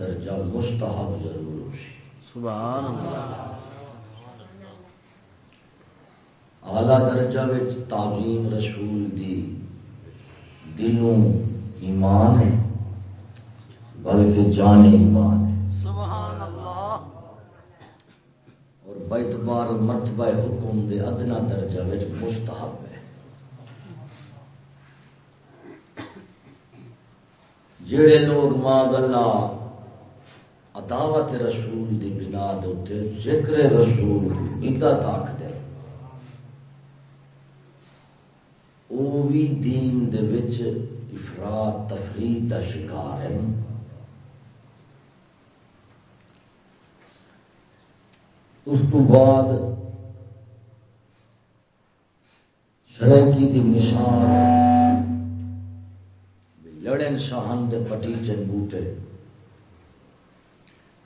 درجہ مستحب ضرور سبحان آلہ درجہ تعلیم رسول دی دلوں ایمان ہے بلکہ جان ایمان ہے۔ سبحان اللہ اور بیتبار مرتبہ حکم دے ادنا درجہ مستحب ہے۔ جڑے لوگ ماں اللہ دعوت رسول دی بنا دے ذکر رسول بدت آخ دے۔ وہ بھی دین دے وچ افراد تفریح کا شکار ہے اس تو بعد شرکی دی نشان لڑن شہن دے پٹی چن بوٹے۔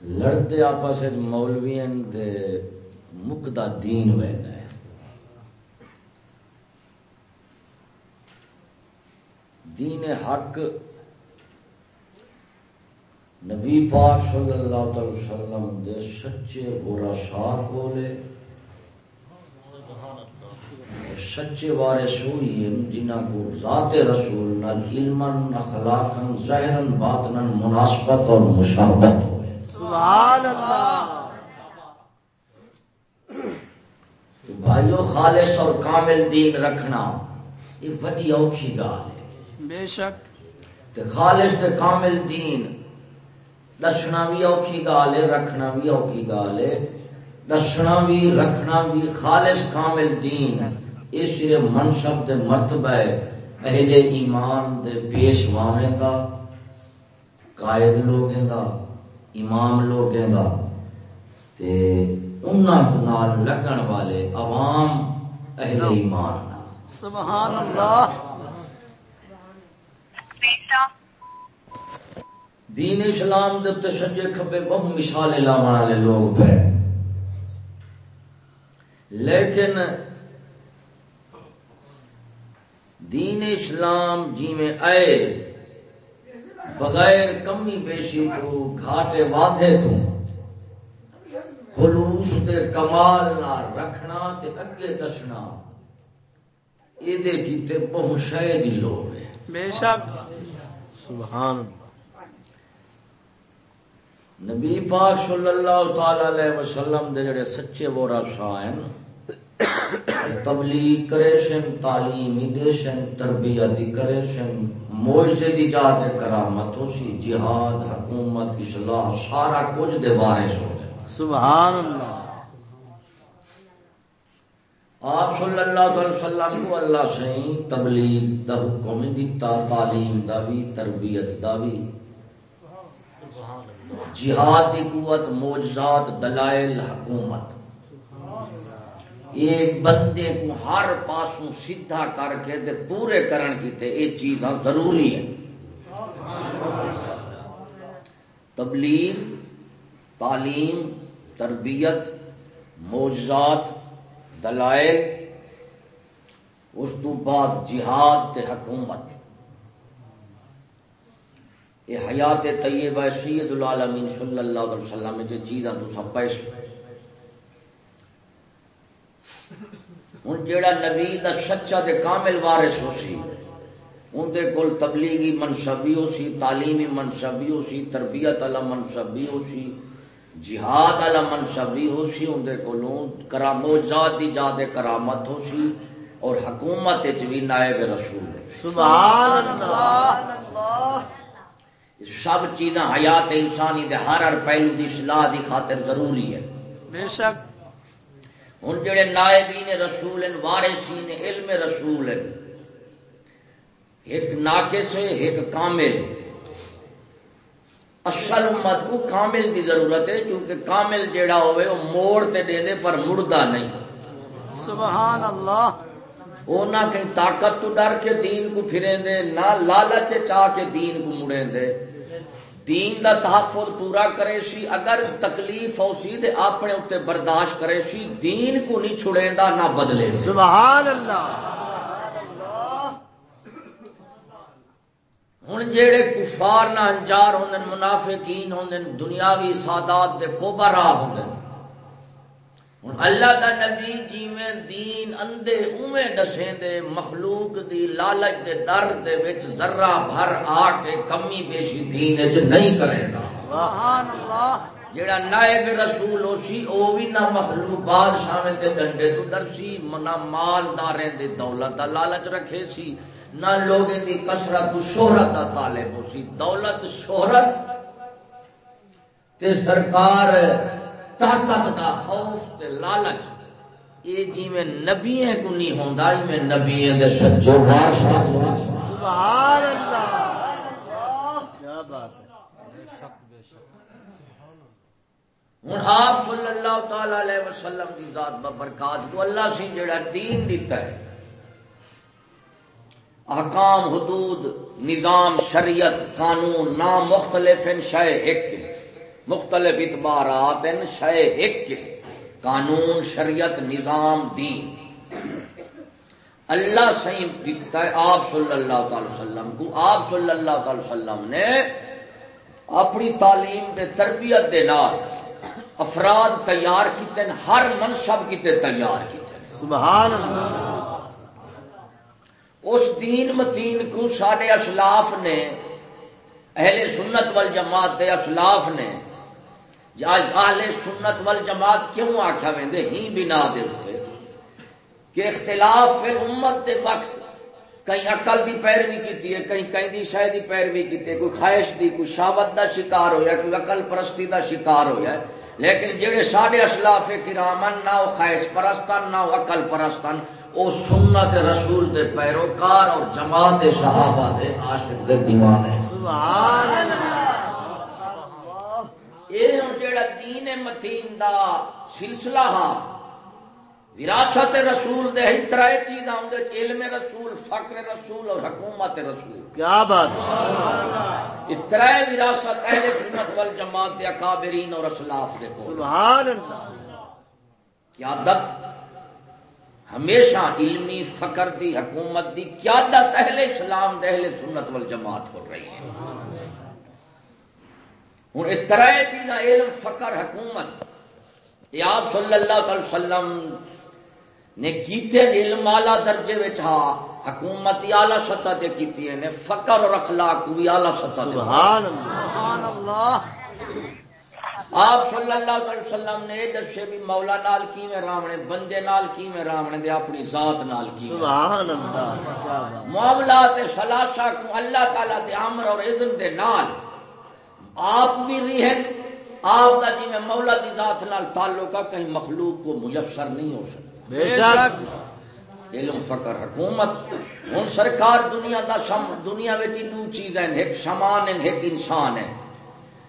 لڑتے آپس مولوی مکدا دین ہوئے دین حق نبی پاک صلی اللہ تعالی وسلم دے سچے گورا شاہ بولے سچے وارے سوئی جنہ کو ذات رسول نہ علم نہ خلاقن ظاہرن باطن مناسبت اور مشابت سبحان اللہ۔ بھائیو خالص اور کامل دین رکھنا یہ بڑی اوکھی گال ہے۔ بے شک۔ خالص پہ کامل دین دسنا بھی اوکھی گال ہے رکھنا بھی اوکھی گال ہے۔ دسنا بھی رکھنا بھی خالص کامل دین۔ یہ صرف منصب دے مرتبہ ہے اہل ایمان دے پیشوانے کا قائد لوگوں کا امام لوگوں کا انہوں لگن والے عوام اہل ایمان سبحان اللہ۔ دین اسلام دے سجے کھبے بہت مثال لاؤ والے لوگ پہ لیکن دین اسلام جی میں آئے بغیر کمی بیشی تو گھاٹے وعدے تو۔ خلوص دے کمال نہ رکھنا تے اگے دسنا۔ یہ کیتے بہت شاید ہی لوگ بے شک۔ سبحان نبی پاک صلی اللہ تعالی علیہ وسلم دے جڑے سچے وورا شاہ ہیں تبلیغ کرے سن تعلیم دے سن تربیت کرے سن موجے دی جات کرامت ہو سی جہاد حکومت اصلاح سارا کچھ دے بارے سو سبحان اللہ۔ آپ صلی اللہ علیہ وسلم کو اللہ سے تبلیغ دا حکم دیتا تعلیم دا بھی تربیت دا بھی۔ جہاد کی قوت موجزات دلائل حکومت۔ یہ بندے کو ہر پاسوں سیدھا کر کے دے پورے کرن کی تے یہ چیزاں ضروری ہے۔ تبلیغ، تعلیم، تربیت موجزات دلائل، اس تو بعد جہاد تے حکومت۔ یہ حیات طیبہ سید العالمین صلی اللہ علیہ وسلم جو چیزاں تو سب پیسے ہوں جیڑا نبی دا سچا تے کامل وارث ہو سی اندر کول تبلیغی منصب بھی ہو سی، تعلیمی منصب بھی ہو سی، تربیت والا منصب بھی ہو سی، جہاد والا منصب بھی ہو سی اندر کو کراموجات دی جاد کرامت ہو سی اور حکومت بھی نائب رسول سبحان اللہ۔ سب چیزاں حیات انسانی دے ہر ہر پہلو دی صلاح دی خاطر ضروری ہے۔ بے شک۔ ہوں جڑے نائبین رسول ہیں وارثین علم رسول ہیں ایک ناقص ہے ایک کامل۔ اصل امت کو کامل دی ضرورت ہے کیونکہ کامل جیڑا ہوئے وہ موڑ تے دے دے پر مردہ نہیں۔ سبحان اللہ وہ نہ کہیں طاقت تو ڈر کے دین کو پھریں دے نہ لالچ چاہ کے دین کو مڑیں دے۔ دین دا تحفظ پورا کرے سی اگر تکلیف ہو سی دے اپنے اتنے برداشت کرے سی دین کو نہیں چھڑیں دا نہ بدلے۔ سبحان اللہ۔ ہوں جہے کفار نہ انجار ہوں منافقین ہوں دنیاوی سادات دے کوبرا ہوں ہوں اللہ دا نبی جی میں دین اندے اوے دسیں دے مخلوق دی لالچ دے در دے وچ ذرہ بھر آ کے کمی بیشی دین وچ نہیں کرے گا۔ سبحان اللہ۔ جڑا نائب رسول ہو سی او بھی نہ مخلوق بادشاہ تے ڈنڈے تو ڈر سی نہ مالداریں دے دولت دا لالچ رکھے سی نہ لوگوں کی کسرت شہرت کا طالب ہو سی۔ دولت شہرت تے سرکار طاقت دا خوف تے لالچ۔ یہ جی میں نبی کو نہیں ہوندا ہوتا میں نبی سچو سبحان اللہ کیا بات ہے۔ ہوں آپ صلی اللہ تعالی علیہ وسلم کی ذات برکات کو اللہ سی جڑا دین دیتا ہے۔ احکام، حدود، نظام، شریعت، قانون نام مختلف شے ایک۔ مختلف اتبارات شے ایک قانون شریعت نظام دین۔ اللہ سی دکھتا ہے آپ صلی اللہ تعالی وسلم کو۔ آپ صلی اللہ تعالی وسلم نے اپنی تعلیم کے تربیت دے نال افراد تیار کیتے ہر منصب کیتے تیار کیتے سبحان اللہ۔ اس دین متین کو سارے اسلاف نے اہل سنت وال جماعت دے اسلاف نے یا اہل سنت وال جماعت کیوں آخیا وے ہی بنا دے کہ اختلاف امت دے وقت کئی اقل دی پیروی کی ہے کئی کئی دی شاید دی پیروی کی کوئی خواہش دی، کوئی شاوت دا شکار ہویا، کوئی اقل پرستی دا شکار ہویا لیکن جہے سارے اسلاف کرامن نہ وہ خیش پرستان نہ وہ اقل پرستان وہ سنت رسول دے پیروکار اور جماعت صحابہ دے عاشق دے دیوانے سبحان اللہ! یہ جڑا دین متین دا سلسلہ ہا وراثت رسول دے ہی ترائے چیز آؤں علم رسول فقر رسول اور حکومت رسول۔ کیا بات ترائے وراثت اہل سنت وال جماعت دے اکابرین اور اسلاف دے سبحان اللہ۔ قیادت ہمیشہ علمی فقر دی حکومت دی قیادت اہل اسلام دے اہل سنت وال جماعت ہو رہی ہے۔ ہوں یہ ترائے چیزاں علم فقر حکومت۔ یہ آپ صلی اللہ علیہ وسلم نے کیتے علم آلہ درجے ہا حکومت آلہ سطح تے کیتی نے فقر اور اخلاق بھی آلہ سطح سبحان اللہ۔ آپ صلی اللہ علیہ وسلم نے دسے بھی مولا نال کی میں رامنے بندے نال کی میں رامنے دے اپنی ذات نال کی سبحان اللہ۔ معاملات سلاسا کو اللہ تعالی دے امر اور اذن دے نال آپ بھی رہن آپ کا جی میں مولا دی ذات نال تعلق کہیں مخلوق کو میسر نہیں ہو سکتا۔ علم فقر حکومت ہوں سرکار دنیا دا سم دنیا دو چیز ہیں ایک سمان ہیں ایک انسان ہے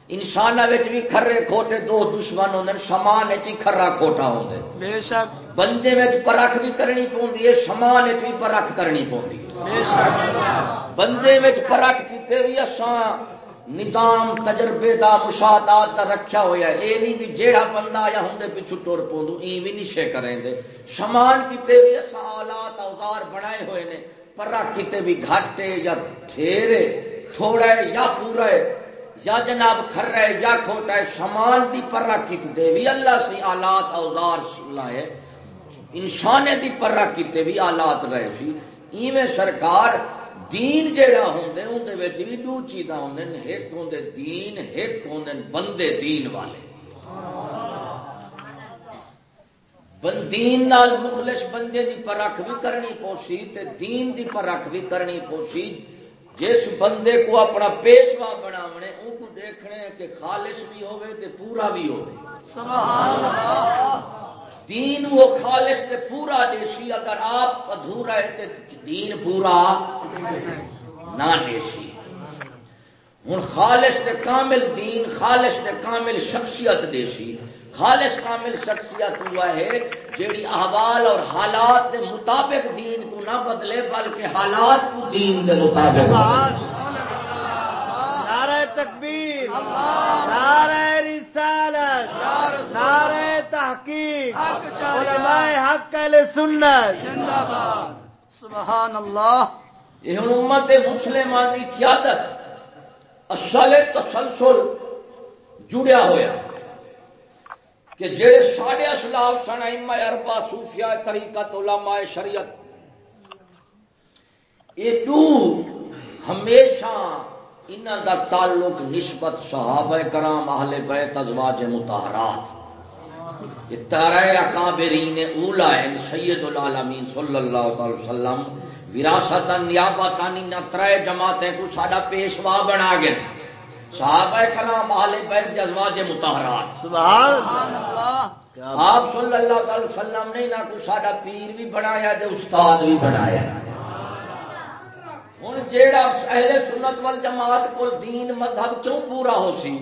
انسان بھی کھرے کھوٹے دو دشمن ہوں سمان ہی کھرا کھوٹا شک۔ بندے میں پرکھ بھی کرنی پوندی ہے سمان بھی پرکھ کرنی پوندی بندے میں پرکھ کیتے بھی اسان نظام، تجربے دا مشاہدات دا رکھا ہوا ہے۔ یہ نہیں بھی جیڑا بندہ آیا ہوں پچھو ٹر پوندو ای بھی نشے کریں دے۔ سامان کتے بھی آلات اوزار بنائے ہوئے نے پرا کتے بھی گھاٹے یا ڈھیرے تھوڑا ہے یا پورا ہے، یا جناب کھر رہے یا کھوٹا ہے سامان دی پرا کتے بھی اللہ سے آلات اوزار لائے۔ انسان دی پرا کتے بھی آلات رہے سی۔ ایویں سرکار دین جڑا جہا ہوں اندر بھی دو چیزاں ہوندے ہوں ایک ہوں دین، ایک ہوں بندے دین والے۔ دین نال مخلص بندے دی پرکھ بھی کرنی پوسی تے دین دی پرکھ بھی کرنی پوسی جس بندے کو اپنا پیشوا بناونے ان کو دیکھنے کہ خالص بھی ہوئے تے پورا بھی ہوئے سبحان اللہ۔ دین وہ خالص تے پورا دیسی اگر آپ ادھورا ہے تو دین پورا نہ دیسی ہوں خالص تے کامل دین، خالص تے کامل شخصیت دیسی خالص کامل شخصیت ہوا ہے جیڑی احوال اور حالات کے مطابق دین کو نہ بدلے، بلکہ حالات کو دین کے مطابق نعرہ تکبیر، نعرہ رسالت، نعرہ تحقیق، علماء حق اہل سنت۔ سبحان اللہ یہ امت مسلمان کی قیادت اصل تسلسل جڑیا ہویا کہ جڑے ساڑھے اسلاف سن اما اربا صوفیاء طریقت علماء شریعت، یہ دو ہمیشہ انہوں کا تعلق نسبت صحابہ کرام اہل بیت ازواج متحرات تارے اکابرین اولا سید العالمین صلی اللہ تعالی وسلم۔ وراثت نیابتانی نہ ترے جماعتیں کو ساڈا پیشوا بنا گئے۔ صحابہ کرام اہل بیت ازواج متحرات سبحان اللہ۔ آپ صلی اللہ تعالی وسلم نے نہ کو ساڈا پیر بھی بنایا جو استاد بھی بنایا۔ ہوں جیڑا اہل سنت وال جماعت کو دین مذہب کیوں پورا ہو سی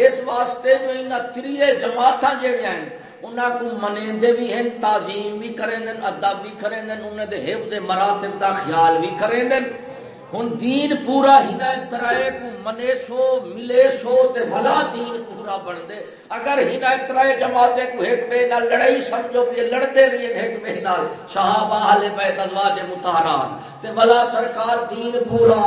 اس واسطے جو ان تریے جماعت جہیا ہیں انہوں کو منے بھی ہیں تعظیم بھی کریں ادب بھی کریں انہوں نے حفظ مراتب کا خیال بھی کریں ہوں دین پورا ہدایت ترائے کو منے سو ملے سو تے بھلا دین پورا بن دے۔ اگر ہدایت ترائے جماعتیں کو ایک بے نال لڑائی سمجھو کہ لڑتے رہے ایک بے نال صحابہ اہل بیت ازواج مطہرات تے بھلا سرکار دین پورا۔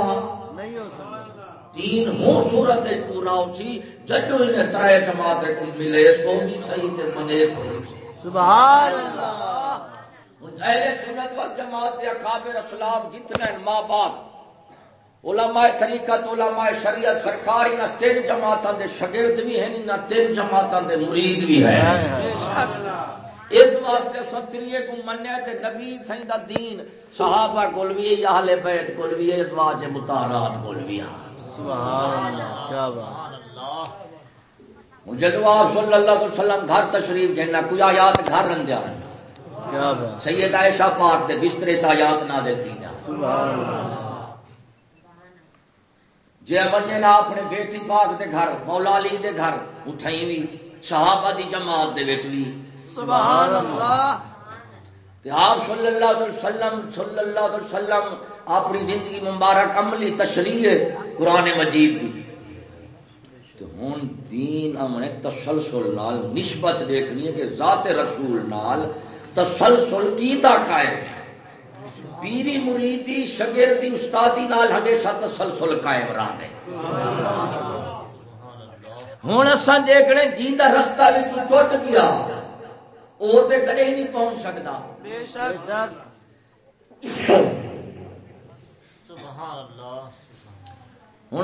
نہیں ہو سکتا۔ دین ہو صورت پورا ہو سی جدو انہیں ترائے جماعتیں کو ملے سو بھی صحیح تے منے سو سبحان اللہ۔ اہل سنت والجماعت یا کابر اسلام جتنے ماں باپ علماء طریقت علماء شریعت سرکار ان تین جماعتوں کے شگرد بھی ہیں ان تین جماعتوں کے مرید بھی ہیں۔ اس واسطے ستریے کو منیا کہ نبی سی دا دین صحابہ کول بھی ہے اہل بیت کول بھی ہے ازواج مطہرات کول بھی ہے سبحان اللہ کیا بات۔ جدو آپ صلی اللہ علیہ وسلم گھر تشریف جانا کوئی آیات گھر رنگ جان۔ سید عائشہ پاک دے بسترے تا آیات نہ دیتی نا۔ جی بنے نا اپنے بیٹی پاک دے گھر مولا علی دے گھر اٹھائی بھی صحابہ دی جماعت دے بیٹھ بھی سبحان اللہ آپ صلی اللہ علیہ وسلم صلی اللہ علیہ وسلم اپنی زندگی مبارک عملی تشریح قرآن مجید کی تو ہوں دین امن تسلسل نال نسبت دیکھنی ہے کہ ذات رسول نال تسلسل کی قائم ہے۔ پیری مریدی شگردی استادی نال ہمیشہ تسلسل قائم رہے ہوں اصا دیکھنے جی کا رستہ بھی ٹوٹ گیا وہ تو کدے ہی نہیں پہنچ سکتا ہوں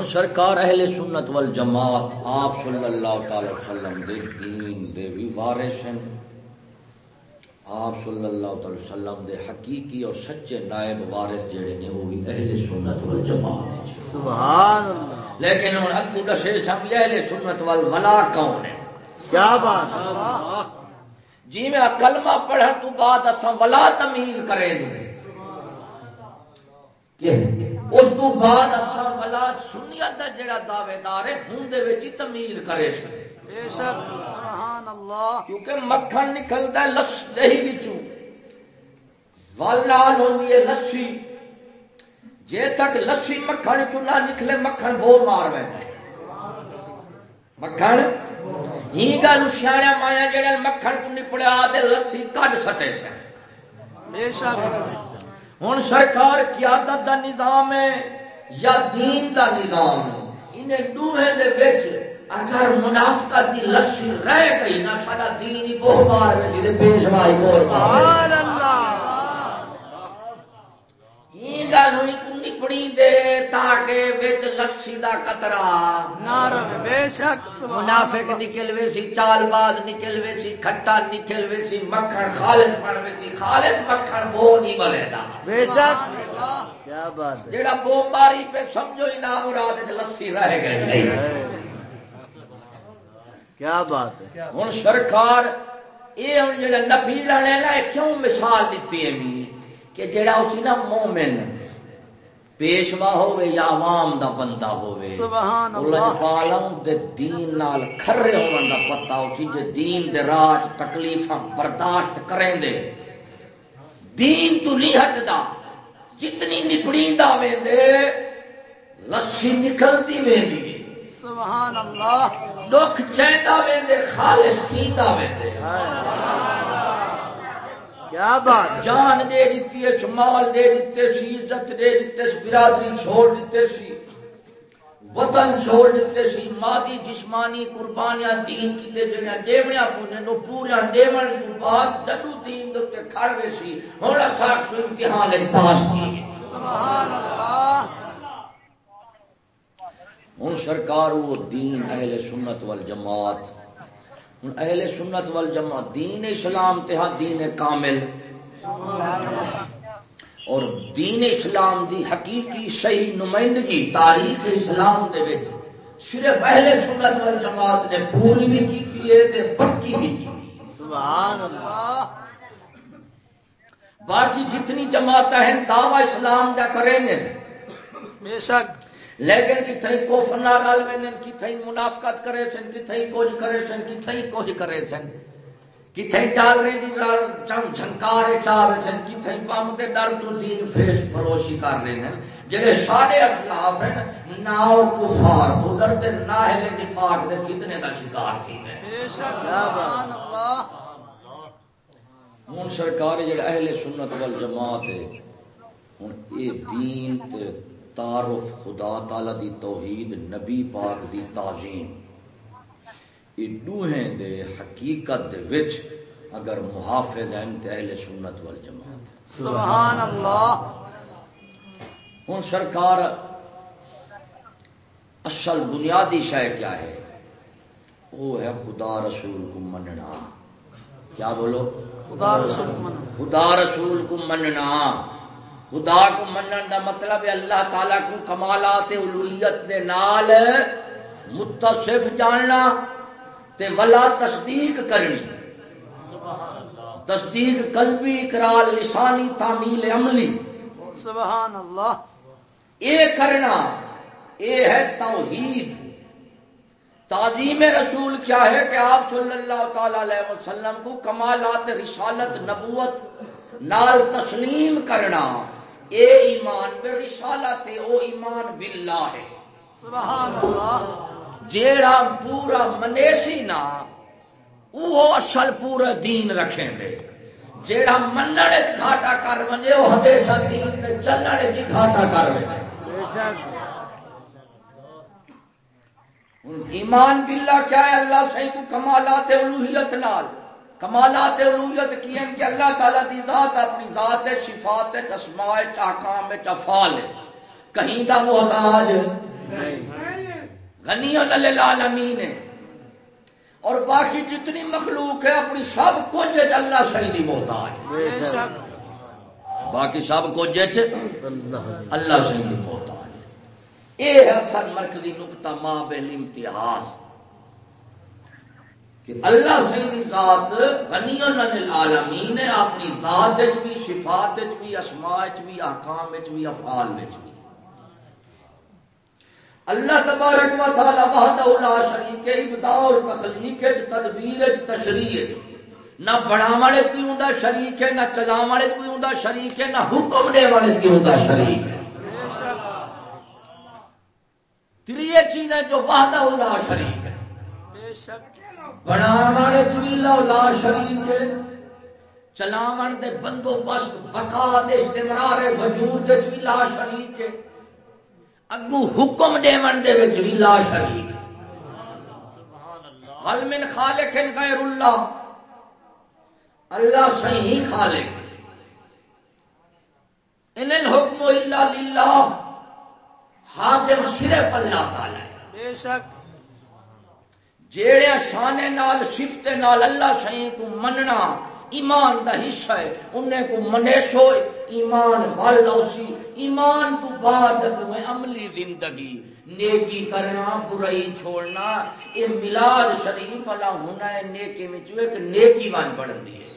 سرکار اہل سنت وال جماعت آپ صلی اللہ تعالی وسلم دے دین دے بھی وارث ہیں۔ آپ صلی اللہ تعالی وسلم دے حقیقی اور سچے نائب وارث جڑے نے وہ بھی اہل سنت وال جماعت سبحان اللہ لیکن ہوں اگو دسے سمجھ اہل سنت وال ولا کون ہے کیا بات جی میں کلمہ پڑھن تو بعد اصا ولا تمیز کریں اس تو بعد اصا ولا سنیت کا جڑا دعوے دار ہے ہوں تمیز کرے سبحان اللہ۔ کیونکہ مکھن نکلتا ہے لس دہی بچوں ہوتی ہے لسی جے تک لسی مکھن چ نہ نکلے مکھن بو مار بیٹھے مکھن؟ ہی گل مایا جڑے مکھن کو نپڑیا لسی کڈ سٹے سن۔ ہوں سرکار قیادت دا نظام ہے یا دین دا نظام ہے؟ انہیں دوہے دے اگر منافقت دی لسی رہ گئی نہ سارا دین ہی بہت مار میں پیشوائی بہت مار اللہ۔ نپڑی دے تاکہ بچ لسی دا قطرہ۔ بے شک منافق نکل وے سی چال باز نکل وے سی کھٹا نکل وے سی مکھن خالد پڑ وے سی۔ خالد مکھن بو نہیں ملے دا بے شک۔ کیا بات جیڑا بو ماری پہ سمجھو ہی نہ مراد لسی رہ گئے کیا بات ہے؟ ہوں سرکار یہ ہوں جا نبی لانے کیوں مثال دیتی ہے کہ جڑا اسی نا مومن پیشوا ہوے یا عوام دا بندہ ہوے سبحان اللہ۔ دے دین نال کھرے ہون دا پتہ اسی جے دین دے راج تکلیفاں برداشت کریں دے۔ دین تو نہیں ہٹدا جتنی نپڑیندا ویندے لسی نکلتی ویندی۔ سبحان اللہ دکھ چیندا ویندے خالص تھیندا ویندے۔ کیا بات جان دے دیتی ہے مال دے دیتے سی عزت دے دیتے سی برادری چھوڑ دیتے سی۔ وطن چھوڑ دیتے سی مادی جسمانی قربانیاں دین کی تے جڑیاں دیویاں پونے نو پورا دیون تو بعد جدو دین دے کھڑوے سی ہن اساک سو امتحان پاس سبحان اللہ۔ ہن سرکار وہ دین اہل سنت والجماعت۔ ہوں اہل سنت وال جمع دین اسلام تہا دین کامل۔ اور دین اسلام دی حقیقی صحیح نمائندگی تاریخ اسلام دے وچ صرف اہل سنت وال جماعت نے پوری بھی کی ہے پکی بھی کی۔ سبحان اللہ۔ باقی جتنی جماعت ہیں دعوی اسلام کا کریں گے۔ بے شک۔ لیکن کتنے کوفر رل میں کتنے منافقت کرے سن کتنے کچھ کرے سن کتنے کچھ کرے سن۔ کتنے ڈالنے کی جھنکار چار سن کتنے بم کے ڈر تو دین فیس فروشی کر رہے ہیں۔ جہے سارے اخلاف ہیں نہ کفار تو ڈرتے نہ نفاق دے فتنے کا شکار تھی ہوں سرکار جڑا اہل سنت وال جماعت ہے ہوں یہ دین تے تعارف خدا تعالی دی توحید نبی پاک دی تعظیم۔ یہ دوہیں دے حقیقت دے وچ اگر محافظ ہیں تے اہل سنت والجماعت۔ سبحان اللہ ہوں سرکار اصل بنیادی شے کیا ہے؟ وہ ہے خدا رسول کو مننا۔ کیا بولو؟ خدا رسول کو مننا۔ خدا رسول کو مننا۔ خدا کو منن دا مطلب ہے اللہ تعالی کو کمالات الوحیت دے نال متصف جاننا تے ولا تصدیق کرنی۔ تصدیق قلبی اقرار لسانی تعمیل عملی۔ سبحان اللہ اے کرنا اے ہے توحید۔ تعظیم رسول کیا ہے کہ آپ صلی اللہ تعالی علیہ وسلم کو کمالات رسالت نبوت نال تسلیم کرنا۔ اے ایمان پہ رسالت او ایمان باللہ ہے۔ سبحان اللہ۔ جیڑا پورا منیسی نا وہ اصل پورا دین رکھیں گے جیڑا مننے گھاٹا کر ونجے وہ ہمیشہ دین تے چلنے کی گھاٹا کر ونجے۔ بے شک۔ ایمان باللہ کیا ہے؟ اللہ صحیح کو کمالات الوحیت نال۔ کمالات الوحیت کی ہیں کہ اللہ تعالیٰ دی ذات اپنی ذات ہے شفات ہے اسماء ہے احکام ہے افعال ہے۔ کہیں دا محتاج؟ غنی للعالمین ہے۔ اور باقی جتنی مخلوق ہے، اپنی سب کچھ ہے، اللہ صحیح دی محتاج باقی سب کچھ ہے، اللہ صحیح دی محتاج یہ ہے اصل مرکزی نقطہ ماں بہل امتیاز۔ کہ اللہ صحیح ذات غنی العالمین ہے، اپنی ذات بھی، صفات بھی، اسماء بھی، احکام بھی، افعال بھی۔ اللہ تبارک و تعالی وحدہ لا شریک ہے ابداع اور تخلیق تدبیر ہے تشریح ہے نہ بناون وچ کوئی ہوندا شریک ہے، نہ چلاون وچ کوئی ہوندا شریک ہے، نہ حکم دے والے کوئی ہوندا شریک ہے۔ بے شک تریے چیزیں جو وحدہ لا شریک ہے۔ بے شک۔ بناون وچ لا شریک ہے۔ چلاون دے بندوبست بقا دے استمرار وجود وچ بھی لا شریک ہے۔ اگو حکم دیون دے وچ بھی لا شریک حل من خالق غیر اللہ۔ اللہ صحیح خالق۔ ان الحکم الا للہ۔ حاکم صرف اللہ تعالی۔ بے شک۔ جیڑے شانے نال شفت نال اللہ صحیح کو مننا ایمان دا حصہ ہے انہیں کو منیشو ایمان اسی ایمان تو بعد کو عملی زندگی۔ نیکی کرنا برائی چھوڑنا یہ ملاد شریف والا ہونا ہے نیکی میں جو ایک نیکی بن بڑھتی ہے۔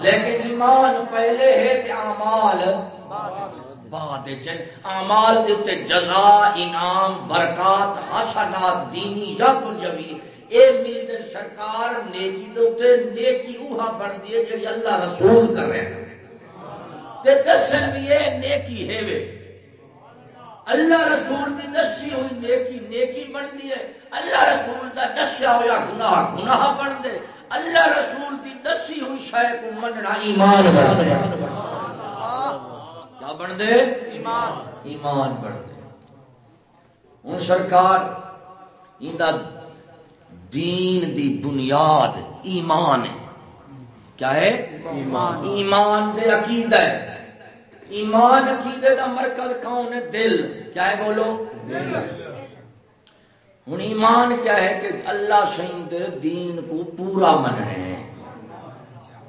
لیکن ایمان پہلے ہے تے اعمال۔ بعد۔ چن اعمال دے تے جزا، انعام، برکات، حسنات، دینی یا جمی اے میدن سرکار، نیکی دے تے نیکی اوہا بندی ہے جڑی اللہ رسول کر رہے ہیں۔ تے دسن بھی اے نیکی ہے وے اللہ رسول دی دسی ہوئی نیکی نیکی بنتی ہے۔ اللہ رسول دا دسیا ہوا گناہ گناہ بن دے۔ اللہ رسول دی دسی ہوئی شاید کو مننا ایمان بن دے۔ بن دے ایمان۔ ایمان بن دے ہوں سرکار دین دی بنیاد ایمان ہے۔ کیا ہے؟ ایمان۔ ایمان دے عقیدہ ہے۔ ایمان عقیدے دا مرکز کون ہے؟ دل۔ کیا ہے بولو؟ ہوں ایمان کیا ہے کہ اللہ شہید دین کو پورا مننے۔ ہے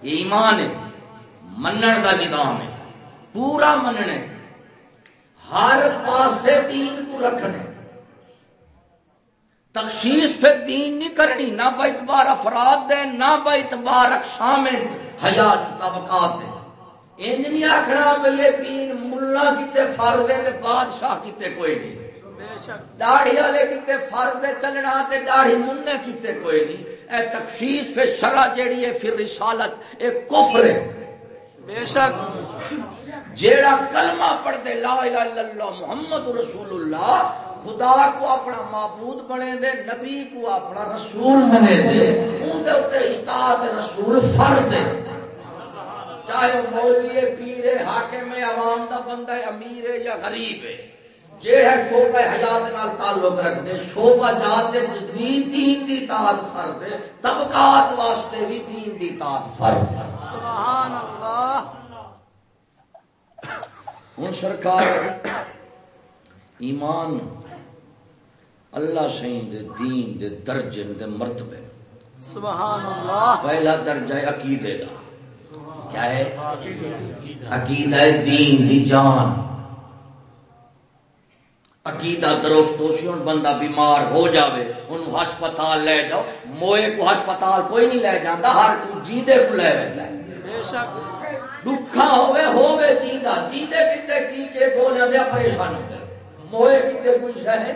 یہ ایمان ہے منن کا نظام ہے۔ پورا مننے۔ ہر پاسے دین کو رکھنے۔ تخصیص پہ دین نہیں کرنی، نہ با اعتبار افراد دے، نہ با اعتبار اقسام حیات طبقات دے۔ انج نہیں آخنا ملے دین ملا کتے فرض ہے بادشاہ کتے کوئی نہیں۔ داڑھی والے کتے فرد چلنا تے داڑھی مننے کتے کوئی نہیں۔ اے تخصیص پہ شرع جیڑی ہے، پھر رسالت ایک کفر ہے۔ بے شک۔ جیڑا کلمہ پڑھ دے لا الہ الا اللہ محمد رسول اللہ، خدا کو اپنا معبود بنے دے، نبی کو اپنا رسول بنے دے ان دے اوتے اطاعت رسول فرض ہے۔ چاہے وہ مولوی، پیر ہے حاکم ہے عوام دا بندہ ہے، امیر ہے یا غریب ہے۔ جے ہے شعبہ حیات نال تعلق رکھتے، شعبہ جات بھی دین دی اطاعت فرض ہے، طبقات واسطے بھی دین دی اطاعت فرض ہے۔ سبحان اللہ۔ ہوں سرکار ایمان اللہ سائیں دے دین دے درجے دے مرتبے۔ سبحان اللہ۔ پہلا درجہ ہے عقیدے دا۔ کیا ہے؟ عقیدہ۔ دین دی جان۔ عقیدہ درست ہو سی ہوں بندہ بیمار ہو جاوے ان ہسپتال لے جاؤ۔ موئے کو ہسپتال کوئی نہیں لے جاتا ہر کو جیندے کو لے بے دکھا ہوے ہوے جیندا جیندے کتے کی کے کو دیا پریشان ہو موئے کتے کوئی شہ ہے؟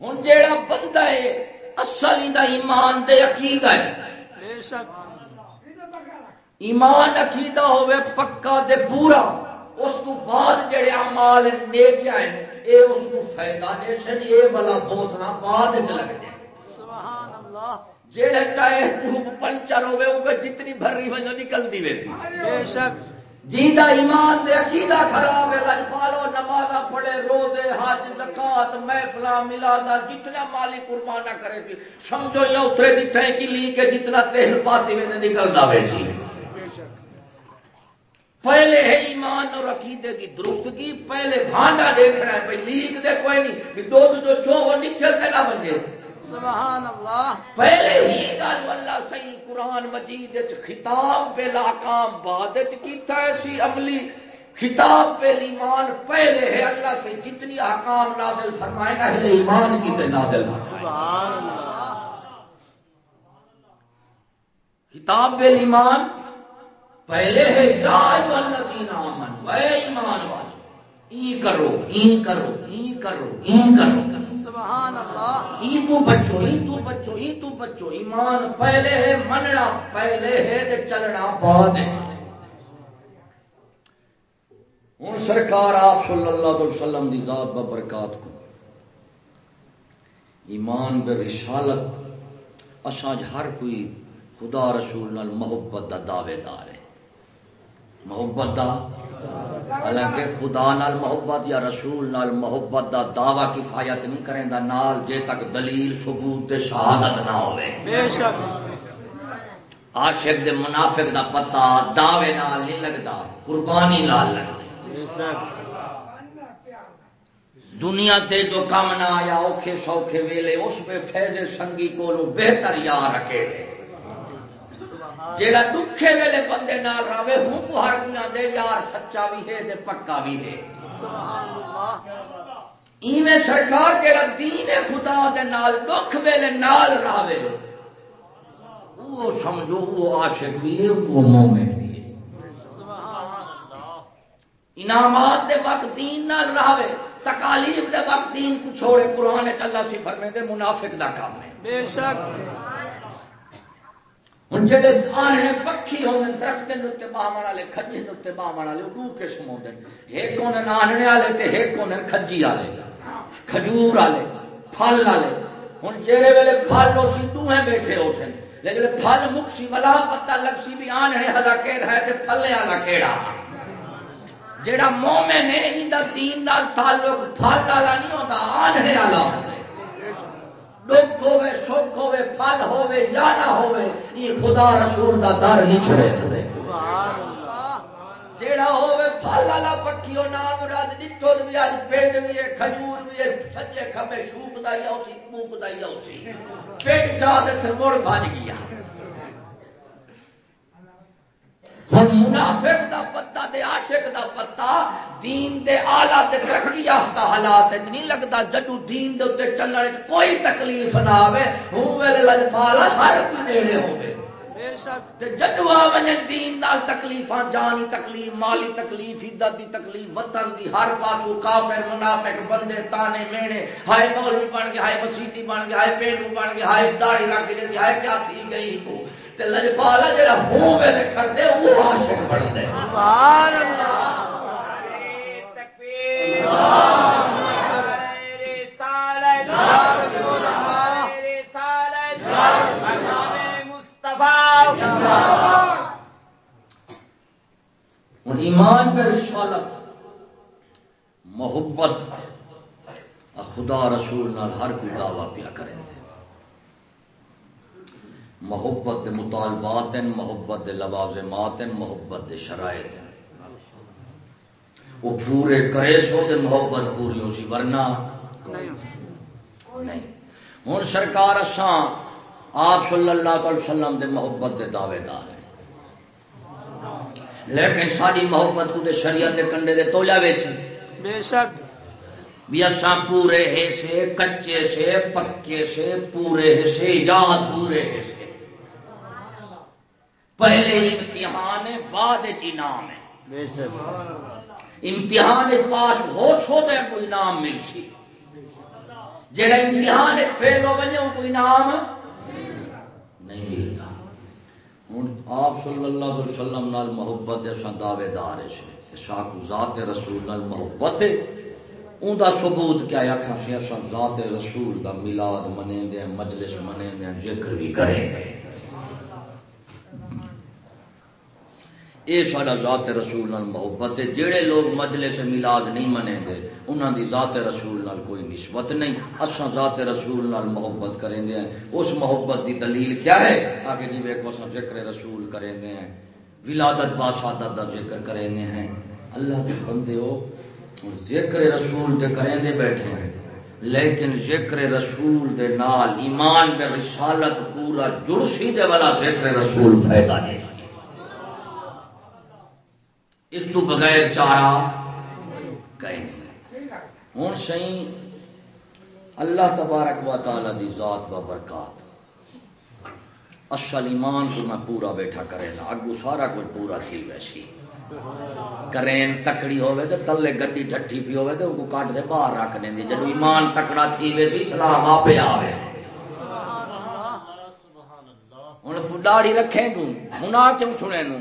ہوں جیڑا بندہ ہے اصل دا ایمان دے عقیدہ ہے۔ ایمان عقیدہ ہوے پکا دے پورا۔ اس کو بعد جڑے امال نیک ہیں اے اس کو فائدہ دے سن اے والا بوتنا بعد وچ لگ جائے سبحان اللہ۔ جڑے ٹائر پنچر ہوے او جتنی بھری وجہ نکلدی ویسی بے شک۔ جیندہ ایمان دے عقیدہ خراب ہے لج پالو نماز پڑھے روزے حج زکات ملادا جتنا مالی قربانہ کرے بھی سمجھو یا اترے دی ٹینکی کے جتنا تیل پاتی میں نکلدا ویسی پہلے ہے ایمان اور عقیدے کی درستگی پہلے بھانڈا دیکھ رہا ہے بھائی لیک دے کوئی نہیں دودھ جو چو وہ نکلتے نہ بنجے۔ سبحان اللہ۔ پہلے ہی گل اللہ صحیح قرآن مجید خطاب پہ لاکام بعد کیتا ایسی عملی۔ خطاب پہ ایمان پہلے ہے۔ اللہ سے جتنی احکام نازل فرمائے اہل ایمان کی پہ نازل سبحان اللہ۔ خطاب پہ ایمان پہلے ہے۔ اے ایمان والے ای کرو ای کرو ای کرو ای کرو۔ سبحان اللہ ای تو بچو، ای تو بچو، ای تو بچو، ایمان پہلے ہے، مننا پہلے ہے تے چلنا بعد ہے۔ ہوں سرکار آپ صلی اللہ علیہ وسلم دی ذات ببرکات کو۔ ایمان بے رسالت، اساں ہر کوئی خدا رسول نال محبت دا دعوے دار ہے۔ محبت دا۔ حالانکہ خدا نال محبت یا رسول نال محبت دا دعوی کفایت نہیں کریں دا نال جے تک دلیل ثبوت تے شہادت نہ ہوے بے شک۔ عاشق دے منافق دا پتہ دعوے نال نہیں لگدا قربانی نال لگدا۔ بے شک۔ دنیا تے جو کم نہ آیا اوکھے سوکھے ویلے اس پہ فیض سنگی کو بہتر یار رکھے۔ دے جیڑا دکھے ویلے بندے نال راوے ہوں کو ہر گنا دے یار سچا بھی ہے دے پکا بھی ہے۔ ایویں سرکار جیڑا دین خدا دے نال دکھ ویلے نال راوے وہ سمجھو وہ عاشق بھی ہے وہ مومن بھی ہے۔ انعامات دے وقت دین نال راوے تکالیف دے وقت دین کو چھوڑے قرآن اللہ سی فرمے دے منافق دا کام ہے۔ بے شک۔ ہوں۔ جی آنے پکھی ہونے درخت کے باہم والے کجے کے باہم والے دو قسم ہوتے ایک ہونے آننے والے تے ایک ہونے کجی والے۔ کھجور والے، پھل والے۔ ہوں جہے ویلے پھل ہو سی، دوہیں بیٹھے ہو سن۔ لیکن پھل مکسی، ملا پتا لگ سی بھی آنے والا کہڑا ہے تو پھلے والا کہڑا جہاں مومن ہے ان دین نال تعلق، پھل والا نہیں ہوتا آنے والا۔ ہوتا دکھ ہوے سکھ ہوے پھل ہوے یا نہ ہوے یہ خدا رسول دا در نہیں چھڑے سبحان جیڑا ہوے پھل والا پکھیو نام رد دتو بھی اج پنڈ بھی ہے، کھجور بھی ہے سجے کھبے شوک دا یا اسی کوک دا یا اسی۔ پیٹ جا تے مڑ بھج گیا۔ ہن منافق دا پتہ تے عاشق دا پتہ دین دے آلہ تے ترقی یافتہ حالات وچ نہیں لگدا جدو دین دے اوتے چلن وچ کوئی تکلیف نہ آوے ہوں ویلے ہر کوئی نیڑے ہوے بے شک۔ تے جدو دین نال تکلیفاں جانی تکلیف مالی تکلیف عزت دی تکلیف وطن دی ہر پاسو کافر منافق بندے تانے مینے ہائے مولوی بن گئے ہائے مسیتی بن گئے ہائے پینڈو بن گئے ہائے داڑھی رکھ کے ہائے کیا تھی گئی کو لجپالا جڑا منہ ویلے کرتے وہ عاشق بنتے سبحان اللہ ایمان پہ رسالت محبت خدا رسول نال ہر کوئی دعوی پیا کرے محبت دے مطالبات ہیں محبت دے لوازمات ہیں محبت دے شرائط ہیں۔ وہ پورے کرے سو دے محبت پوری ہو سی ورنہ نہیں۔ ہوں سرکار اساں آپ صلی اللہ علیہ وسلم دے محبت دے دعوے دار ہیں۔ لیکن ساری محبت کو دے شریعت دے کنڈے دے تولیا ویسی بے شک۔ بھی اچھا پورے ہے سے کچے سے پکے سے پورے سے یاد پورے سے پہلے امتحان ہے بعد انعام ہے۔ امتحان پاس ہو سو تو کوئی نام مل سی جہاں امتحان فیل ہو وجہ کوئی نام نہیں ملتا۔ ہوں آپ صلی اللہ علیہ وسلم نال محبت دعوے دار شاخ ذات رسول نال محبت ان کا ثبوت کیا آخا سی اصا ذات رسول دا ملاد منے دیا مجلس منے دیا ذکر بھی کریں گے۔ یہ سارا ذات رسول نال محبت ہے جہے لوگ مجلے سے ملاد نہیں منے گے انہوں دی ذات رسول نال کوئی نسبت نہیں۔ اصا ذات رسول نال محبت کریں گے اس محبت دی دلیل کیا ہے؟ آگے جی ایک ذکر رسول کریں گے ولادت بادشاہ دا ذکر کریں گے ہیں۔ اللہ کے بندے ہو، ذکر رسول دے کریں دے بیٹھے ہیں۔ لیکن ذکر رسول دے نال ایمان دے رسالت پورا جڑسی دے والا ذکر رسول فائدہ نہیں۔ اس تو بغیر چارہ کہیں ہوں سی اللہ تبارک و تعالی دی ذات و برکات۔ اصل ایمان تو میں پورا بیٹھا کرے نا اگو سارا کچھ پورا تھی ویسی کرین تکڑی ہوے تو تلے گڈی ٹٹھی پی ہوے تو کٹ دے، باہر رکھ دیں جب ایمان تکڑا تھی ویسی سلام آپ آئے ہوں داڑی رکھے تو ہوں آ کیوں سنے نو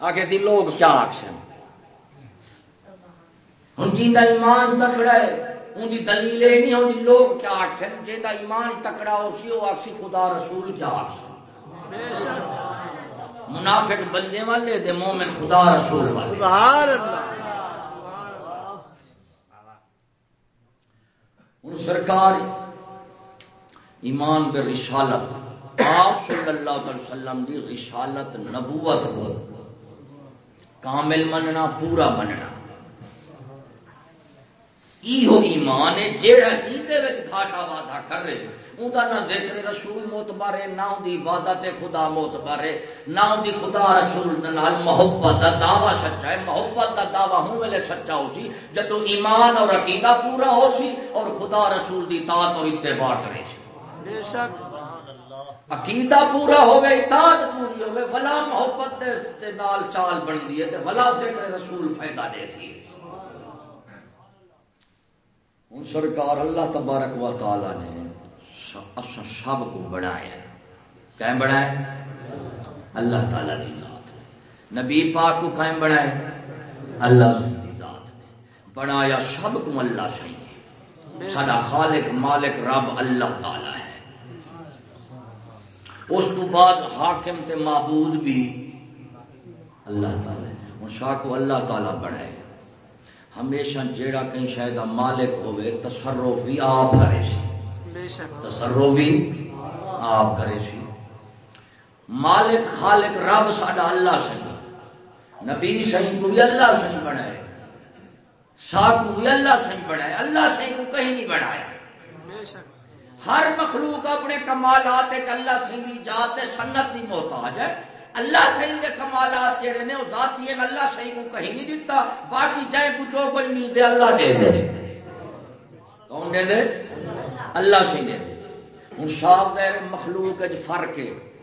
آگے دی لوگ کیا آخر ہوں جی ایمان تکڑا ہے ان کی دلیل یہ نہیں ہوتی لوگ کیا آخر جا ایمان تکڑا ہو سی وہ آخسی خدا رسول کیا آخ منافق بندے والے دے مومن خدا رسول والے ہوں سرکار ایمان بے رسالت آپ صلی اللہ علیہ وسلم دی رسالت نبوت کو کامل مننا، پورا مننا۔ یہ ایمان ہے جہاں ہی کھاٹا وعدہ کر رہے اوندا نہ ذکر رسول موتبر ہے نہ اون دی عبادت خدا موتبر ہے نہ اون خدا رسول نال محبت دا دعوی سچا ہے۔ محبت دا دعوی ہوں ویلے سچا ہو سی جدو ایمان اور عقیدہ پورا ہو سی اور خدا رسول دی اطاعت اور اتباع کرے سی۔ بے شک۔ عقیدہ پورا ہوگا اطاعت پوری ہوگی ولا محبت دے نال چال بنتی ہے ولا ذکر رسول فائدہ دے سی ہوں سرکار اللہ تبارک و تعالی نے سب کو بنایا قائم بنایا اللہ تعالی کی ذات نبی پاک کو قائم بنایا اللہ کی ذات نے بنایا سب کو اللہ صحیح سارا خالق مالک رب اللہ تعالی ہے۔ اس کو بعد حاکم تے معبود بھی اللہ تعالی ہوں شاہ کو اللہ تعالی بنائے ہمیشہ جیڑا کہیں شاید مالک ہوئے تصرف بھی آپ کرے سی تصرف بھی آپ کرے سی مالک خالق رب ساڈا اللہ سی نبی سی کو بھی اللہ سی بنائے۔ سا کو بھی اللہ سی بنائے۔ اللہ سی کو کہیں نہیں بنایا۔ ہر مخلوق اپنے کمالات ایک اللہ سی جات سنت کی محتاج ہے۔ اللہ سی کے کمالات جہے نے، وہ ذاتی ہیں، اللہ سی کو کہیں نہیں دیتا۔ باقی جائے کو جو کچھ نہیں دے، اللہ دے دے۔ کون دے دے؟ اللہ سی دے۔ ہوں صاف مخلوق فرق ہے۔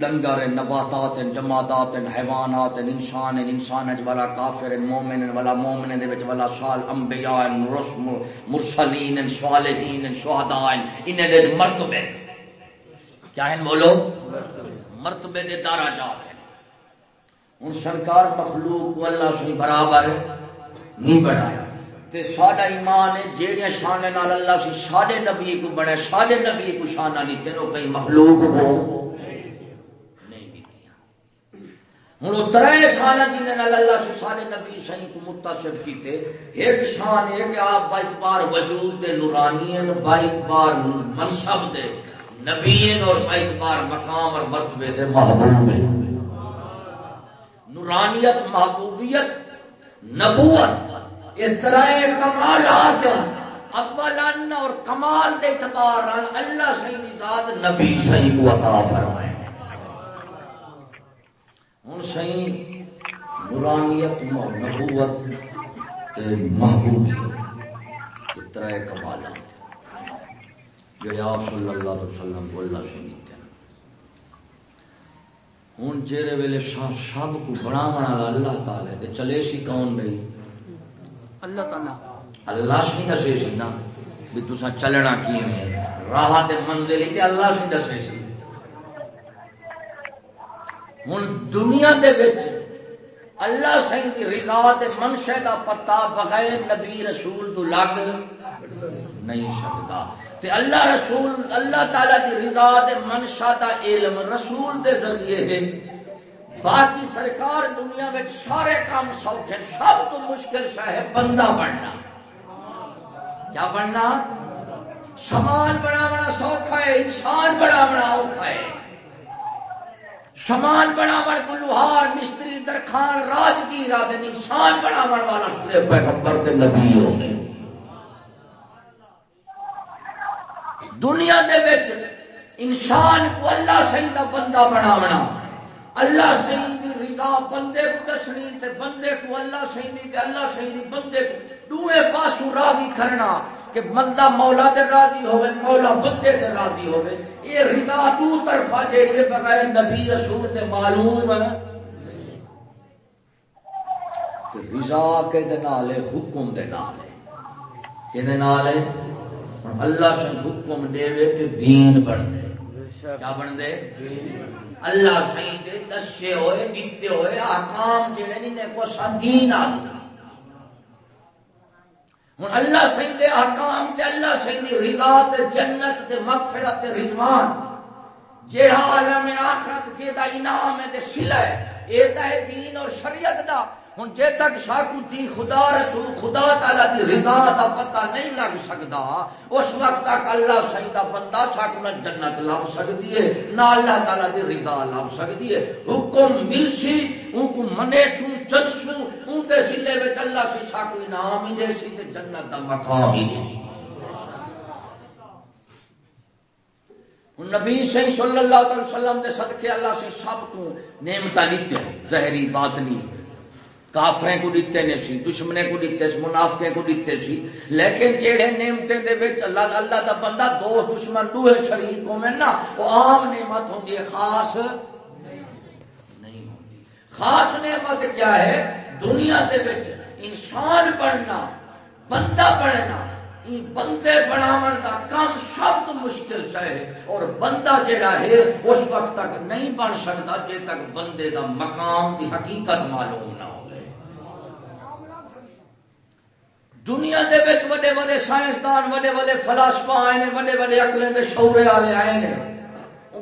ڈنگر نباتات جماعتات حیوانات انسان انسان والا کافر مومن والا مومن دے وچ والا سال انبیاء رسم مرسلین صالحین شہداء ان دے مرتبے۔ کیا ہیں بولو؟ مرتبے دے دارا ہیں۔ ہوں سرکار مخلوق کو اللہ سے برابر نہیں بنایا۔ تے ساڈا ایمان ہے جہاں شانے نال اللہ سی ساڈے نبی کو بنے ساڈے نبی کو شانہ نہیں تینوں کئی مخلوق کو ہوں وہ تر سال جن اللہ سے سارے نبی سی کو متصف کیتے، ایک شان ہے کہ آپ بائت بار وجود دے نورانی بائت بار منصب دے نبی اور بائت بار مقام اور مرتبے دے محبوب نورانیت، محبوبیت، نبوت اس طرح کمالات اولن اور کمال دے اعتبار اللہ سی ذات نبی سی کو عطا فرمائے۔ ہوں سی نورانیت نبوت محبوب ترے کمالات جڑے آپ صلی اللہ علیہ وسلم کو اللہ سے نیتے ہیں۔ ہوں جہے ویلے سب کو بنا بنا اللہ تعالی تے چلے سی کون نہیں اللہ تعالی۔ اللہ سے دسے سی نا۔ بھی تسا چلنا کی راہ منزل تے اللہ سے دسے سی۔ ہوں دنیا دے وچ اللہ سی دی رضا تے منشے دا پتا بغیر نبی رسول تو لگ نہیں سکتا۔ تے اللہ رسول، اللہ تعالی دی رضا تے منشا دا علم رسول دے ذریعے ہے۔ باقی سرکار دنیا میں سارے کام سوکھے، سب تو مشکل شاہ ہے بندہ بننا۔ کیا بننا؟ سامان بنا بنا سوکھا ہے، انسان بنا بنا اوکھا ہے۔ سامان بنا بڑ لوہار مستری، درخان راجگیر آدھے انسان بنا والا سورے پیغمبر کے نبی ہو گئے۔ دنیا دے وچ انسان کو اللہ صحیح دا بندہ بناونا، اللہ صحیح دی رضا بندے کو دسنی، تے بندے کو اللہ صحیح دی، تے اللہ صحیح دی بندے کو دوے پاسوں راضی کرنا۔ کہ بندہ مولا دے راضی ہوے مولا بندے دے راضی ہوے اے رضا دو طرفہ جے یہ بغیر نبی رسول دے معلوم ہے۔ رضا کے دے نال حکم دے نال ہے۔ کہ دے نال ہے؟ اللہ سے حکم دے وے تے دین بن دے کیا بن دے اللہ سی دے دسے ہوئے دیتے ہوئے، آکام جڑے نہیں کو سا دین آ ہوں اللہ سنگھ دے آکام تے اللہ سی دی رضا تے جنت تے مغفرت تے رضوان۔ جیڑا عالم آخرت جے انعام ہے تے شلہ ہے اے ہے دین اور شریعت دا ہوں جی تک ساکو دی خدا رسول خدا تعالی دی رضا دا پتہ نہیں لگ سکتا اس وقت تک اللہ صحیح دا بندہ ساکو نہ جنت لب سکتی ہے، نہ اللہ تعالی دی رضا لب سکتی ہے۔ حکم مل سی ان کو منے سو چل سو ان کے ضلع میں اللہ سی ساکو انعام ہی دے سی تے جنت دا مقام ہی دے سی۔ نبی صحیح صلی اللہ علیہ وسلم دے صدقے اللہ سے سب کو نعمت دیتے زہری باطنی۔ کافرے کو دیتے نے سی دشمنے کو دیتے سی منافقے کو دیتے سی۔ لیکن جیڑے نعمتیں دے وچ اللہ اللہ دا بندہ دو دشمن دو شریک ہو میں نا، وہ عام نعمت ہوندی ہے، خاص نہیں خاص نعمت کیا ہے؟ دنیا دے وچ انسان بننا، بندہ بننا بندے بناون دا کام سب تو مشکل چاہے اور بندہ جڑا ہے، اس وقت تک نہیں بن سکتا جے تک بندے دا مقام دی حقیقت معلوم نہ ہو۔ دنیا دے وچ وڈے وڈے سائنسدان وڈے وڈے فلاسفہ آئے نے وڈے وڈے اکلے دے شعورے والے آئے نے۔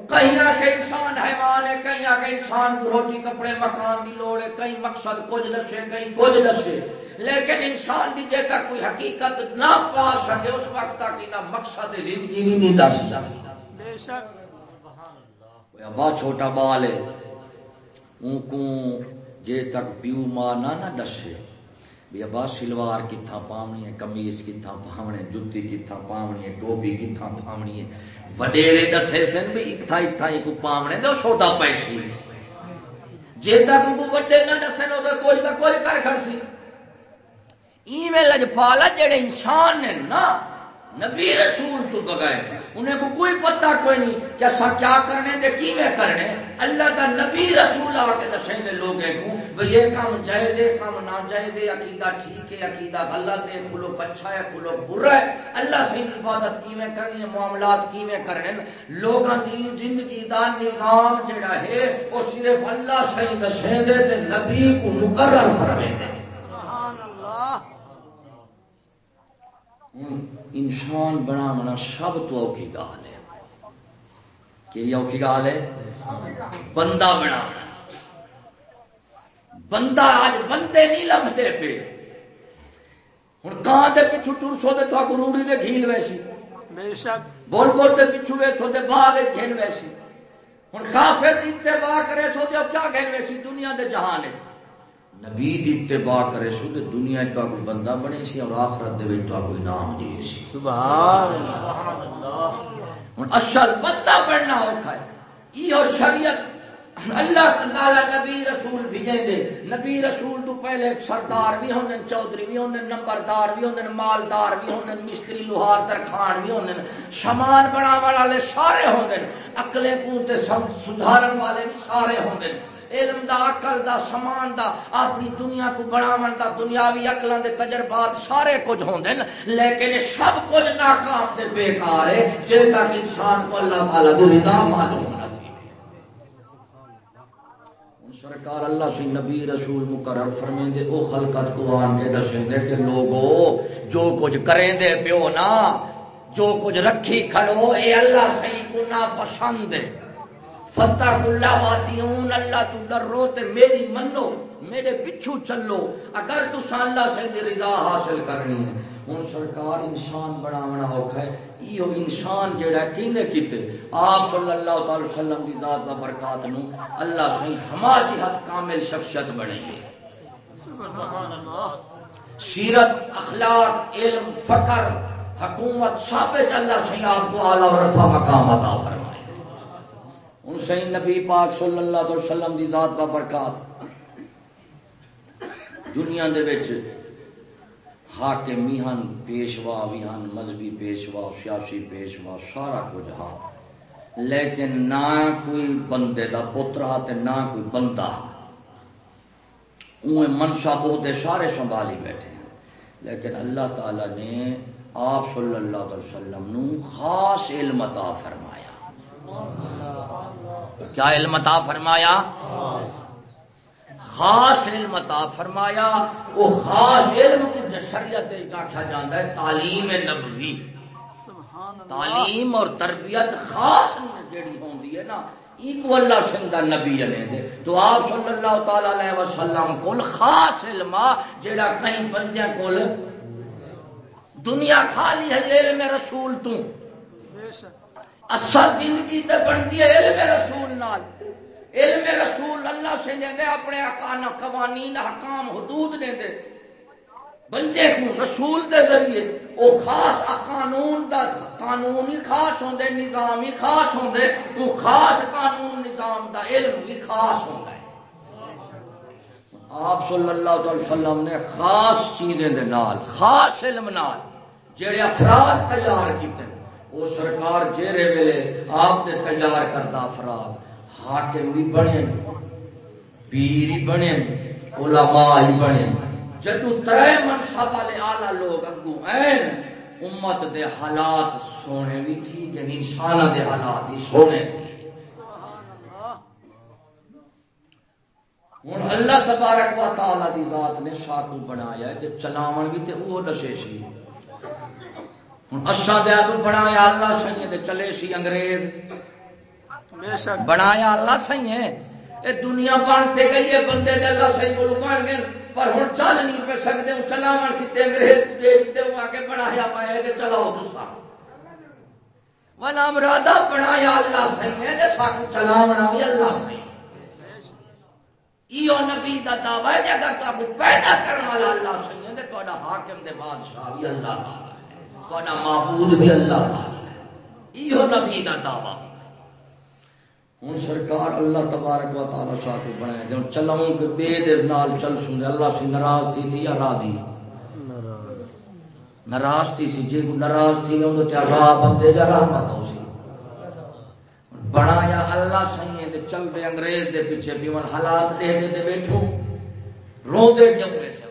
کہیں کہ انسان حیوان ہے کہیں کہ انسان کو روٹی کپڑے مکان کی لوڑ ہے کہیں مقصد کچھ دسے کہیں کچھ دسے۔ لیکن انسان کی جے تک کوئی حقیقت نہ پا سکے اس وقت تک یہ مقصد زندگی نہیں دس سکتا۔ ابا چھوٹا بال ہے۔ ان کو جے تک پیو ماں نہ دسے۔ بھی ابا سلوار کتنا پاونی ہے کمیز کتنا پاونے جتی کتنا پاونی ہے ٹوپی کتنا پاونی ہے وڈیرے دسے سن بھی اتھا اتھا ہی کو پاونے تو چھوٹا پیسی جی تک کو وڈے نہ دسے نو تو کوئی تو کوئی کر کھڑ سی۔ ای میں لجپالا جڑے انسان نے نا نبی رسول تو بغیر. انہیں کو کوئی پتہ کوئی نہیں کہ ایسا کیا کرنے دے کی میں کرنے. اللہ کا نبی رسول آ کے دسیں دے لوگ کو یہ کام جائے دے، کام نہ جائے دے، عقیدہ ٹھیک ہے، عقیدہ غلط ہے، کھلو اچھا ہے، کھلو برا ہے. اللہ سے عبادت کی میں کرنی ہے، معاملات کی میں کرنے لوگوں کی زندگی دا نظام جڑا ہے، وہ صرف اللہ سے دسیں دے تے نبی کو مقرر کرنے دے. سبحان اللہ. انسان بنا سب تو اوکھی گال ہے۔ کہ اوکھی گال ہے؟ بندہ بنا بندہ آج بندے نہیں لبتے پہ ہوں کہاں دے پچھو ٹور سو دے تو روڑی دے گھیل ویسی۔ بے شک۔ بول بول دے پچھو وے سو دے باغ گھن ویسی۔ ہوں کافر دیتے باغ کرے سو دے کیا گھن ویسی؟ دنیا دے جہان ہے نبی دی اتباع کرے سو تے دنیا کوئی بندہ بنے سی اور آخرت دے وچ کوئی نام سی۔ سبحان اللہ۔ ہن اصل بندہ بننا اوکھا ہے۔ یہ شریعت۔ اللہ تعالی نبی رسول بھیجے دے۔ نبی رسول تو پہلے سردار بھی ہونے چودھری بھی ہونے نمبردار بھی ہونے مالدار بھی ہونے مستری لوہار درخان بھی ہونے سامان بنا والے سارے ہونے اکلے کو سدھارن والے بھی سارے ہونے علم دا، عقل دا سامان دا، اپنی دنیا کو بناو دا، دنیاوی اقلوں دے تجربات سارے کچھ ہوندے لیکن سب کچھ ناکام دے بیکار ہے جے تک انسان کو اللہ تعالی دی رضا معلوم سرکار اللہ سی نبی رسول مقرر فرمیں دے او خلقت کو آن کے دسیں دے کہ لوگو، جو کچھ کریں دے پیو نا، جو کچھ رکھی کھڑو، اے اللہ سی کو نا پسند ہے۔ فتح اللہ واتیون اللہ تو ڈرو تے میری منو میرے پچھو چلو۔ اگر تو اللہ سے رضا حاصل کرنی ہے ہوں سرکار انسان بناونا اوکھا ہے۔ انسان کینے کیتے؟ آپ صلی اللہ تعالی وسلم کی ذات و برکات نو اللہ سے ہماری حد کامل شخصیت بنے گی۔ سیرت اخلاق علم فقر حکومت ثابت اللہ سے آپ کو اعلی مقام عطا فرمائے۔ ان سے نبی پاک صلی اللہ علیہ وسلم کی ذات برکات۔ دنیا دے حاکم بھی ہن، پیشوا بھی ہن، مذہبی پیشوا، سیاسی پیشوا، سارا کچھ ہاں لیکن نہ کوئی بندے دا پتر تے نہ کوئی بندہ۔ منشا بہتے سارے سنبھالی بیٹھے ہیں۔ لیکن اللہ تعالی نے آپ صلی اللہ علیہ وسلم نو خاص علم عطا فرمایا۔ کیا علم عطا فرمایا؟ خاص علم عطا فرمایا وہ خاص علم شریعت آخیا جاتا ہے تعلیم نبوی۔ تعلیم اور تربیت خاص جیڑی ہوندی ہے نا اللہ نبی جنے دے۔ تو آپ صلی اللہ تعالی علیہ وسلم کول خاص علم جیڑا کئی بندیاں کول دنیا خالی ہے علم رسول تو۔ اصل زندگی تے بنتی ہے علم رسول نال۔ علم رسول اللہ سے دے اپنے قوانین حکام حدود دے دے بندے کو رسول دے ذریعے وہ خاص قانون دا قانون ہی خاص ہوں نظام ہی خاص ہوں وہ خاص قانون، نظام دا علم بھی خاص ہوں آپ صلی اللہ علیہ وسلم نے خاص چیزیں دے نال، خاص علم نال، جڑے افراد تیار کیتے وہ سرکار جہرے ویلے آپ نے تیار کرتا افراد حاکم بھی بنے، پیر ہی بنے، علماء ہی بنے۔ جدو تر منشا والے آلہ لوگ اگو این امت دے حالات سونے بھی تھی کہ انسان دے حالات ہی سونے تھے۔ ہوں اللہ تبارک و تعالی دی ذات نے ساکو بنایا ہے چلاون بھی تے وہ دسے سی اچھا دیا تو بنایا اللہ سی چلے سی انگریز۔ بنایا اللہ ہے یہ دنیا بنتے گئی ہے بندے دے اللہ سی کو بن گئے۔ پر ہوں چل نہیں پہ سکتے چلا من کتنے انگریز آ کے بنایا پائے کہ چلاؤ دوسرا۔ نام رادا بنایا اللہ سی ہے ساکو چلاونا بھی اللہ سی ایو نبی کا دعوی ہے اگر تب پیدا کرنے والا اللہ سی ہے تو حاکم دے بادشاہ بھی اللہ تعالی معبود بھی اللہ تعالی ایو نبی کا دعوی ہوں سرکار اللہ تبارک و تعالی شاہ کو بنایا جب چلاؤں کہ بے دے نال چل سن اللہ سے ناراض تھی تھی یا راضی ناراض تھی سی جی کو ناراض تھی ہوں تو چاہا بندے جا رحمت ہو سی بنایا اللہ سی ہے چل دے انگریز دے پیچھے بھی من حالات دے دے دے بیٹھو رو دے کیوں ایسے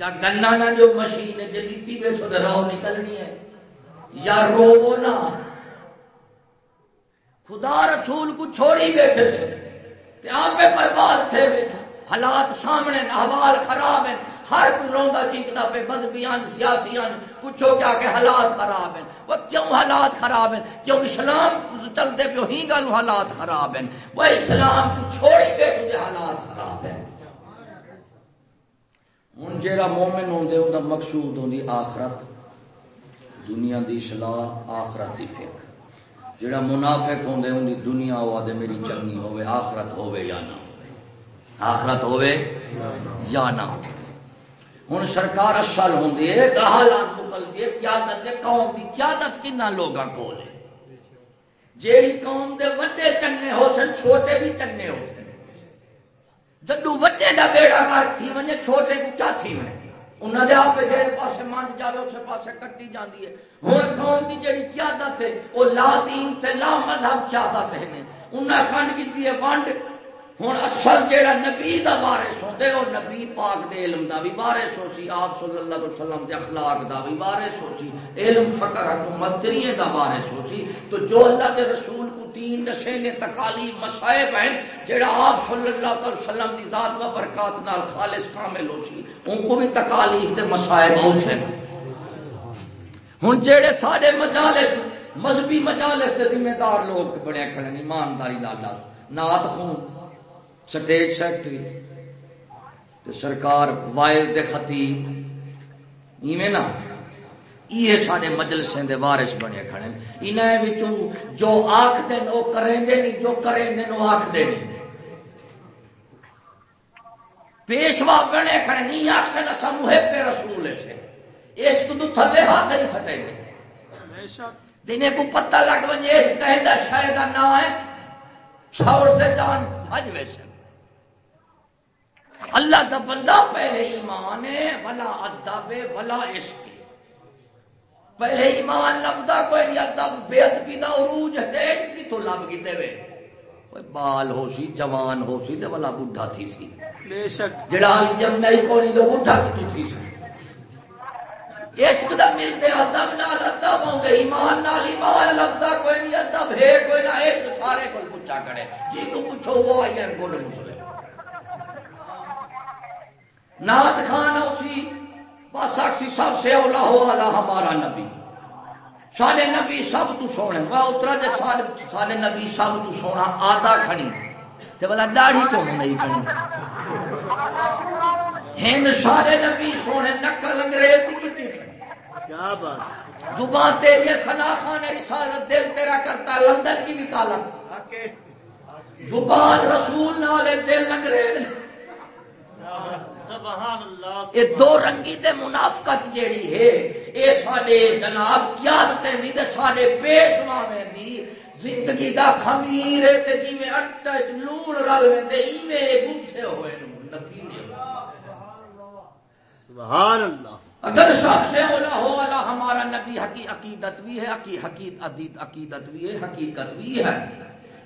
یا گنا نہ جو مشین ہے جدیدی بیٹھو دے رو نکلنی ہے۔ یا رو نہ خدا رسول کو چھوڑی بیٹھے تھے۔ آپ برباد تھے بیٹھے۔ حالات سامنے احوال خراب ہیں۔ ہر کوئی روندا چیختا پہ مذہبیان سیاسیان۔ پوچھو کیا کہ حالات خراب ہیں۔ وہ کیوں حالات خراب ہیں؟ کیوں اسلام چلتے پہ ہی گل حالات خراب ہیں؟ وہ اسلام کو چھوڑی بیٹھے حالات خراب ہیں۔ ہوں جا مومن ہوں ان کا مقصود ہوں آخرت۔ دنیا دی اصلاح آخرت کی فکر۔ جڑا منافق ہوں ان کی دنیا ہوا دے میری چنگی ہوے آخرت ہوے یا نہ آخرت ہوے یا نہ ہوں سرکار اصل ہوں حالات مکلتی ہے، قیادت قوم کی قیادت کن لوگوں کو جیڑی قوم دے وڈے چنگے ہو سن، چھوٹے بھی چنگے ہو سن۔ جدو وڈے دا بیڑا گار تھی، ونجے چھوٹے کو کیا تھی ونے انہوں نے آپ جہے پاسے من جائے اسے پاسے کٹی جاتی ہے۔ ہر قوم کی جڑی قیادت ہے وہ لا دین تے لا مذہب قیادت ہے۔ انہیں کنڈ کی ہے ونڈ ہوں اصل جہاں نبی کا وارس ہوتے وہ نبی پاک دے علم دا بھی وارس ہو سی، آپ صلی اللہ علیہ وسلم دے اخلاق دا بھی وارس ہو سی، علم فکر حکومت دا وارس ہو سی۔ تو جو اللہ کے رسول کو تین دشے نے تکالیف مسائب ہیں جہاں آپ صلی اللہ علیہ وسلم دی ذات و برکات نال خالص کامل ہو سی، ان کو بھی تکالیف دے مسائب ہو سے۔ ہوں جہے سارے مجالس، مذہبی مجالس کے ذمہ دار لوگ بڑے کھڑے ایمانداری لالا نات خون۔ سٹیج سیکٹری سرکار وائل دے خطیب، ایویں نا یہ سارے مجلسیں دے وارث بنے کھڑے انہیں جو آخ دین وہ کریں دے نہیں، جو کریں دین وہ آخ دے نہیں۔ پیشوا بنے کھڑے نہیں آخ نہ سموہ پہ رسول سے۔ اس کو تو تھلے ہاتھ نہیں پھٹے گے۔ دن کو پتہ لگ بجے اس کہہ شاید نام ہے چھوڑ سے جان حج ویسے۔ اللہ کا بندہ پہلے ایمان ہے ولا ادب ولا عشق پہلے ایمان لبدا کوئی نہیں ادب بے ادبی دا عروج ہے کی تو لب گی دے بال ہو سی جوان ہو سی تے والا بڈھا تھی سی۔ بے شک۔ جڑا جب نہیں کوئی تو بڈھا کی تھی سی۔ عشق دا ملتے ادب نال ادب ہوں گے ایمان نال ایمان لبدا کوئی نہیں ادب ہے کوئی نہ عشق سارے کو پوچھا کرے۔ جی کو پوچھو وہ آئی گڈ مسلم۔ نات خان اسی بس اکسی سب سے اولا ہو والا ہمارا نبی۔ سارے نبی سب تو سونے میں اترا جی سارے نبی سب تو سونا آتا کھڑی۔ تو بلا داڑھی کیوں نہیں کھڑی ہند سارے نبی سونے نقل انگریز کی کتنی کیا بات؟ زبان تیری سنا خان رسالت دل تیرا کرتا لندن کی بھی کالا زبان رسول نالے دل انگریز۔ یہ دو رنگی دے منافقت جیڑی ہے یہ سارے جناب قیادتیں بھی سارے پیشوا میں دی زندگی دا خمیر ہے تے جی میں اٹا لون رل تے ایویں گنتھے ہوئے نبی سبحان اللہ۔ اگر سب سے اولا ہو اللہ ہمارا نبی حقی عقیدت بھی ہے حقیقت عقیدت بھی ہے حقیقت بھی ہے۔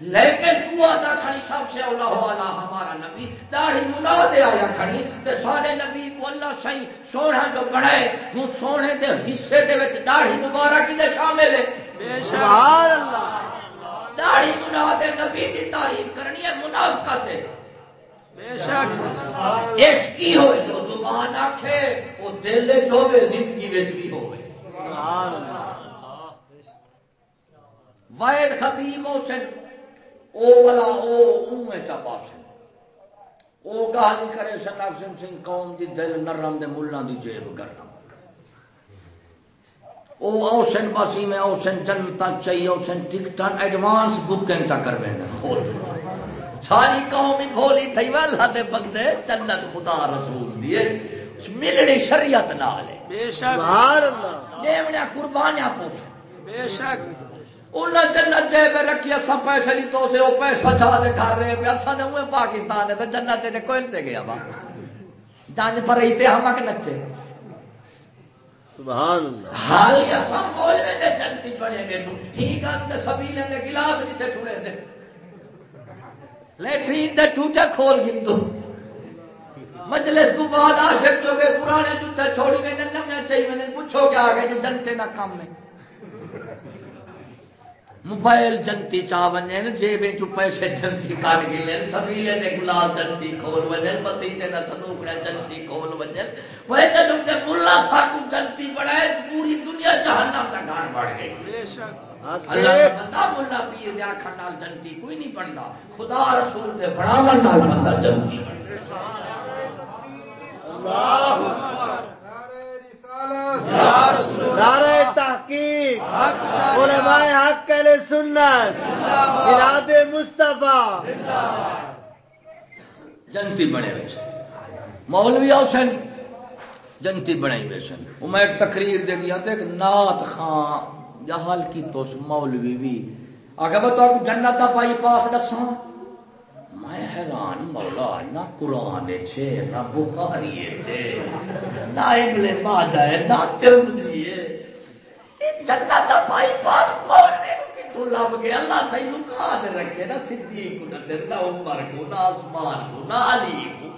لیکن تو آتا کھڑی سب سے اولا ہو اللہ ہمارا نبی۔ داڑھی ملا دے آیا کھڑی تے سارے نبی کو اللہ صحیح سونا جو بنائے وہ سونے دے حصے دے وچ داڑھی مبارک دے شامل ہے۔ سبحان اللہ۔ داڑھی ملا دے نبی دی تعریف کرنی ہے منافقت ہے۔ بے شک۔ اس کی ہوئے جو زبان آکھے وہ دل جو ہوئے زندگی وچ بھی ہوئے سبحان اللہ۔ وائد خطیب حسین او والا او اوے چا پاس او نہیں کرے سن نرسم سنگھ قوم دی دل نرم دے ملاں دی جیب او اوسن باسی میں اوسن جنتا چاہیے اوسن ٹکٹن ایڈوانس بکنگ تا کر وینا ساری قوم ہی بھولی تھی اللہ دے بندے جنت خدا رسول دیے ملنی شریعت نال ہے۔ بے شک۔ سبحان اللہ۔ دیوڑیاں قربانیاں پوچھ بے شک۔ انہیں جنت دے پہ رکھی اصا پیسے نہیں تو وہ پیسہ چاہ دے کر رہے پہ اصا نے پاکستان ہے تو جنت دے کوئی سے گیا با جانج پر رہی تے ہم کے نچے۔ سبحان اللہ۔ حال یا سب بول میں دے جنتی بڑے گے تو ہی گند سبھی نے دے گلاس نہیں سے چھوڑے دے۔ لیٹرین دے ٹوٹے کھول گندو مجلس تو بعد عاشق جو گئے پرانے جوتے چھوڑی میں نے نمیا چاہیے میں نے پوچھو کیا آگے جو جنتے نہ کام میں موبائل جنتی چاہ بنے جیبے چ پیسے جنتی کٹ گئے سبیلے نے گلاب جنتی کھول وجن پتیتے نہ سدوکڑا جنتی کھول وجن۔ وہ جدوں تے ملا ساکو جنتی بڑھائے پوری دنیا جہنم کا گھر بڑھ گئی۔ بے شک اللہ بندہ ملا پیر دے آکھن نال جنتی کوئی نہیں بندا۔ خدا رسول دے بڑھاون نال بندہ جنتی بندا۔ اللہ اکبر۔ نعرہ تحقیق، علماء حق کے سنت اراد مصطفیٰ۔ جنتی بنے ہوئے مولوی حسین جنتی بنے ہوئے سن۔ وہ میں ایک تقریر دے دیا ایک نات خان جہال کی تو مولوی بھی۔ آگے بتاؤ، جنت کا بائی پاس دساں۔ میں حیران مولا، نہ قرآن چھے، نہ بخاری چھے، نہ ابن ماجہ ہے، نہ ترمذی جنت کا بائی پاس مولوی کتوں لب گیا، اللہ صحیح لکا دے رکھے، نہ صدیق کو نہ عمر کو نہ عثمان کو نہ علی کو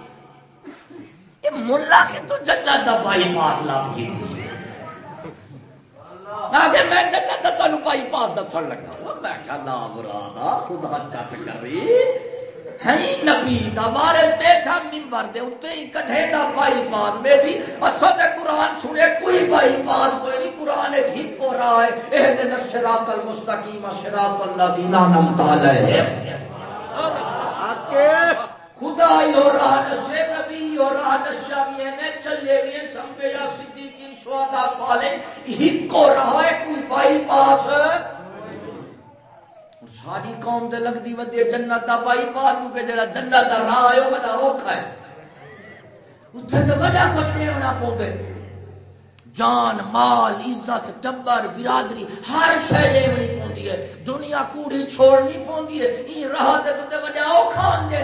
یہ ملا کے تو جنت کا بائی پاس لب گئی میں جنت کا تمہیں بائی پاس دسن لگا میں کہا لا مراد خدا چٹ کری۔ نبی دا بارے بیٹھا ممبر دے اتنے ہی دا بیٹھی۔ اچھا تے قرآن سنے کوئی بائی پاس کوئی نہیں۔ قرآن ایک ہی کو رہا ہے۔ اے دن شراط المستقیم شراط اللہ دینا نمتا لے خدا ہو رہا نشے نبی ہو رہا نشا بھی ہے چلے بھی ہیں۔ سمبے یا صدیقین شہداء صالح ہی کو رہا ہے کوئی بائی پاس ساری قوم سے لگتی ودی جنت کا بائی پا کیونکہ جڑا جنت کا راہ ہے وہ بڑا اوکھا ہے۔ اتنے تو وجہ کچھ نہیں ہونا پوندے جان، مال، عزت، ٹبر، برادری، ہر شہ دیونی پوندی ہے۔ دنیا کوڑی چھوڑنی پوندی ہے۔ یہ راہ دے تو وجہ اوکھا آندے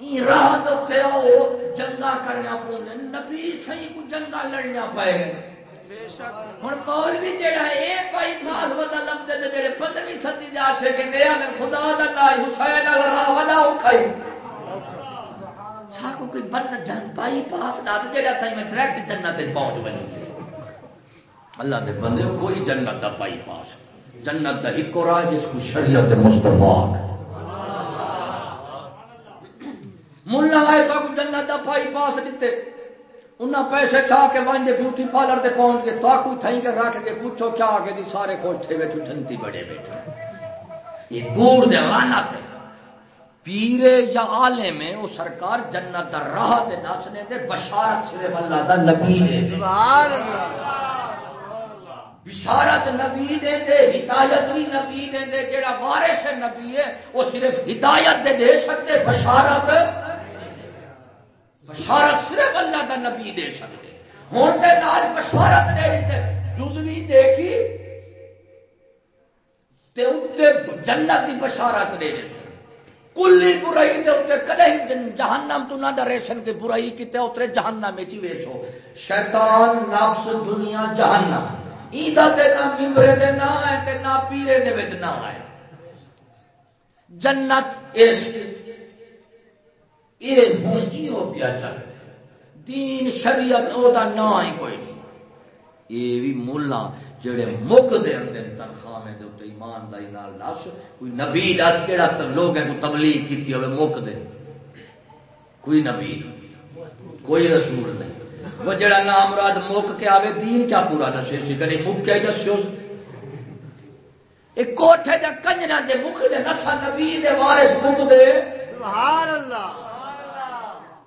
یہ راہ دے آؤ، جنگا کرنا پوندے نبی صحیح کو جنگا لڑنا پائے گا۔ ہوں مول جہا یہ بھائی مال ودا لمدے جڑے پندرہویں سدی دے آشے کے خدا دا نا حسین راہ ودا اوکھائی۔ ساکو کوئی بن جن بائی پاس نہ جڑا تھا میں ڈائریکٹ جنت پہنچ بنی اللہ دے بندے، کوئی جنت دا بائی پاس۔ جنت دا ایک راہ جس کو شریعت مصطفیٰ ملا آئے تو جنت دا بائی پاس دیتے انہیں پیسے کھا کے ون دے بیوٹی پارلر دے پہنچ گئے تو کوئی تھیں کے رکھ کے پوچھو کیا آگے دی سارے کوٹھے بیٹھو ٹھنتی بڑے بیٹھے یہ گوڑ دے وانا تے پیرے یا آلے میں وہ سرکار جنت دا راہ دے ناسنے دے بشارت صرف اللہ دا نبی دے سبحان اللہ بشارت نبی دے دے، ہدایت بھی نبی دے دے، جیڑا وارث نبی ہے، وہ صرف ہدایت دے دے سکتے، بشارت بشارت صرف اللہ کا نبی دے سکتے ہوں تو نال بشارت دے جزوی دیکھی تے جنت کی بشارت دے دے۔ کلی برائی دے اتنے کدے جہنم تو نہ ڈرے سن کے برائی کتے اترے جہنم میں چی ویسو شیطان نفس دنیا جہنم۔ ایدا تے نہ ممبرے دے نہ آئے تے نہ پیرے دے وچ نہ آئے۔ جنت اس یہ ہوں پیا چل دین شریعت ہی کوئی نہیں۔ یہ بھی جڑے مک دے اندر دے ایمانداری دس کوئی نبی دس کہڑا لوگ تبلیغ کی ہوئے مک دے۔ کوئی نبی کوئی رسول نہیں۔ وہ جڑا نام مراد مک کے آوے، دین کیا پورا دسے سی کرے؟ مک کے دسو ایک کوٹھے دے کنجرا دے مک دے، نسا نبی دے وارث مک دے۔ سبحان اللہ۔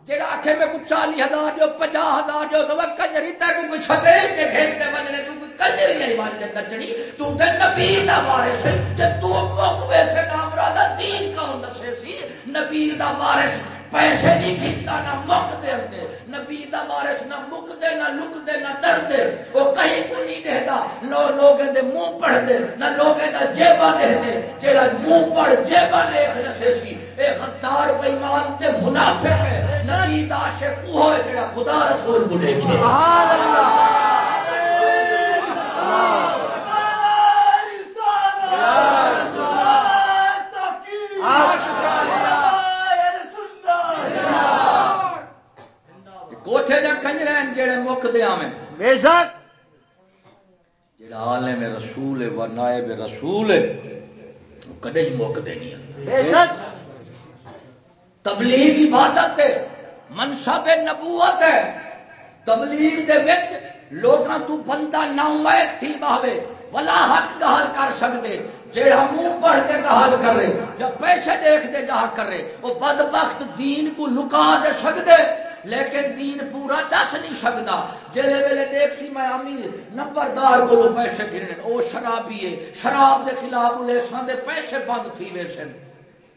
جڑا آخے میں کو چالی ہزار جو پچا ہزار جو سب کنجری تے کو کوئی چھٹے کے کھیلتے بننے تو کوئی کنجری نہیں بن جائے نچنی تو تے نبی دا وارث ہے تے تو مک ویسے نام را دا دین کون دسے سی؟ نبی دا وارث۔ پیسے نہیں کیتا نہ مک دے دے نبی دا وارث نہ مک دے نہ لک دے نہ ڈر دے وہ کہیں کو نہیں دہدا لو لوگ دے منہ پڑھ دے نہ لوگ دا جیبا دے دے جڑا منہ پڑھ جیبا لے دسے سی اے غدار بےمان تے منافق ہے۔ نبی دا عاشق وہ ہے جڑا خدا رسول کو دیکھے سبحان اللہ۔ کوٹھے دے کنجر ہیں جڑے مک دیا میں بے شک۔ جڑا عالم رسول ہے و نائب رسول ہے کدے ہی مک دینی بے شک۔ تبلیغ عبادت ہے منصب نبوت ہے۔ تبلیغ دے وچ لوگاں تو بندہ نہ امید تھی باوے ولا حق گال کر سکتے جیڑا منہ پڑھ کے گال کرے یا پیسے دیکھ دے جہاں کرے وہ بدبخت دین کو لکا دے سکتے لیکن دین پورا دس نہیں سکتا۔ جلے ویلے دیکھ سی میں امیر نمبردار کو پیسے گرنے وہ شرابی ہے، شراب دے خلاف لے دے پیسے بند تھی ویسے۔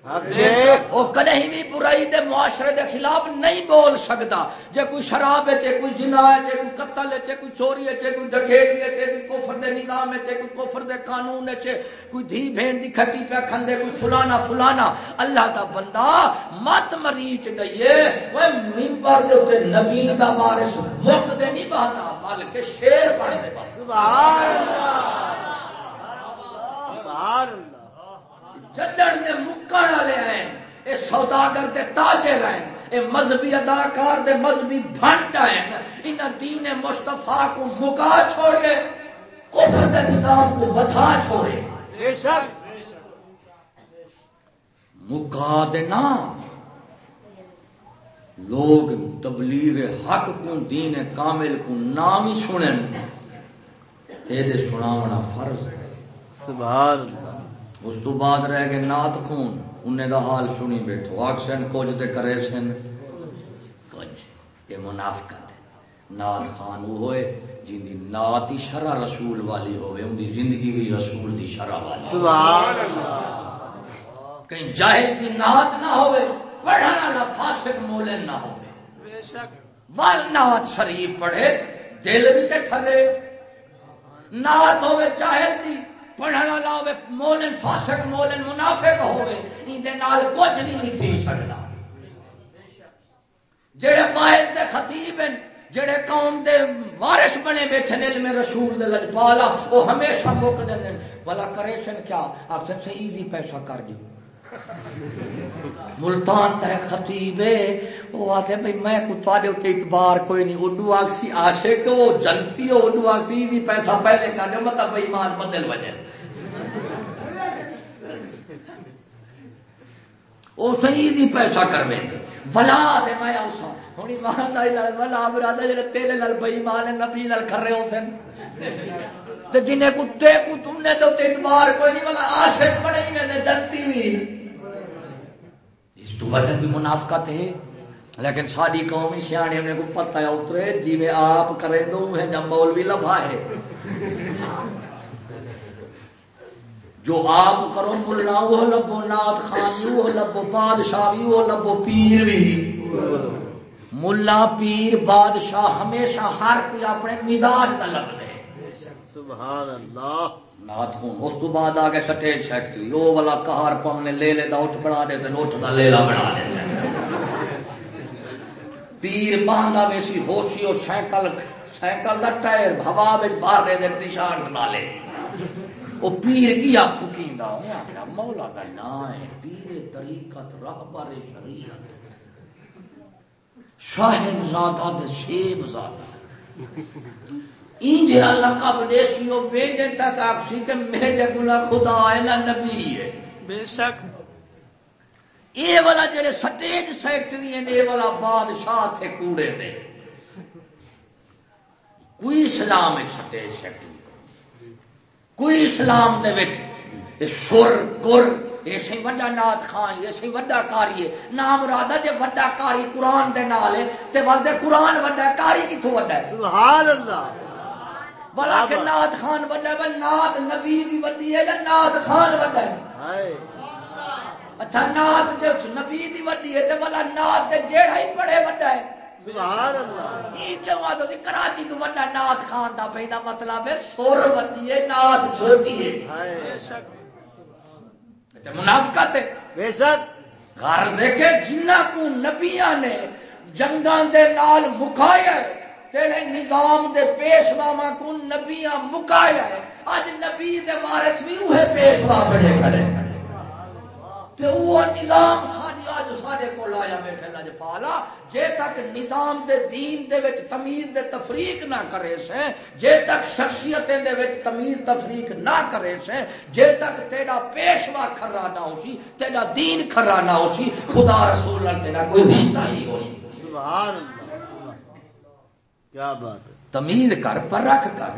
وہ کدی بھی برائی دے معاشرے دے خلاف نہیں بول سکتا۔ جے کوئی شراب ہے کوئی جنا ہے جے کوئی قتل ہے کوئی چوری ہے کوئی ڈکیتی ہے کوئی کوفر دے نظام ہے کوئی کوفر دے قانون ہے کوئی دھی بھین دی کھٹی پہ کھندے کوئی فلانا فلانا۔ اللہ دا بندہ مت مریچ گئیے وہ ممبر دے اوتے نبی دا وارث مک دے نہیں بہتا بلکہ شیر بن دے سبحان اللہ۔ سبحان اللہ۔ جڈن دے مکن والے ہیں۔ یہ سوداگر دے تاجر ہیں۔ یہ مذہبی اداکار دے مذہبی بھنٹ ہیں۔ ان دین مستفا کو مکا چھوڑے کفر دے نظام کو بتا چھوڑے۔ مکا دینا لوگ تبلیغ حق کو دین کامل کو نام ہی سنن۔ تیرے سناونا فرض ہے۔ سبحان اللہ۔ اس تو بعد رہ گئے نات خون۔ انہیں دا حال سنی بیٹھو۔ آکسن کچھ تے کرے سن۔ کچھ۔ یہ منافقت نات خان وہ ہوئے جن دی نات ہی شرع رسول والی ہوئے۔ ان دی زندگی بھی رسول دی شرع والی۔ سبحان اللہ کہیں جاہل دی نات نہ ہوئے پڑھنا والا فاسق مولن نہ ہوئے۔ بے شک۔ وال نات شریف پڑھے دل بھی تے ٹھلے۔ نات ہوئے جاہل دی۔ پڑھنے والا ہوے مولن فاسق مولن منافق ہوے ایندے نال کچھ نہیں نہیں تھی سکدا۔ جڑے مائل تے خطیب ہیں، جڑے قوم دے وارث بنے بیٹھے علم رسول دے لجپالا، وہ ہمیشہ مک دے بلا کریشن کیا، آپ سب سے ایزی پیسہ کر دیو۔ ملتان کا خطیب وہ آتے بھائی میں کو تے اتنے اعتبار کوئی نہیں۔ اڈو آکسی آشے کو جنتی ہو اڈو آکسی ایزی پیسہ پہلے کر دو مطلب بھائی مان بدل وجہ۔ وہ صحیح دی پیسہ کرویں گے ولا دے میں اس ہوں ایمان ولا برادر جڑے تیرے نال بئی مان نبی نال کر رہے ہو جنہیں کتے کو تم نے تو اعتبار کوئی نہیں والا عاشق بڑے ہی میں نے، جنتی بھی۔ بھی منافقت ہے۔ لیکن ساری قوم سیانے انہیں کو پتہ ہے اترے جی میں آپ کرے دو ہے جب مول بھی لبھا ہے۔ جو آپ کرو ملا، وہ لبو نات خان وہ لبو بادشاہ بھی وہ لبو پیر بھی۔ ملا، پیر، بادشاہ ہمیشہ ہر کوئی اپنے مزاج کا لگتے سبحان اللہ۔ نات خون اس تو بعد آ گئے سٹیج فیکٹری وہ والا کہار پم لے لے دا، اٹھ بنا دے اٹھ دا لیلا بنا دے پیر باندھا ویسی ہوشی اور سائیکل سائیکل دا ٹائر ہوا میں باہر دے دے، نشان بنا لے۔ وہ پیر کی آخو کیندا آپ آخیا مولا کا نام ہے پیر طریقت، رہبر شریعت۔ شاہد زادہ دے شیب زادہ۔ جہاں لقب وہ آپ سی کہ میرے گلا خدا ہے نبی ہے۔ بے شک۔ یہ والا جڑے سٹیج سیکٹری ہیں یہ والا بادشاہ تھے کوڑے کوئی اسلام ہے سٹیج سیکٹری کوئی اسلام دے سر گر سی وڈا نات خان سی وڈا کاری ہے۔ نام رادا جی وڈا کاری قرآن دے نال ہے تے ولدے قرآن وڈا کاری کتوں وڈا ہے؟ سبحان اللہ۔ بلا کہ نات خان وڈا ہے نات نبی دی وڈی ہے یا نات خان ہے اچھا نات جو نبی دی وڈی ہے تے بلا نات دے جیڑا ہی بڑے وڈا ہے کراچی تو بڑا نات خان کا پہ مطلب ہے سور وڈی ہے نات چھوٹی ہے۔ منافقت ہے۔ بے شک۔ گھر دیکھے جنہ کو نبیا نے جنگاں دے نال مکایا تیرے نظام دے پیشوا کو نبیاں مکایا ہے۔ اج نبی دے وارث بھی وہ پیشوا بڑے کھڑے تے وہ نظام ساری اج سارے کو آیا بیٹھے لج پالا۔ جے تک نظام دے دین دے وچ تمیز دے تفریق نہ کرے سے، جے تک شخصیت دے وچ تمیز تفریق نہ کرے سے، جے تک تیرا پیشوا کھرا نہ ہو سی تیرا دین کھرا نہ ہو سی خدا رسول اللہ تیرا کوئی رشتہ نہیں ہو سی سبحان اللہ۔ کیا بات ہے؟ تمیز کر پر رکھ کر۔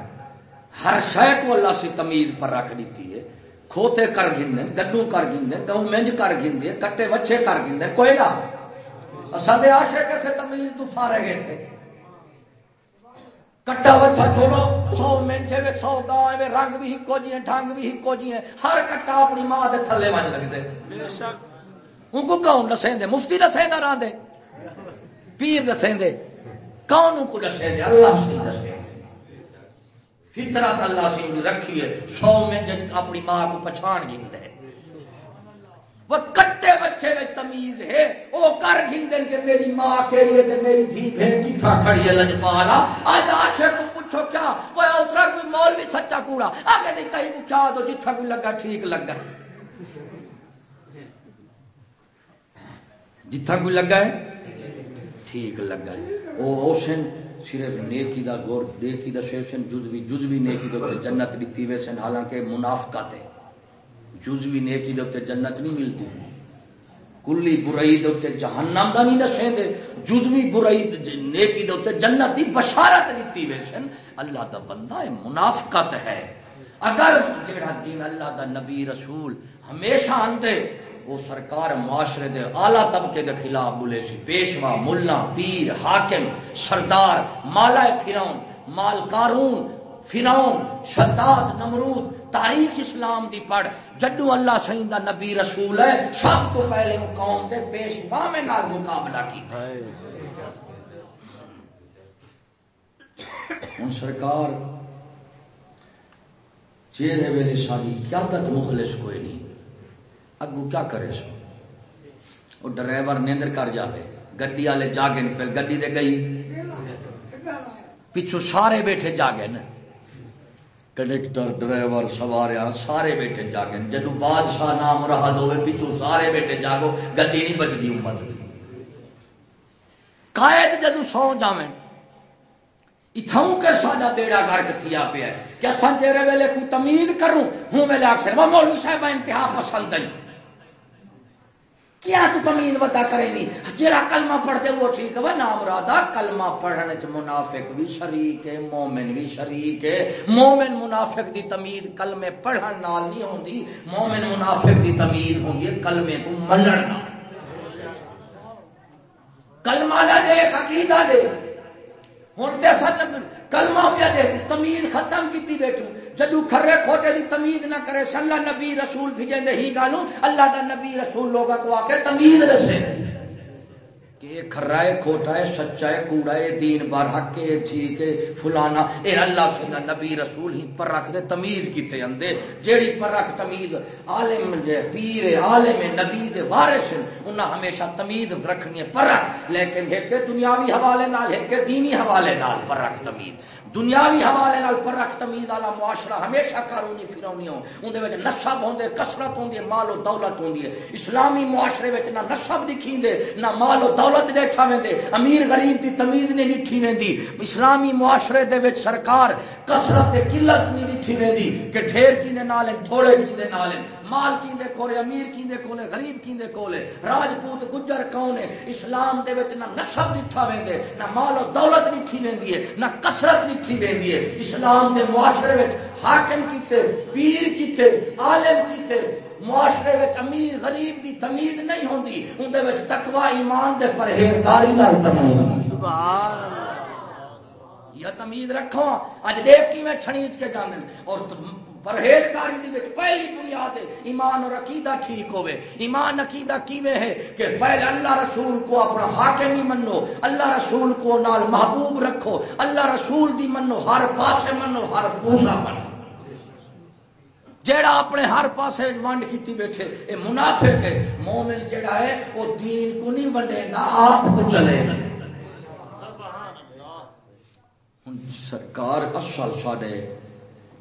ہر شے کو اللہ سے تمیز پر رکھ دیتی ہے۔ کھوتے کر گندے گڈو کر گندے گہوں منج کر گندے کٹے بچے کر گندے کوئی نہ۔ سدے آشے کے تھے تمیز تو سارے گئے تھے کٹا بچہ چھوڑو سو منچے میں سو گاؤں میں رنگ بھی ہکو جی ڈنگ بھی ہکو جی ہر کٹا اپنی ماں کے تھلے من لگتے ان کو کون دسیں دے مفتی دسیں دے دے پیر دسیں دے کون کو دسیں دے اللہ سے۔ دسیں فطرت اللہ سے رکھی ہے۔ سو میں جب اپنی ماں کو پچھان گی دے وہ کٹے بچے میں تمیز ہے۔ وہ کر گندن کہ میری ماں کے لیے تے میری دھی بہن کتھا کھڑی ہے لجپالا۔ آج عاشق کو پوچھو کیا؟ وہ اترا کوئی مول بھی سچا کوڑا۔ آگے دی کہیں کو کیا تو جتھا کوئی لگا ٹھیک لگا۔ جتھا کوئی لگا ہے؟ ٹھیک لگا جی۔ ہے وہ اوشن صرف نیکی دا گور نیکی دا سیشن جزوی جزوی نیکی دا جنت دیتی ویسن حالانکہ منافقت ہے جزوی نیکی دے جنت نہیں ملتی۔ کلی برائی دے جہنم دا نہیں دسیں دے۔ جزوی برائی نیکی دے جنت دی بشارت دیتی ویسن اللہ دا بندہ ہے منافقت ہے۔ اگر جڑا دین اللہ دا نبی رسول ہمیشہ آنتے وہ سرکار معاشرے دے آلہ طبقے دے خلاف بولے سی پیشوا ملا پیر، حاکم، سردار، مالا فراؤن مال قارون فراؤن شداد، نمرود، تاریخ اسلام دی پڑھ جدو اللہ سہی دا نبی رسول ہے، سب تو پہلے وہ قوم دے پیشوا میں نال مقابلہ کیا ہوں سرکار، چہرے ویلے ساری قیادت مخلص کوئی نہیں۔ اگو کیا کرے سو؟ وہ ڈرائیور نیندر کر جاوے، گڈی والے جاگے پھر گڈی دے گئی۔ پچھو سارے بیٹھے جاگے نا۔ کنڈکٹر، ڈرائیور سواریا سارے بیٹھے جاگے جدو بادشاہ نام رہا دو پچھو سارے بیٹھے جاگو، گڈی نہیں بچ گئی امت قائد جدو سو جاویں اتھاؤں کے ساڈا بیڑا گرک تھیا پیا کہ اصل تیرے ویلے کو تمیز کروں؟ ہوں ویلے آخر وہ مولوی صاحب انتہا پسند ہے کیا تو تمیز بتا کرے نہیں جرا کلمہ پڑھتے وہ ٹھیک ہے۔ نام رادا کلمہ پڑھنے چ منافق بھی شریک ہے، مومن بھی شریک ہے۔ مومن منافق دی تمیز کلمے پڑھن نال نہیں ہوندی، مومن منافق دی تمیز ہوندی ہے کلمے کو منن کلمہ نہ دے عقیدہ دے ہوں تو سن کلمہ پہ دے تمیز ختم کی بیٹھو۔ جدو کھرے کھوٹے دی تمیز نہ کرے اللہ نبی رسول بھیجے دے ہی گالوں، اللہ دا نبی رسول لوگوں کو آ کے تمیز رسے کہ یہ کھرا ہے، کھوٹا ہے، سچا ہے، کوڑا ہے، دین بار حق ہے، ٹھیک ہے، فلانا۔ اے اللہ سے نبی رسول ہی پر رکھ دے تمیز کیتے اندے۔ جیڑی پر رکھ تمیز عالم جے پیر، عالم نبی دے وارث انہاں ہمیشہ تمیز رکھنی ہے پر رکھ لیکن ایک دنیاوی حوالے نال ایک دینی حوالے نال پر رکھ تمیز۔ دنیاوی حوالے نال پر رکھ تمیز والا معاشرہ ہمیشہ قانونی فرونی ہو اندر نسب ہوندے کثرت ہوندی ہے مال و دولت ہوندی ہے اسلامی معاشرے وچ نہ نسب دکھی نہ مال و دولت دیکھا ویندے امیر غریب دی تمیز نہیں دکھی ویندی۔ اسلامی معاشرے دے وچ سرکار کثرت تے قلت نہیں دکھی ویندی کہ ڈھیر کیندے نال تھوڑے کیندے نال مال کیندے کولے، امیر کیندے کولے، غریب کیندے کولے۔ راجپوت، گجر کون ہے؟ اسلام دے وچ نہ نسب دکھا ویندے، نہ مال و دولت دکھی ویندی ہے، نہ کثرت لکھی ویندی ہے اسلام دے معاشرے وچ حاکم کیتے، پیر کیتے، عالم کیتے، معاشرے وچ امیر غریب دی تمیز نہیں ہوندی، اون دے وچ تقوی ایمان دے پرہیزگاری نال تمیز سبحان اللہ۔ یا تمیز رکھو اج دیکھ کی میں چھڑیچ کے جانن۔ اور پرہیزگاری دی وچ پہلی بنیاد ہے، ایمان اور عقیدہ ٹھیک ہوے ایمان عقیدہ کیویں ہے؟ کہ پہلے اللہ رسول کو اپنا حاکم ہی منو، اللہ رسول کو نال محبوب رکھو، اللہ رسول دی منو، ہر پاسے منو، ہر پوزا منو۔ جیڑا اپنے ہر پاسے ونڈ کیتی بیٹھے، اے منافق ہے۔ مومن جیڑا ہے وہ دین کو نہیں ونڈے گا آپ کو چلے گا۔ سرکار اصل ساڈے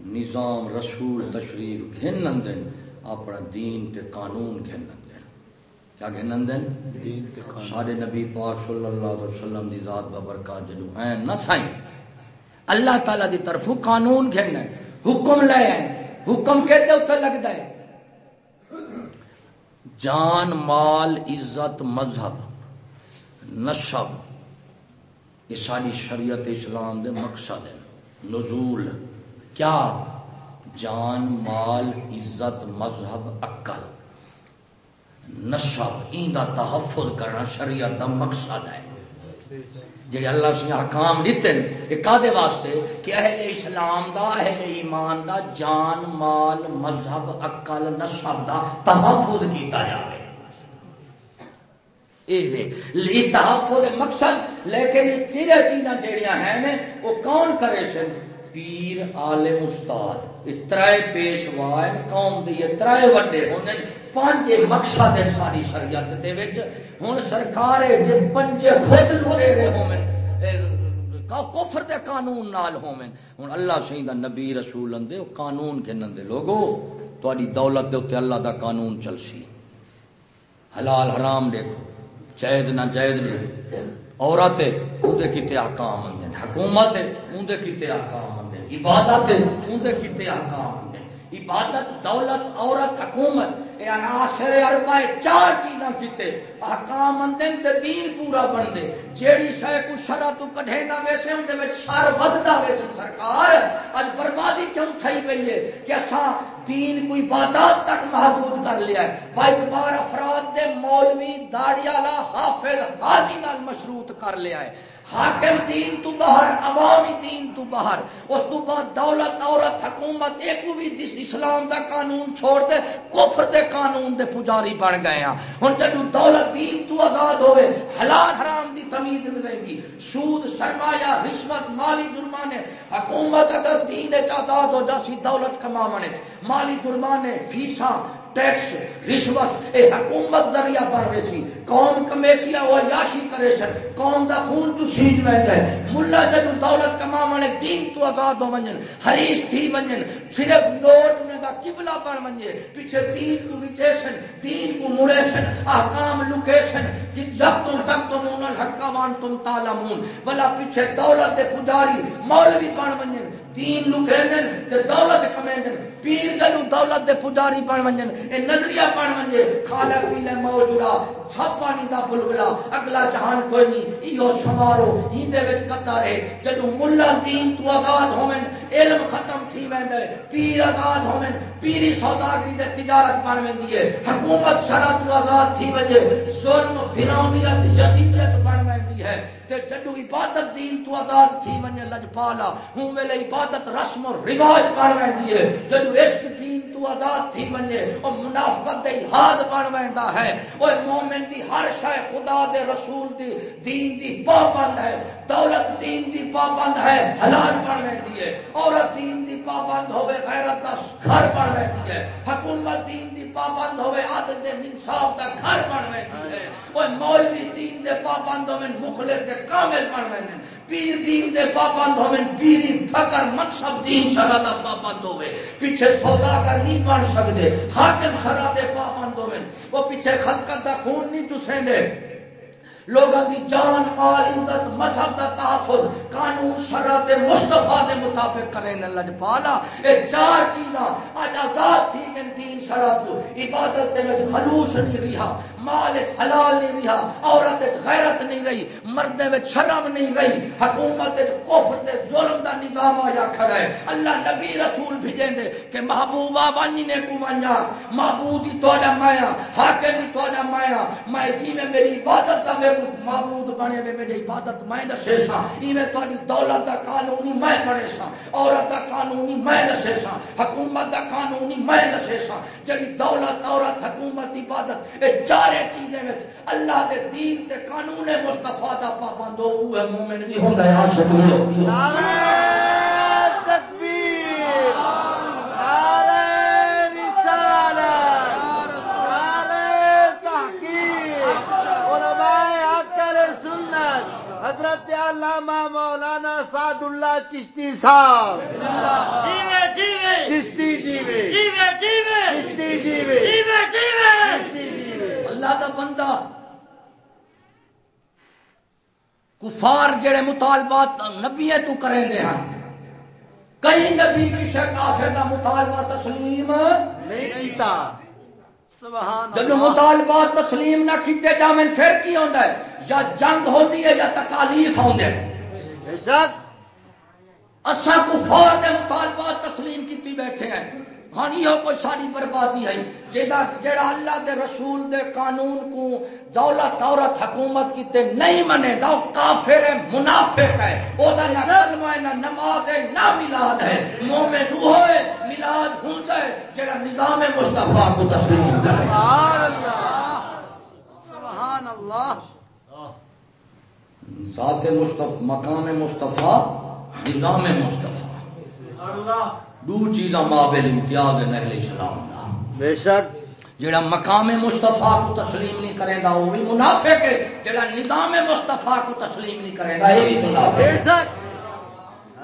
نظام رسول تشریف گھن دین اپنا دین تے قانون گھن دین کیا گھن دین سارے نبی پاک صلی اللہ علیہ وسلم دی ذات ببرکات جدو ہیں نہ سائیں۔ اللہ تعالی دی طرف قانون گھن ہے حکم لے ہیں۔ حکم کہتے اتنے لگتا ہے؟ جان مال عزت مذہب۔ نشب یہ ساری شریعت اسلام دے مقصد ہے نزول، کیا؟ جان، مال، عزت، مذہب، عقل۔ نشب ان کا تحفظ کرنا شریعت کا مقصد ہے۔ جی اللہ سے حکام دیتے ہیں، یہ کدے واسطے؟ کہ اہل اسلام دا، اہل ایمان دا جان، مال، مذہب، عقل نشب دا تحفظ کیتا جائے تحفظ مقصد، لیکن چیزیں چیزاں جہیا ہیں وہ کون کرے سن؟ پیر عالم استاد۔ ترائے پیشوا قوم دی ترائے وڈے ہونے پانچ مقصد ہے ساری شریعت دے وچ۔ ہن سرکار جے پنجے خود لڑے رہے ہومن۔ کفر دے قانون نال ہومن۔ ہن اللہ سہی دا نبی رسول اندے، او قانون کے نندے لوگو تہاڈی دولت دے اوتے اللہ دا قانون چلسی۔ حلال حرام دیکھو۔ جائز نہ جائز نہیں عورت اندر کتے آکام آتے حکومت اندر کتے آکام آتے عبادت اندر کتے آکام آتے عبادت دولت، عورت، حکومت۔ عناصر اربع چار چیزاں کیتے، احکام اندن تے دین پورا بن دے جیڑی شے کو شرع تو کڈھے نہ ویسے اون دے وچ شر وددا ویسے سرکار، اج بربادی کیوں تھئی پئی ہے کہ اساں دین کوئی عبادت تک محدود کر لیا ہے۔ بھائی بار افراد دے مولوی داڑھی والا حافظ حاجی نال مشروط کر لیا ہے۔ حاکم دین تو باہر، عوامی دین تو باہر، اس تو بعد دولت، عورت، حکومت، ایک بھی اسلام دا قانون چھوڑ دے، کفر دے قانون دے پجاری بن گئے ہیں۔ ہن جدوں دولت دین تو آزاد ہوئے، حلال حرام دی تمیز نہیں رہندی سود، سرمایہ، رشوت، مالی جرمانے، حکومت اگر دین وچ آزاد ہو جاسی، دولت کماونے مالی جرمانے، فیساں ٹیکس، رشوت، اے حکومت ذریعہ بن رہی سی۔ قوم کمیسیا وہ یاشی کرے سن۔ قوم دا خون تو سیج میں گئے ملا جدو دولت کما منے دین تو آزاد ہو ونجن حریش تھی ونجن صرف نوٹ میں دا قبلہ بن ونجے پیچھے دین تو وچے سن، دین کو مڑے سن، احکام لکے سن۔ کہ جب تم تک تم انہوں الحقہ وان تم تعلمون۔ بلا پیچھے دولت دے پجاری مولوی بن ونجن دین نو لکھیں تے دولت کمیں پیر جنو دولت دے پجاری بن ونجن، اے نظریہ بن ونجے، کھالا پیلے موجودہ سب پانی دا بلبلا، اگلا جہان کوئی نہیں ایو سمارو ہیندے وچ کتا رہے، جدو ملا دین تو آزاد ہومن، علم ختم تھی ویندے پیر آزاد ہومن، پیری سوداگری دے تجارت بن ویندی ہے، حکومت شرع تو آزاد تھی وجے ظلم فرعونیت جدیدیت بن ویندی ہے، تے جدو عبادت دین تو آزاد تھی ونجے، لجپالا، ہوں ویلے عبادت عبادت، رسم و رواج بن ویندی ہے۔ جدو عشق دین تو آزاد تھی ونجے او منافقت دے الہاد بن ویندا ہے۔ او مومن دی ہر شے خدا دے رسول دی، دین دی پابند ہے۔ دولت دین دی پابند ہے، حلال بن ویندی ہے۔ عورت دین دی پابند ہوے غیرت دا گھر بن ویندی ہے۔ حکومت دین دی پابند ہوے عادت دے انصاف دا گھر بن ویندی ہے۔ او مولوی دین دے پابند ہوے مخلص دے کامل بن ویندے پیر دین دے پابند ہوئے پیری فکر منصب دین شرح دا پابند ہوئے پیچھے سودا سوداگر نہیں بن سکتے حاکم شرح دے پابند ہوئے وہ پیچھے خلقت دا خون نہیں چسیں دے لوگوں کی جان مال عزت، مذہب کا تحفظ قانون شرط مستفا کے مطابق کریں لج پالا۔ یہ چار چیزاں اج آزاد تھی کہ دین شرط عبادت خلوص نہیں رہا۔ مال حلال نہیں رہا عورت غیرت نہیں رہی مرد شرم نہیں رہی، حکومت کوفر دے ظلم دا نظام آیا کھڑا ہے۔ اللہ نبی رسول بھیجیں دے کہ محبوبہ بانی نے کو منجا محبوب ہی مایا حاکم ہی مایا، میں جی میں میری عبادت دا میں معبود بنے میں میری عبادت میں دسے سا۔ ایویں تہاڈی دولت دا قانونی میں بنے سا، عورت دا قانونی میں دسے سا، حکومت دا قانونی میں دسے سا۔ جڑی دولت، عورت، حکومت، عبادت، اے سارے چیزیں وچ اللہ دے دین تے قانون مصطفی دا پابند ہو وہ مومن بھی ہوندا ہے عاشق نعرہ تکبیر۔ نعرہ رسالت نعرہ تحقیق علماء عقل سنت حضرت علامہ مولانا سعد اللہ چشتی صاحب۔ چشتی جیوے۔ چشتی جیوے۔ اللہ دا بندہ۔ کفار جڑے مطالبات نبی تو کریں دے ہیں۔ کئی نبی کی کافر دا مطالبہ تسلیم؟ نہیں کیتا۔ جب مطالبات تسلیم نہ کیتے جامن پھر کی ہوتا ہے؟ یا جنگ ہوتی ہے یا تکالیف ہوتے ہیں اصا کفار دے مطالبات تسلیم کیتی بیٹھے ہیں۔ ہاں یہ کوئی ساری بربادی ہے جیڑا جیڑا اللہ دے رسول دے قانون کو دولت عورت حکومت کیتے نہیں منے دا کافر ہے منافق ہے۔ او دا نہ کلمہ ہے نہ نماز ہے نہ میلاد ہے۔ مومن وہ ہے میلاد ہوندا ہے جیڑا نظام مصطفی کو تسلیم کرے۔ سبحان اللہ۔ سبحان اللہ۔ اللہ ذات مصطفیٰ مقام مصطفیٰ نظام مصطفیٰ۔ دو چیزاں مابل امتیاز نہل اسلام دا۔ بے شک۔ جڑا مقام مصطفیٰ کو تسلیم نہیں کرے گا وہ بھی منافق ہے۔ جڑا نظام مصطفیٰ کو تسلیم نہیں کرے گا یہ بھی منافق بے ہے شک۔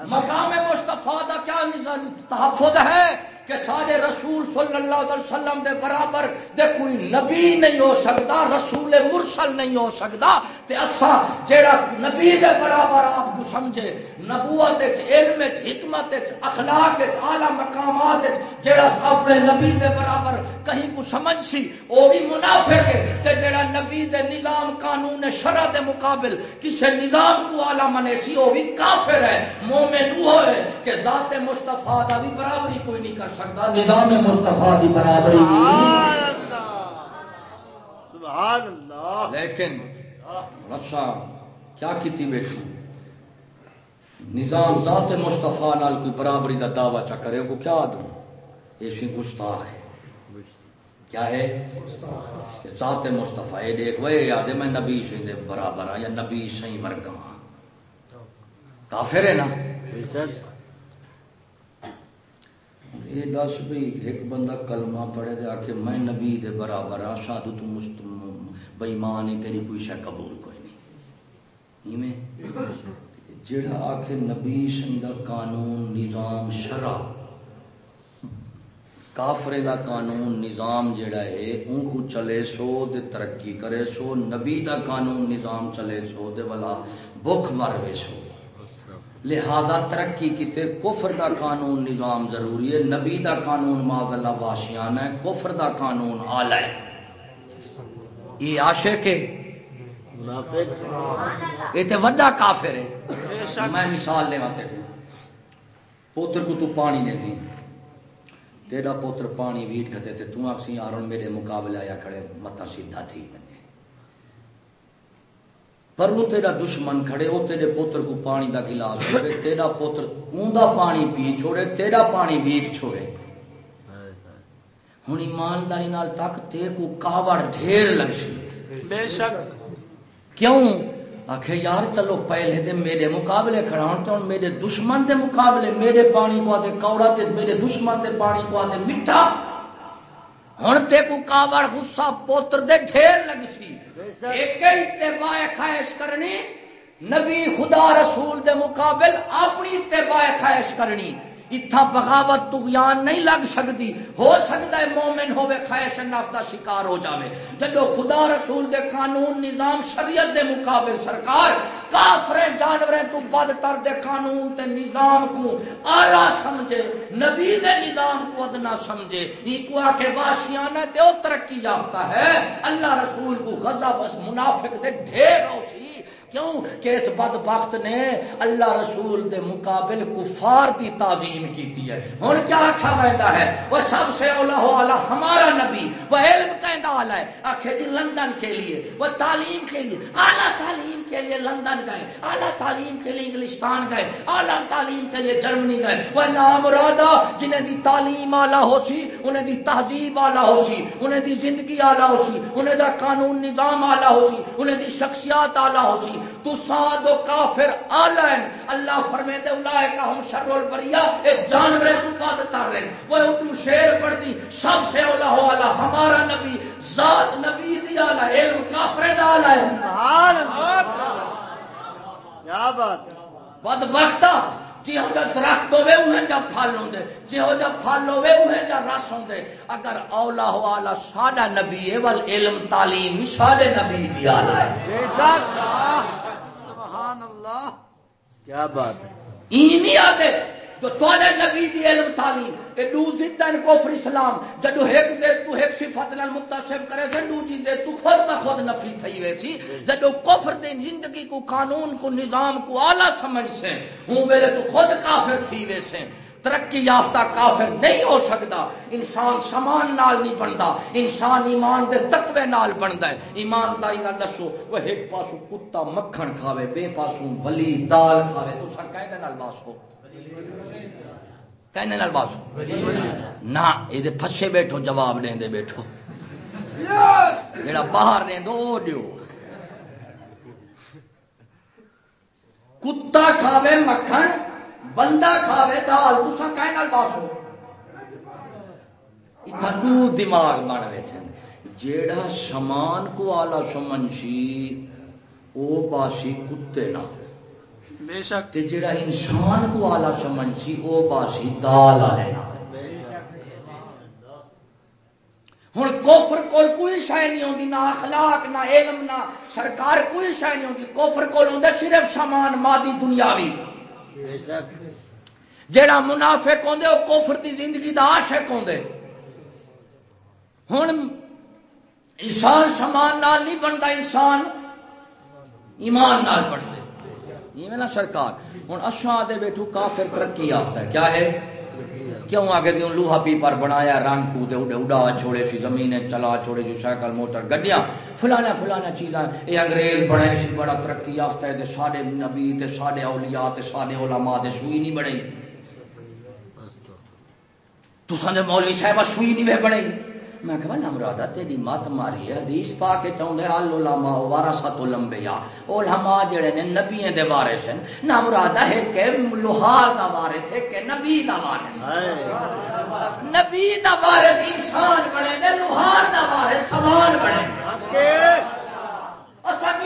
مقام مصطفیٰ دا کیا تحفظ ہے؟ کہ سارے رسول صلی اللہ علیہ وسلم دے برابر دے کوئی نبی نہیں ہو سکتا، رسول مرسل نہیں ہو سکتا۔ تے اسا جیڑا نبی دے برابر آپ کو سمجھے، نبوت علم حکمت اخلاق اعلی مقامات جیڑا اپنے نبی دے برابر کہیں کو سمجھ سی وہ بھی منافق ہے۔ تے جیڑا نبی دے نظام، قانون، شرع دے مقابل کسے نظام کو اعلی منے سی وہ بھی کافر ہے، مومن وہ ہے کہ ذات مصطفیٰ دا بھی برابری کوئی نہیں کر سکتا نظام مصطفیٰ دی برابری سبحان اللہ۔ سبحان اللہ۔ لیکن رسا کیا کیتی بیٹھی نظام ذات مصطفیٰ نال کوئی برابری دا دعویٰ چا کرے وہ کیا دوں؟ ایسی گستاخ ہے۔ کیا ہے؟ ذات مصطفیٰ۔ یہ دیکھ وہ یاد ہے میں نبی سی دے برابر ہاں یا نبی سی ورگا ہاں کافر ہے نا؟ یہ دس بھی ایک بندہ کلمہ پڑھے دے آکے میں نبی دے برابر ہاں شادو تو مستم بےمان تیری کوئی شے قبول کوئی نہیں۔ ایویں؟ جڑا آکے نبی سنگا قانون، نظام، شرع۔ کافرے دا قانون، نظام جڑا ہے ان کو چلے سو دے ترقی کرے سو، نبی دا قانون، نظام چلے سو دے والا بھوک مروے سو۔ لہذا ترقی کیتے کفر دا قانون نظام ضروری ہے نبی دا قانون معاذ اللہ واشیان ہے کفر دا قانون آلہ ہے۔ یہ عاشق ہے۔ یہ تے وڈا کافر ہے۔ میں مثال لے تے کو۔ پوتر کو تو پانی دے دی۔ تیرا پوتر پانی ویٹ کھتے تے تو آکسی آرون میرے مقابلے آیا کھڑے متا سیدھا تھی۔ بنے پر وہ تیرا دشمن کھڑے وہ تیرے پوتر کو پانی دا گلاس چھوڑے تیرا پوتر اوندا پانی پی چھوڑے تیرا پانی ویٹ چھوڑے۔ ہوں ایمانداری نال تک تے کو کاوڑ ڈھیر لگ سی بے شک۔ کیوں؟ آخ یار چلو پہلے دے میرے مقابلے کھڑا ہوں تو میرے دشمن دے مقابلے میرے پانی کو آدھے کوڑا تے میرے دشمن دے پانی کو آدھے میٹھا ہوں تے کو کاوڑ غصہ پوتر دے ڈھیر لگ سی۔ ایک اتباع خواہش کرنی نبی خدا رسول دے مقابل اپنی اتباع خواہش کرنی۔ اتھا بغاوت تغیان نہیں لگ سکتی۔ ہو سکتا ہے مومن ہوے خواہش نفس دا شکار ہو جاوے۔ جدو خدا رسول دے قانون، نظام، شریعت دے مقابل سرکار کافر جانوریں تو بد تر دے قانون تے نظام کو آلہ سمجھے، نبی دے نظام کو ادنا سمجھے۔ ای کو آ کے واشیانہ تے او ترقی یافتہ ہے۔ اللہ رسول کو غضب بس منافق دے ڈھیر روشی کیوں کہ اس بدبخت نے اللہ رسول دے مقابل کفار دی تعظیم کیتی ہے؟ ہن کیا آکھا ویندا ہے؟ وہ سب سے اولا ہو اعلی ہمارا نبی، وہ علم کہندا والا ہے۔ آخے جی لندن کے لیے، وہ تعلیم کے لیے۔ اعلیٰ تعلیم کے لیے لندن گئے، اعلی تعلیم کے لیے انگلستان گئے، اعلی تعلیم کے لیے جرمنی گئے۔ وہ نام مرادہ جنہیں دی تعلیم اعلی ہو سی انہیں دی تہذیب اعلی ہو سی انہیں دی زندگی اعلی ہو سی انہیں دا قانون نظام اعلی ہو سی انہیں دی شخصیات اعلی ہو سی تو ساد و کافر آلائن اللہ فرمے دے اولائے کا ہم شر البریہ اے جانورے تو بات کر رہے۔ وہ اردو شیر پڑھ دی، سب سے اولا ہو اللہ ہمارا نبی ذات نبی دی علم کافر دا آلہ ہے سبحان اللہ۔ کیا بات۔ بد وقتا جی ہو جا درخت ہوے انہیں جا پھل ہوندے۔ جی ہو جا پھل ہوے انہیں جا رس ہوندے۔ اگر اولا ہو آلہ ساڈا نبی ہے ول علم تعلیم سارے نبی دی آلہ ہے بے شک۔ سبحان اللہ۔ کیا بات۔ ہے این نہیں آتے جو تھوڑے نبی دی علم تعلیم اے دو زدن کفر اسلام، جدو ایک دے تو ایک صفت نال متصف کرے سے دو چیز جی دے تو خود نہ خود نفی تھئی ویسی جدو کفر دے زندگی کو، قانون کو، نظام کو اعلی سمجھ سے، ہوں میرے تو خود کافر تھی ویسے ترقی یافتہ کافر نہیں ہو سکتا۔ انسان سمان نال نہیں بنتا۔ انسان ایمان دے تقوی نال بنتا ہے۔ ایمانداری نال دسو، وہ ایک پاسو کتا مکھن کھاوے، بے پاسو ولی دال کھاوے، تو سر کہندے نال باس ہو۔ کہنے نال بس۔ نہ یہ پھسے بیٹھو، جواب دے بیٹھو۔ جڑا باہر دیں دو وہ دیو۔ کتا کھاوے مکھن، بندہ کھاوے دال۔ تسا کہنے دماغ بن ویسے جیڑا سمان کو آلہ سمن سی وہ باسی کتے نہ ہو بے شک۔ تے جیڑا انسان کو آلہ سمنشی او باسی دال آلے۔ نہ ہوں کوفر کول کوئی شہ نہیں ہوتی نہ اخلاق نہ علم نہ سرکار کوئی شہ نہیں ہوتی کوفر کول ہوں صرف سامان مادی دنیاوی۔ جیڑا منافق ہوں وہ کوفر دی زندگی دا عاشق ہوں ہوں انسان سامان نال نہیں بنتا انسان ایمان نال بنتے یہ نا سرکار ہوں اچھا دے بیٹھو کافر ترقی یافتہ ہے۔ کیا ہے؟ کیوں آگے دی لوہا پیپر بنایا، رنگ کو دے اڈے اڈا چھوڑے سی زمین چلا چھوڑے جو سائیکل، موٹر، گڈیاں، فلانا فلانا چیزاں۔ یہ انگریز بنے سی، بڑا ترقی یافتہ ہے۔ سارے نبی، تے سارے اولیاء، تے سارے علماء تے سوئی نہیں بڑی تو سنے مولوی صاحب سوئی نہیں بڑی میں کہ نمرادہ تیری مت ماری حدیث پا کے چاہتے علماء علماء جڑے نے نبیوں دے وارث ہیں۔ نمرادہ ہے کہ لوہار دا وارث ہے کہ نبی دا وارث نبی دا وارث انسان بنے نے لوہار دا وارث سامان بنے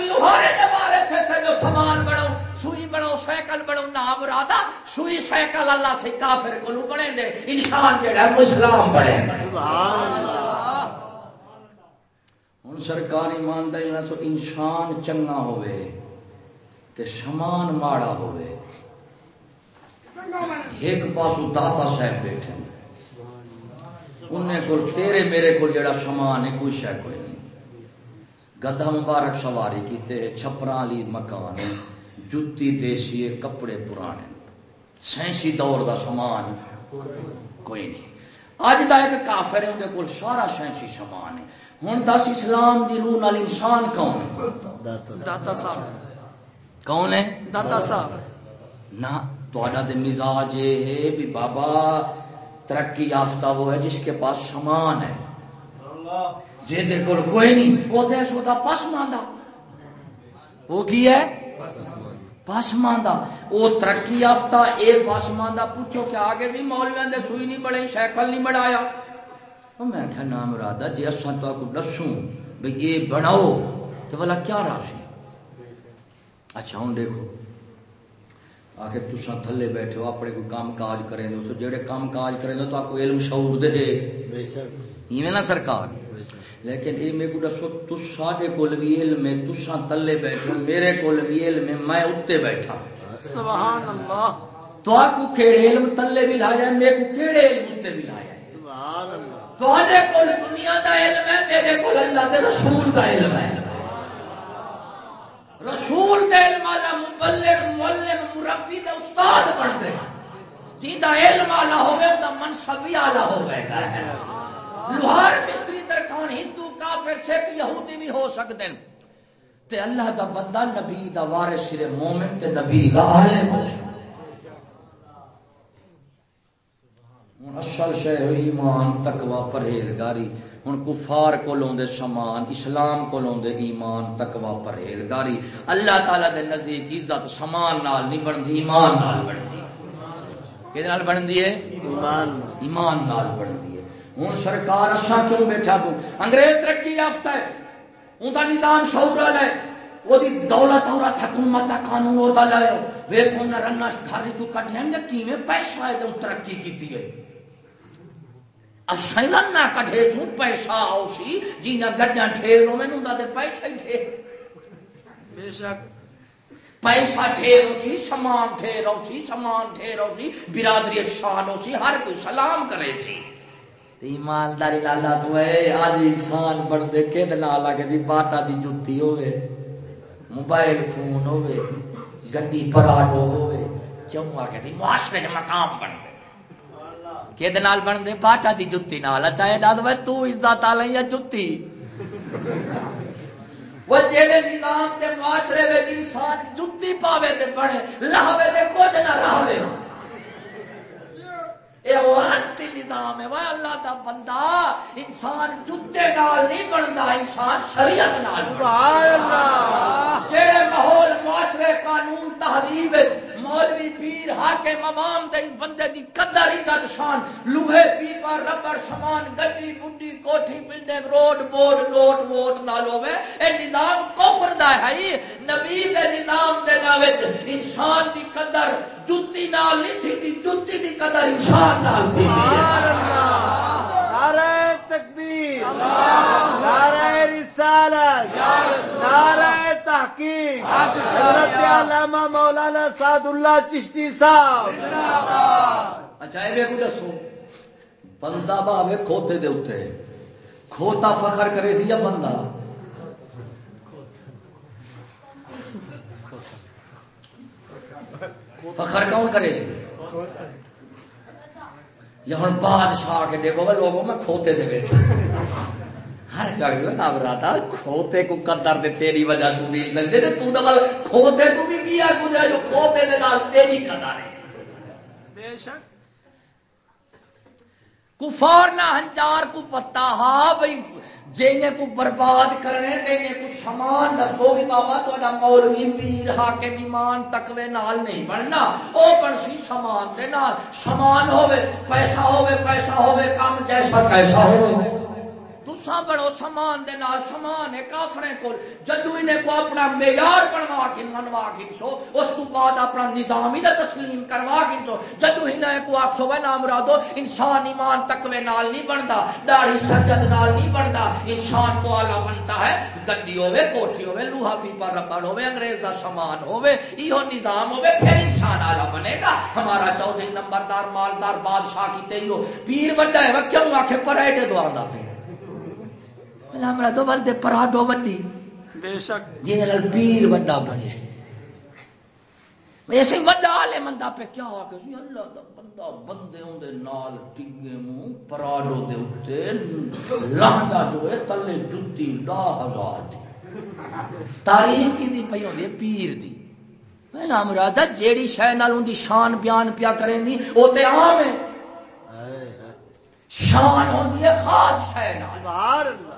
لوہارے دے وارث ہے جو سامان بنو سائیکل بنو نہ مرادہ سوئی سائیکل اللہ سے کافر کو بنے دے۔ انسان جڑا اسلام بنے۔ سبحان اللہ۔ ہوں سرکار ایمانداری سو انسان چنگا ہوئے، تے سامان ماڑا ہوئے۔ ایک پاسو داتا صاحب بیٹھے انہیں کول، تیرے میرے کو جڑا سامان ہے، کوئی شہ کوئی نہیں۔ گدھا مبارک سواری کیتے چھپرا لی مکان جتی دیسی کپڑے پرانے۔ سائنسی دور دا سامان۔ کوئی نہیں۔ اج کا ایک کافر ہے اندر کول سارا سائنسی سامان ہے۔ ہوں دس اسلام دی روح نال انسان کون داتا صاحب۔ کون ہے؟ داتا صاحب۔ نہ تا مزاج یہ ہے بھی بابا ترقی یافتہ وہ ہے جس کے پاس سامان ہے۔ جی کول کوئی نہیں۔ وہ تو اس پس ماندہ وہ کی ہے؟ پس ماندہ وہ ترقی یافتہ اے پس ماندہ پوچھو کہ آگے بھی مولویاں دے سوئی نہیں بڑے سائیکل نہیں بڑھایا میں کیا نام رادا جی اصا تو کو دسوں بھائی یہ بناؤ تو بلا کیا راشی اچھا ہوں دیکھو آخر تسا تھلے بیٹھے ہو اپنے کوئی کام کاج کریں دو جڑے کام کاج کریں تو آپ کو علم شعور دے ایویں نا سرکار لیکن یہ میرے کو دسو تے کول بھی علم ہے تسا تھلے بیٹھو میرے کول بھی علم ہے میں اتنے بیٹھا۔ سبحان اللہ تو آپ کو کہڑے علم تلے بھی لایا میرے کو کہڑے علم اتنے بھی لایا سبحان اللہ کول دنیا دا علم ہے میرے کو اللہ دے رسول دا علم ہے۔ رسول دے علم والا مبلغ مولم مربی دا استاد بنتے جیدا علم والا ہوگا ان منصب بھی آلہ ہوگا لوہار مستری درخان ہندو کافر سکھ یہودی بھی ہو سکتے ہیں۔ تے اللہ دا بندہ نبی دا وارث سرے مومن تے نبی دا عالم ہو سکتا اصل شہ ایمان تکوا پرہیزگاری۔ ہوں کفار کو لوندے سامان اسلام کو لوندے ایمان تکوا پرہیزگاری۔ اللہ تعالی دے نزدیک عزت سامان نال نہیں بنتی ایمان نال بنتی۔ کہ بنتی ہے؟ ایمان ایمان نال بنتی ہے۔ ہوں سرکار اصا کیوں بیٹھا تو؟ انگریز ترقی یافتہ ہے ان کا نظام شعور ہے۔ وہ دولت اور حکومت قانون وہ لائے۔ ویخو نہ رنا گھر چو کٹ لیں کیویں پیسہ ہے ترقی کی ہے؟ نہ کٹے سو پیسہ آؤ سی جی نہ ٹھیر پیسہ ہی ٹھیر بے شک۔ پیسہ سی سامان ٹھیر ہو سی سامان سی برادری شان ہو سی ہر کوئی سلام کرے سی۔ ایمانداری لالا تو ہے آج انسان بڑھ دے کے لالا کے دی باٹا دی جتی ہوئے، موبائل فون ہوئے، گڈی پراٹو ہوئے، کیوں آ کے معاشرے مقام بن دے؟ کہ بن دے باٹا دی جتی نال؟ اچھا چاہے داد وہ تو عزت آ یا جتی۔ وہ جڑے نظام تے معاشرے وچ انسان جتی پاوے تے بنے لاوے تے کچھ نہ راوے نظام ہے وہ اللہ دا بندہ انسان جتے نال نہیں بنتا انسان شریعت نال جہے ماحول معاشرے قانون تحریر کے ممام دے بندے دی قدر عزت شان لوہے پیپا ربر سامان گڈی بڈی کوٹھی بلڈنگ روڈ بورڈ لوٹ ووٹ نال ہوے اے نظام کفر دا ہے نبی دے نظام دے وچ انسان دی قدر جُتی نال نہیں تھی جُتی دی قدر انسان نال سبحان اللہ نعرہ تکبیر نعرہ رسالت نعرہ تحقیق حضرت علامہ مولانا سعد اللہ چشتی صاحب اچھا یہ دسو بندہ بھاوے کھوتے دے اتنے کھوتا فخر کرے سی یا بندہ فخر کون کرے سی یا ہوں بادشاہ کے دیکھو بھائی لوگوں میں کھوتے دے بیٹھے ہر گل نہ براتا کھوتے کو قدر دے تیری وجہ تو بھی دے تے تو دبل کھوتے کو بھی کیا گزرا جو کھوتے دے نال تیری قدر ہے؟ بے شک۔ کفار نہ ہنچار کو پتا ہاں بھائی۔ جی کو برباد کرنے تے کو سامان دسو بھی بابا تا مولوی پیر، حاکم ایمان تقوی نال نہیں بننا۔ او بن سی سامان دے نال۔ سامان ہوے پیسہ ہوے پیسہ ہوے کام جیسا کیسا ہوے تسا بڑو سامان دے نال سامان ہے کافرے کو جدو انہیں کو اپنا معیار بنوا کے منوا کے سو اس تو بعد اپنا نظام ہی تسلیم کروا کے سو جدو انہیں کو آخسو وہ نام مرادو انسان ایمان تکوے نال نہیں بنتا داڑھی سجد نال نہیں بنتا انسان کو آلہ بنتا ہے، گڈی ہوے کوٹھی ہوے لوہا پیپا ربڑ ہوے انگریز دا سامان ہوے یہ نظام ہوے پھر انسان آلہ بنے گا۔ ہمارا چودھری نمبردار، مالدار، بادشاہ کی تیو پیر بڑا ہے وہ کیوں آخے پرائڈے دوار دا پہ ہمارا دو بندے پرا دو بندی بے شک۔ جی پیر بنے۔ ایسے مندہ پہ کیا ہوا کہ جی اللہ دا بندہ بندے ہوں دے نال ٹگے منہ پراڈو دے اتے لہنگا جو ہے تلے جتی لا ہزار دی۔ تاریخ کی دی پہی ہوں دے پیر دی۔ میں نام رادا جیڑی شہ نال ان دی شان بیان پیا کریں دی وہ تے عام ہے۔ شان ہوں دی خاص شہ نال۔ سبحان اللہ۔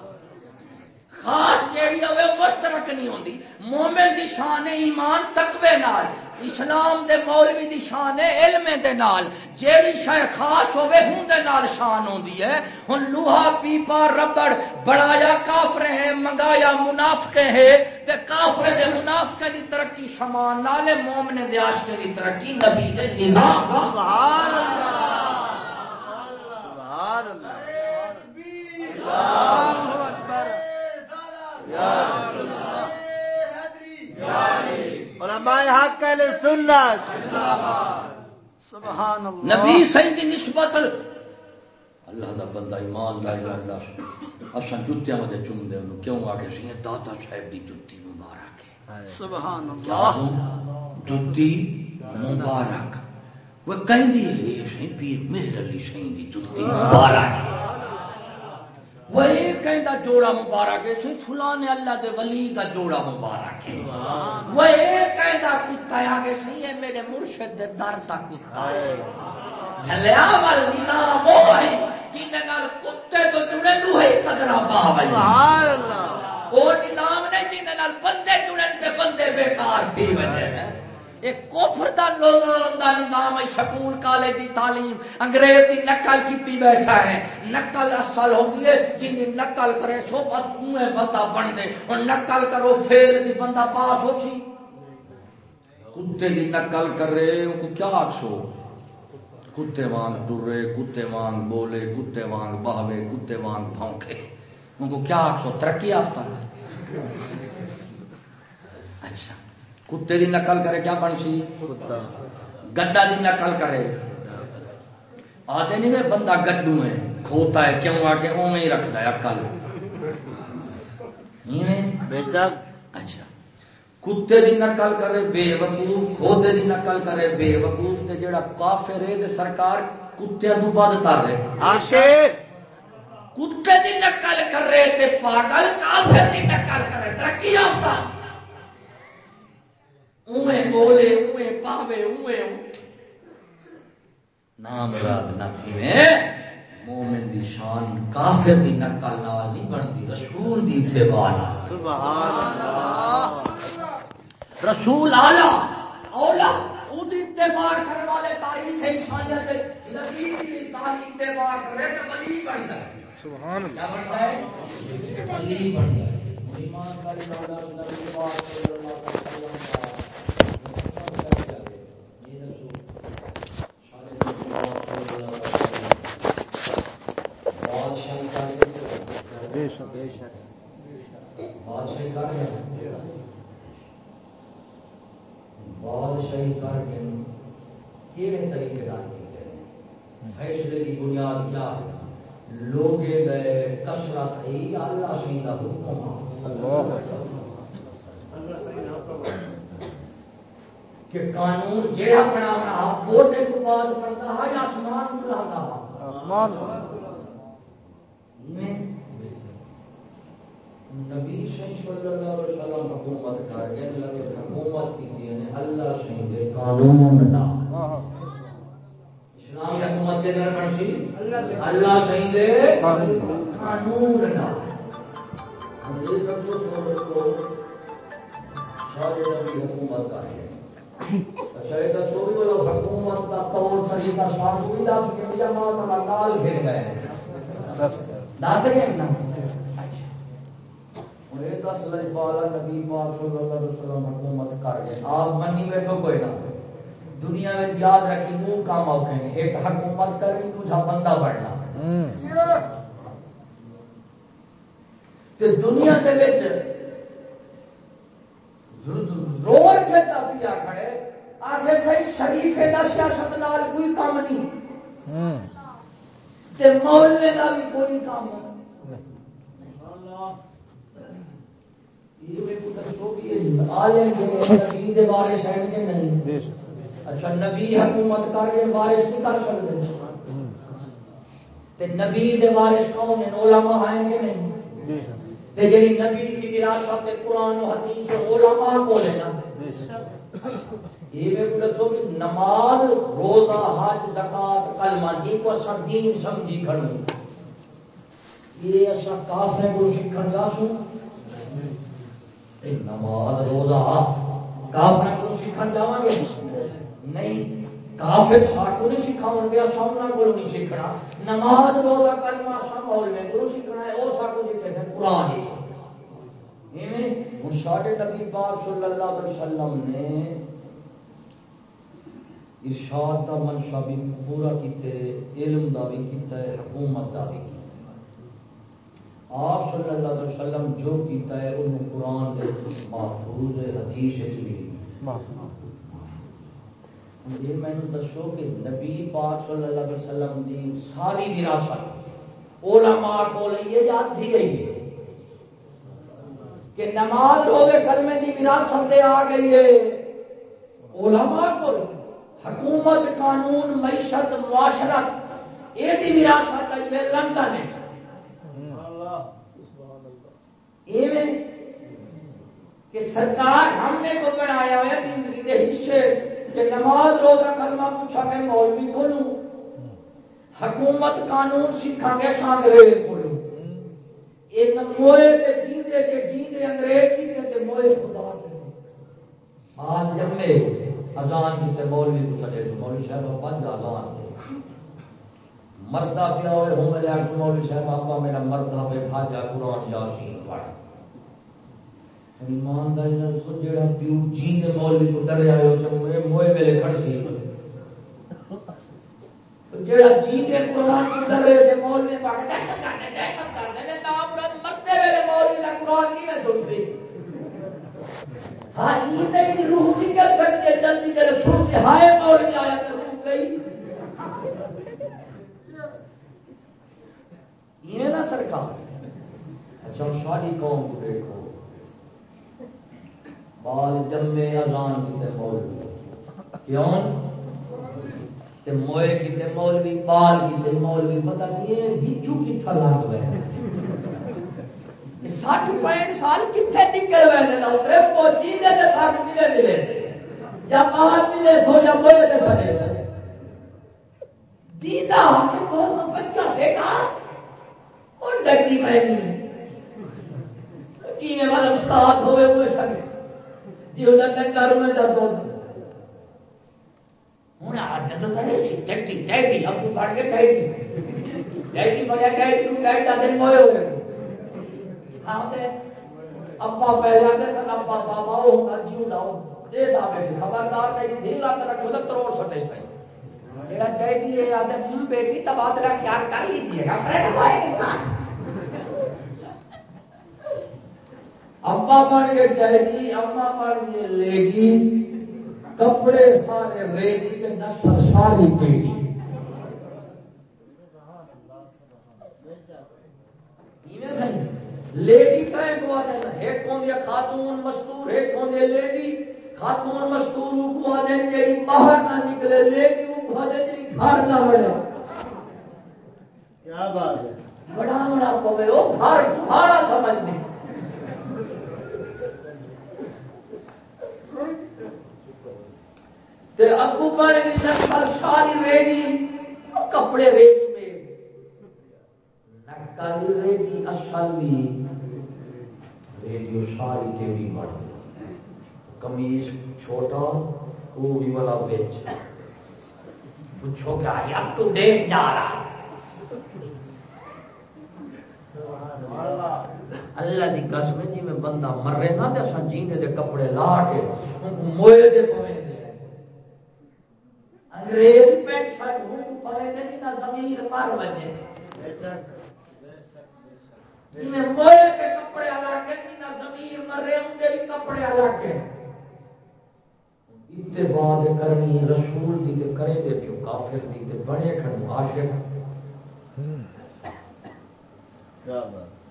خاص جیڑی ہوے مشترک نہیں ہوندی۔ مومن دی شان ایمان تقوی نال اسلام دے مولوی دی شان علم دے نال جیڑی شے خاص ہوے ہوں دے نال شان ہوندی ہے۔ ہن لوہا پیپا ربڑ بڑایا کافر ہے منگایا منافق ہے تے کافر دے منافق دی ترقی سامان نال مومن دے عاشق دی ترقی نبی دے نظام۔ سبحان اللہ۔ سبحان اللہ۔ اللہ اکبر علماء حق اہل سنت۔ سبحان اللہ۔ نبی دی نسبت اللہ دا بندہ ایمان لا الہ الا اللہ۔ اساں جوتیاں ودے چوم دے کیوں آ کے سی داتا صاحب دی جوتی مبارک ہے۔ سبحان اللہ۔ مبارک۔ وہ ہے سی پیر مہر علی دی مبارک۔ وہ ایک کہیں دا جوڑا مبارک ہے سی فلاں اللہ دے ولی دا جوڑا مبارک ہے۔ وہ ایک کہیں دا کتا ہے آگے سی یہ میرے مرشد دے در دا کتا ہے۔ چلیا وال نام وہ ہے جن نال کتے تو جڑے لوہے قدرہ پاوے سبحان اللہ۔ وہ نظام نے جن نال بندے جڑن تے بندے بیکار تھی۔ وجے ایک کوفر دا لوگوں دا نظام ہے سکول کالج دی تعلیم، انگریز دی نقل کیتی بیٹھا ہے۔ نقل اصل ہوندی ہے، جن دی نقل کرے سو بس اوے بندہ بن دے۔ اور نقل کرو، پھر دی بندہ پاس ہو سی کتے دی نقل کرے، ان کو کیا آکسو کتے وانگ ڈرے، کتے وانگ بولے، کتے وانگ بہوے، کتے وانگ بھونکے۔ ان کو کیا آکسو ترقی یافتہ۔ ہے اچھا۔ کتے دی نقل کرے کیا بن سی کتا۔ گڈا دی نقل کرے۔ آدھے نہیں میں بندہ گڈو ہے کھوتا ہے کیوں آ کے اوے ہی رکھتا ہے اکل اچھا۔ کتے دی نقل کرے بے وقوف۔ کھوتے دی نقل کرے بے وقوف تے جڑا کافر ہے تے سرکار کتے نو بدتا رہے۔ آشے کتے دی نقل کر رہے تے پاگل کافر دی نقل کرے۔ ترقی یافتہ۔ اوے بولے اوے پاوے اوے اٹھے نام رات نہ تھیویں مومن دی شان کافر دی نقل نال نہیں بنتی رسول دی اتباع سبحان اللہ رسول آلہ اولا اودی اتباع کرنے والے تاریخ انسانیت نبی کی تعلیم اتباع کر رہے تو ولی بنتا ہے سبحان کیا بنتا ہے ولی بنتا ہے ایمانداری والا نبی پاک صلی اللہ علیہ وسلم کا یہ رسول سارے بادشاہی کا بے شک بے شک۔ بادشاہی کر گئے بادشاہی کر کے۔ کیویں طریقے دار فیصلے کی بنیاد کیا ہے؟ لوگ گئے کثرت ہی اللہ سی کا حکم کہ قانون جہاں بنانا ووٹے کو بعد بنتا ہے آسمان کو لاتا آسمان نبی شہید صلی اللہ علیہ وسلم حکومت کر کے لگے حکومت کی تھی نے اللہ سے دے قانون نہ ہاں اسلام کی حکومت کے اندر مرشی اللہ سے دے قانون قانون نہ یہ سب کو چھوڑ کو سارے نبی حکومت کر کے۔ اچھا یہ تو سوئی وہ حکومت کا طور طریقہ صاف ہوئی دا کہ جماعت کا کال گھر گئے۔ دس دس گئے نا اور یہ دس لجپالا نبی پاک صلی اللہ علیہ وسلم حکومت کر گئے۔ آپ منی بیٹھو کوئی نہ۔ دنیا میں یاد رکھی دو کام اوکھے ہیں۔ ایک حکومت کرنی دوسرا بندہ بڑھنا تے دنیا دے وچ زور کے تفیا کھڑے۔ آخر صحیح شریفے دا سیاست نال کوئی کام نہیں۔ تے مولوے دا بھی کوئی کام نہیں یہ میں کو دسو کہ یہ عالم کے نبی دے وارث ہیں کہ نہیں بے شک اچھا نبی حکومت کر کے وارث نہیں کر سکتے۔ نبی وارث کون علماء ہیں کہ نہیں؟ تے جڑی نبی کی وراثت قرآن و حدیث علماء کو لینا یہ کو دسو کہ نماز روزہ حج زکات کلمہ یہ کو اصا دین سمجھی کھڑو یہ اصا کافر کو سیکھن جا سو اے نماز روزہ کافر کو سیکھن جاواں گے نہیں کافر ساکو نہیں سکھاؤں گے سامنا کو نہیں سیکھنا نماز روزہ کلمہ سب مول میں کو سیکھنا ہے وہ ساکو جی کہتے ہیں قرآن ہی ہوں ساڈے نبی پاک صلی اللہ علیہ وسلم نے ارشاد کا منشا بھی پورا کیتے علم دا بھی کیتا ہے حکومت دا بھی کیتا آپ صلی اللہ علیہ وسلم جو کیتا ہے، انہوں قرآن دے محفوظ ہے، حدیث وچ بھی جی۔ ہاں، یہ میں نے دسو کہ نبی پاک صلی اللہ علیہ وسلم دی ساری وراثت، علماء کو لئیے یاد دی گئی ہے کہ نماز روزے کلمے دی وراثت دے آ گئی ہے۔ علماء کو حکومت، قانون، معیشت، معاشرت، یہ دی وراثت ہے لندن ہے یہ میں کہ سرکار ہم نے کو بنایا ہے زندگی کے حصے کہ نماز روزہ کلمہ پوچھا گے مولوی کھولوں حکومت قانون سیکھا گے انگریز کھولوں یہ موئے تے جیندے کے جیندے انگریز کی تے موئے خدا کے آج جمے اذان کی تے مولوی کو سڑے تو مولوی صاحب پنج اذان مردہ پیا ہوئے، ہوں میں مولوی صاحب، آپا میرا مردہ پہ بھاجا قرآن یاسین۔ ایمانداری نال سن جڑا پیو جی دے مولوی کو ہو موئے ویلے کھڑ سی۔ جڑا جی دے قرآن کو مولوی پاک دہشت دہشت مرتے ویلے مولوی قرآن کی میں ہاں یہ تے دی روح سکتے جلدی کے ہائے مولوی آیا تے روح گئی۔ یہ نا سرکار۔ اچھا ساری قوم کو دیکھو۔ بال جمے اذان کیتے مولوی کیوں؟ تے موئے کیتے مولوی بال کیتے مولوی پتہ نہیں یہ بچو کتھا لگ گئے سٹھ پینٹ سال کتنے نکل ہوئے ہیں ڈاکٹر فوجی دے تے سٹھ کیویں ملے یا بال ملے سو یا موئے تے کھڑے دیدا ہم کو بچہ بیٹا، اور ڈگری میں نہیں۔ کیویں والا مطلب استاد ہوئے ہوئے سکے جی وہ ڈنگر میں درد ہوتا ہوں عادت سی ڈیڈی ڈیڈی ابو بن کے ڈیڈی ڈیڈی بنیا ڈیڈی کو ڈیڈی دن موئے ہوئے ہاں، ابا پہلے آتے ابا بابا وہ جیو لاؤ۔ یہ خبردار میری دھی لات رکھو، تو کروڑ سٹے سی میرا ڈیڈی یہ آتے بیٹی تبادلہ کیا کر لیجیے گا؟ ابا بن کے ڈیڈی اما بن کے لے گی کپڑے سارے ریڈی کے نسل ساری پیڑی لیڈی کہیں کو آ جانا ایک کون دیا خاتون مستور ایک کون دیا لیڈی۔ خاتون مستور کو آ جائیں گے باہر نہ نکلے لیڈی کو آ جائیں گے گھر نہ بڑھے کیا بات ہے؟ بڑا بڑا پوے وہ گھر بھاڑا سمجھنے اگو پانی کی نقل ساری ریڈی کپڑے ریڈی میں۔ نقل ریڈی اصل بھی ریڈیو ساری ٹیڑی بڑھ کمیز چھوٹا وہ بھی والا بیچ پوچھو کیا اپ ٹو ڈیٹ جا رہا۔ اللہ دی قسم جی میں بندہ مر رہے نا تو جیندے دے کپڑے لا کے، موئے دے پویں۔ پڑے نہیں نہ ضمیر پر میں موئے کے کپڑے نہ ضمیر مرے ہوں دے بھی کپڑے کرنی رسول دی تے کرے دے پیو کافر دی تے بڑے کھڑ عاشق۔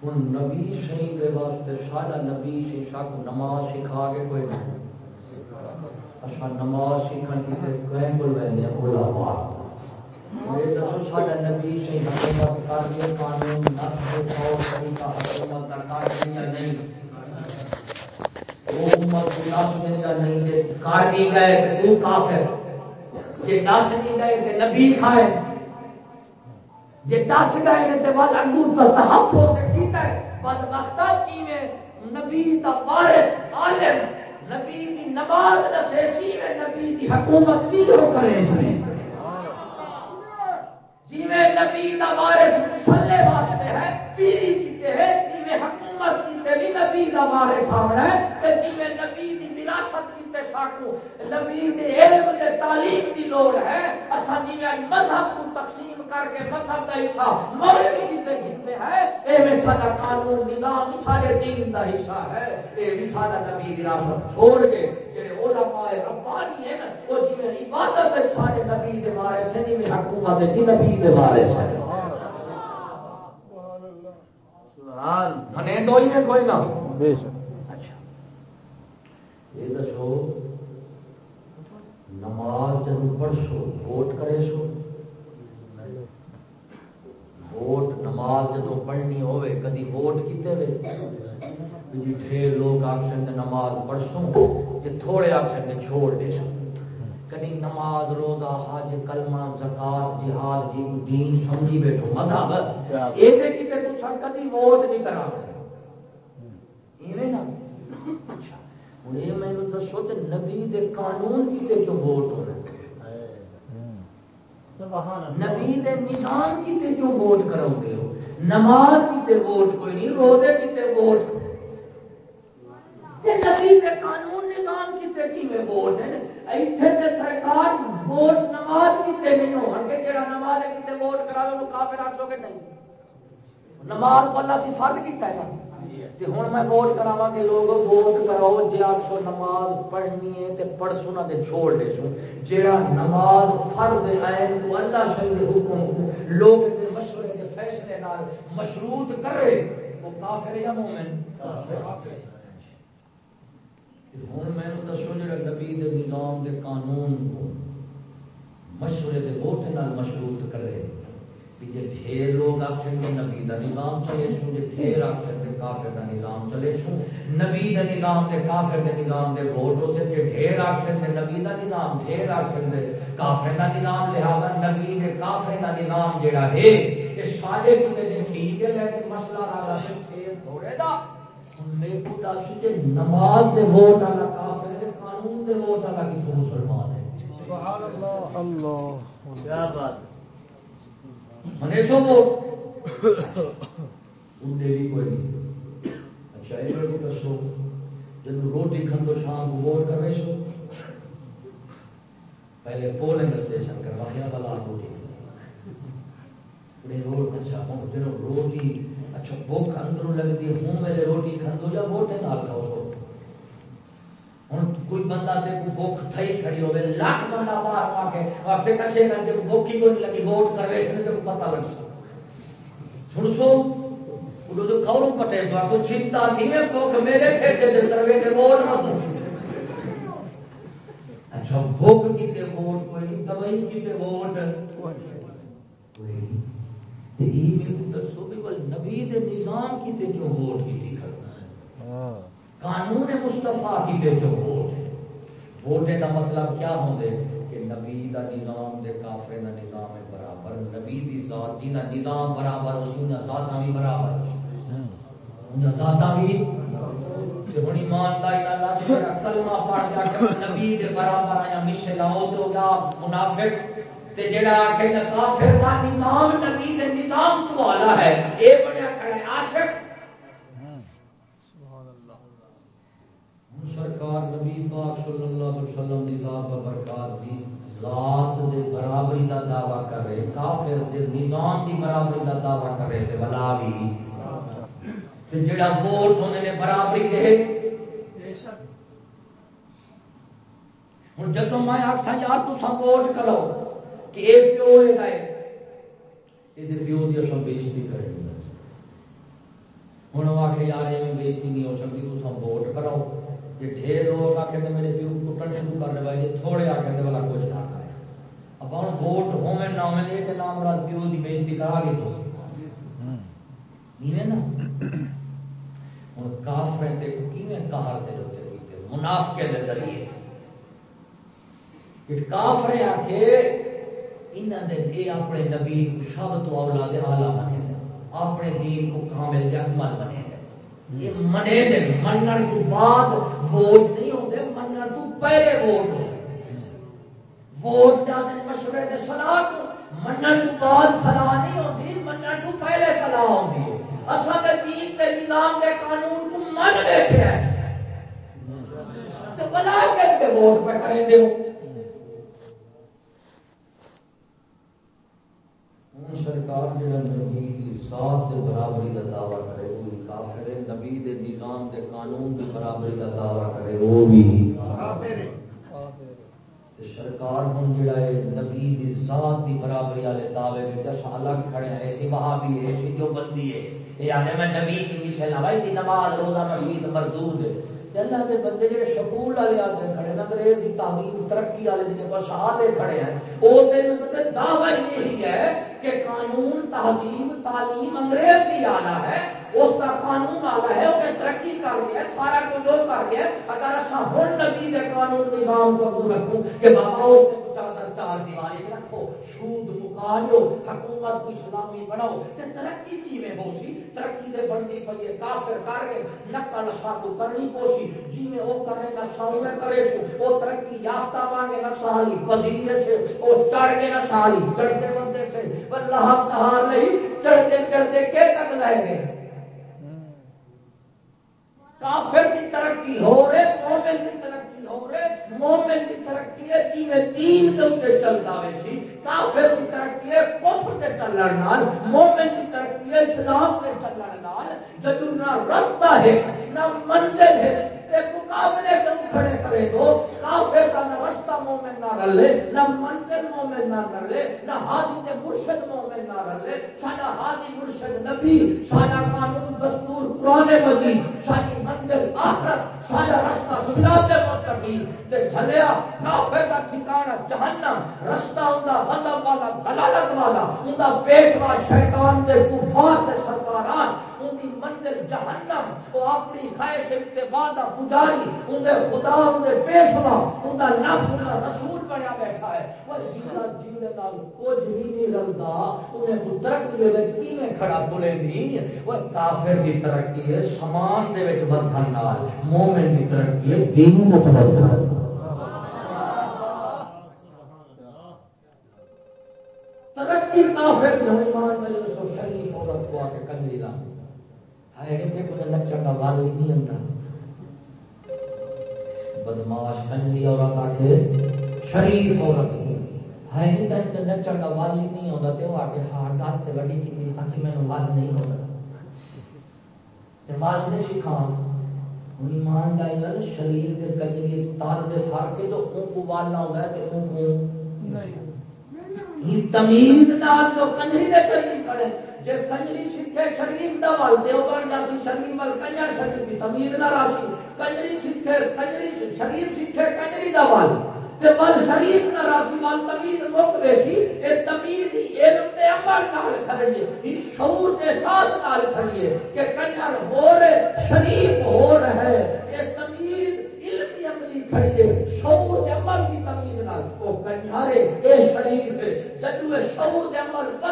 ہن نبی صحیح واسطے سارا نبی سے شاہ نماز سکھا کے کوئی نہیں۔ اچھا نماز سیکھن کی کہیں بول ویندے علماء یہ دسو ساڈا نبی سے حکومت کر کے قانون نظم طور طریقہ حکومت کا کار دیا نہیں وہ امت کو دس دن کا نہیں دے کار دی گئے کہ تو کافر۔ یہ دس نہیں گئے کہ نبی کھائے۔ یہ دس گئے کہ ول انگور کا ہو کے کیتا ہے۔ بدبختہ کی میں نبی دا وارث عالم۔ نبی دی نماز دسے سی میں نبی دی حکومت بھی ہو کرے سی جی میں نبی دا وارث مسلے واسطے ہے، پیری کیتے ہے جی میں حکومت کیتے بھی نبی دا وارث آنا ہے، تے جی میں نبی دی وراثت کیتے ساکو نبی دے علم دے تعلیم دی لوڑ ہے، اساں جی میں مذہب کو تقسیم کر کے مذہب کا حصہ مولوی ہے میں سارا قانون نظام سارے دین دا حصہ ہے اے بھی سارا نبی دی راست چھوڑ کے جڑے علماء ربانی ہیں وہ جی میں عبادت سارے نبی دے بارے سے نہیں میں حکومت دی نبی دے بارے سے منے تو ہی میں کوئی نہ اچھا یہ دسو نماز جب پڑھ سو ووٹ کرے سو ووٹ، نماز جدو پڑھنی ہوئے کدی ووٹ کیتے ہوئے جی ڈھیر لوگ آخر نماز پڑھسوں جی تھوڑے آخر چھوڑ دے کدی نماز، روزہ، حج، کلمہ، زکات، جہاد جی دین سمجھی بیٹھو مذہب ایسے کیتے تو سر کدی ووٹ نہیں کرا ایویں نا اچھا ہوں یہ میں دسو تو نبی دے قانون کیتے جو ووٹ ہونا؟ نبی دے نظام کیوں ووٹ کرو گے ہو؟ نماز کیتے ووٹ کوئی نہیں، روزے ووٹ؟ نبی دے قانون نظام کی میں ووٹ ہے ایتھے تے سرکار ووٹ، نماز کیتے نہیں ہو جڑا نماز کیتے ووٹ کرا لو کافر گے نہیں۔ نماز کو اللہ سی فرض کیتا ہے۔ نا ہوں میں ووٹ کرا کہ لوگ ووٹ کرو جی آپ سو نماز پڑھنی ہے تو پڑھ سونا تو چھوڑ دے سو جا نماز فرد عین کو اللہ شریف حکم لوگ مشورے کے فیصلے نال مشروط کرے، وہ کافر یا مومن؟ ہوں میں دسو جا نبی دے نظام دے قانون کو مشورے کے ووٹ نال مشروط کرے۔ جی ڈھیر لوگ آخر گے نبی کا نظام چلے سو جی ڈھیر آخر گے کافر کا نظام چلے سو نبی کا نظام دے کافر کے نظام دے ووٹ ہو سکے ڈھیر آخر گے نبی کا نظام ڈھیر آخر گے کافر کا نظام۔ لہٰذا نبی کے کافر کا نظام جڑا ہے یہ سارے کتنے ٹھیک ہے لیکن مسئلہ آ ڈھیر تھوڑے دا۔ میرے کو دس نماز دے ووٹ والا کافر قانون دے ووٹ والا کتوں مسلمان ہے۔ کیا بات۔ منے سو ووٹ انڈے بھی کوئی نہیں۔ اچھا یہ بھی دسو جب روٹی کھندو شام کو ووٹ کرے سو پہلے پولنگ اسٹیشن کروایا والا روٹی۔ روٹ اچھا ہوں جب روٹی اچھا بھوک اندروں لگتی ہوں میرے روٹی کھندو یا ووٹ نال کھاؤ کوئی بندہ دے کو بھوک تھئی کھڑی ہوے لاکھ بندہ باہر آ کے اور تے کسے کر کے بھوکی کو نہیں لگی ووٹ کروے اس نے تے پتہ لگ سو سن سو وہ تو کھاؤ پٹے تو کو چنتا تھی میں بھوک میرے کھیتے دے کروے تے ووٹ مت اچھا بھوک کی تے ووٹ کوئی نہیں دوائی کی تے ووٹ کوئی نہیں۔ تے ای میں دسو بھی نبی دے نظام کی تے کیوں ووٹ کی کرنا ہے؟ قانون مستفا کی تے کیوں ووٹ ہے؟ ووٹے کا مطلب کیا ہوں دے؟ کہ نبی دا نظام دے کافرے دا نظام ہے برابر، نبی دی ذات جی نظام برابر ہو سی انہیں ذاتاں بھی برابر۔ ہو انہیں ذاتاں بھی ہوں ایمانداری کلمہ پڑھ جا کے نبی دے برابر آیا مشے لاؤ تو یا منافق؟ تے جڑا کہ کافر دا نظام، نبی دے نظام تو اعلی ہے۔ اے بڑا کھڑا عاشق سرکار نبی پاک صلی اللہ علیہ وسلم دی ذات و برکات دی ذات دے برابری دا دعویٰ کرے، کافر دے نظام دی برابری دا دعویٰ کرے تے بلا بھی۔ تے جڑا ووٹ ہونے نے برابری دے۔ ہوں جدو میں آخسا یار تو ووٹ کرو کہ یہ پیو ہے یہ پیو کی اصل بےزتی کرے۔ ہوں آ کے یار یہ بےزتی نہیں ہو سکتی تو ووٹ کرو جی ڈھیر لوگ آ کے میرے پیو کٹن شروع کرنے والے تھوڑے آ کے والا کچھ نہ کرے اب ہوں ووٹ ہوے نہ ہوے یہ کہ نام مراد پیو کی بےزتی کرا گے تو۔ نا؟ ہوں کافر کیویں کہار دے ہوتے منافقے کے ذریعے۔ کافر آ کے انہوں نے یہ اپنے نبی سب تو اولاد آلہ بنے۔ اپنے دین کو کامل اکمل بنے۔ یہ منے دے منن تو بعد ووٹ نہیں ہوتے منن تو پہلے ووٹ ہو ووٹ جاتے مشورے کے سلاح منن تو بعد سلاح نہیں ہوتی منن تو پہلے سلاح ہوتی ہے اصل دین کے نظام کے قانون کو من بیٹھے ہیں تو بنا کے ووٹ پہ کریں دے سرکار جڑا نبی کی ذات دے برابری کا دعویٰ کرے کرے نبی دے نظام دے قانون دی برابری کا دعویٰ کرے، وہ بھی۔ سرکار ہوں جڑا ہے، نبی دی ذات دی برابری والے دعوے وچ اس الگ کھڑے ہیں، ایسی وہابی ہے، ایسی جو بندی ہے یعنی میں نبی کی مثال ہوائی دی جی نماز روزہ مسجد مردود ہے۔ اللہ کے بندے جڑے شکول والے آتے کھڑے نا، انگریز کی تعلیم، ترقی والے جن کو شہادے کھڑے ہیں۔ وہ دعوی یہی ہے کہ قانون، تہذیب، تعلیم انگریز کی آلہ ہے۔ اس کا قانون آلہ ہے انہیں ترقی کر گیا سارا کچھ جو کر گیا اگر اصا ہوں نبی کے قانون نظام کو رکھوں کہ بابا، اس چار دیواری رکھو سود مکا حکومت کو اسلامی بناؤ۔ تے ترقی کی میں ہو سی ترقی دے بندی پئیے کافر کر کے نقل ساتھ کرنی پوسی۔ جی میں وہ کرے نہ سامنے کرے سو وہ ترقی یافتہ بانے نہ سالی وزیر سے وہ چڑھ کے نہ سالی چڑھتے بندے سے۔ اللہ کہا نہیں چڑھتے چڑھتے کے تک لے گئے۔ کافر کی ترقی ہو رہے، مومن کی ترقی ہو رہے۔ مومن کی ترقی ہے جی میں تین دم سے چلتا ہوئے سی، کافر کی ترقی ہے، کفر کے چلن نال، مومن کی ترقی ہے، اسلام کے چلن نال جدو نہ رستہ ہے، نہ منزل ہے مقابلے سے کھڑے کرے دو کافر کا نہ رستہ مومن نہ رلے نہ منزل مومن نہ رلے نہ حاضی تے مرشد مومن نہ رلے ساڈا حاضی مرشد نبی ساڈا قانون دستور قرآن مجید ساری منزل آخرت سارا رستہ سلاد مستقیم۔ تے جھلیا، کافر کا ٹھکانا جہنم، رستہ ہوندا غضب والا، دلالت والا ہوندا پیشوا شیطان دے کفار دے سرکاران۔ منزل جہنم وہ اپنی خواہش اتباع پجاری اندر خدا اندر پیشوا اندر نفس اندر رسول بنیا بیٹھا ہے۔ وہ جینے نال کچھ بھی نہیں لگتا انہیں مدرک دے وچ کیویں کھڑا بولے نہیں وہ کافر دی ترقی ہے سمان دے وچ بدھن نال، مومن دی ترقی ہے، دین وچ بدھن ترقی کافر جہنمان میں جو شریف عورت کو آ کے کندی نہ اتنے کو نچن کا وال نہیں ہوتا بدماش کنجری عورت آ کے شریف عورت ہے نہیں تو نچن کا وال ہی نہیں ہوتا تو آ کے ہاں گل تو وڈی کی تھی میں وال نہیں ہوتا۔ وال نے سکھا ایمان کا شریر کے کنجری تار دے فرق ہے تو اون کو وال نہ ہوتا ہے تو اون کو نہیں۔ تمیز نال جو کنجری دے شریف کرے جے کنجری سکھے شریف دا ول تے او بن جاسی شریف ول کنجر شریف دی تمیز نہ راشی۔ کنجری سکھے، کنجری شریف سکھے، کنجری دا ول تے ول شریف نہ راشی ول تمیز مک ویسی اے تمیز علم تے عمل نال کھڑی ہے۔ شعور تے ساتھ نال کھڑی ہے کہ کنجر ہو رہے، شریف ہو رہے۔ اے تمیز علم دی عملی کھڑی ہے، شعور تے عمل دی تمیز وہ کنجارے اے شریف جدو شعور دے عمل بدل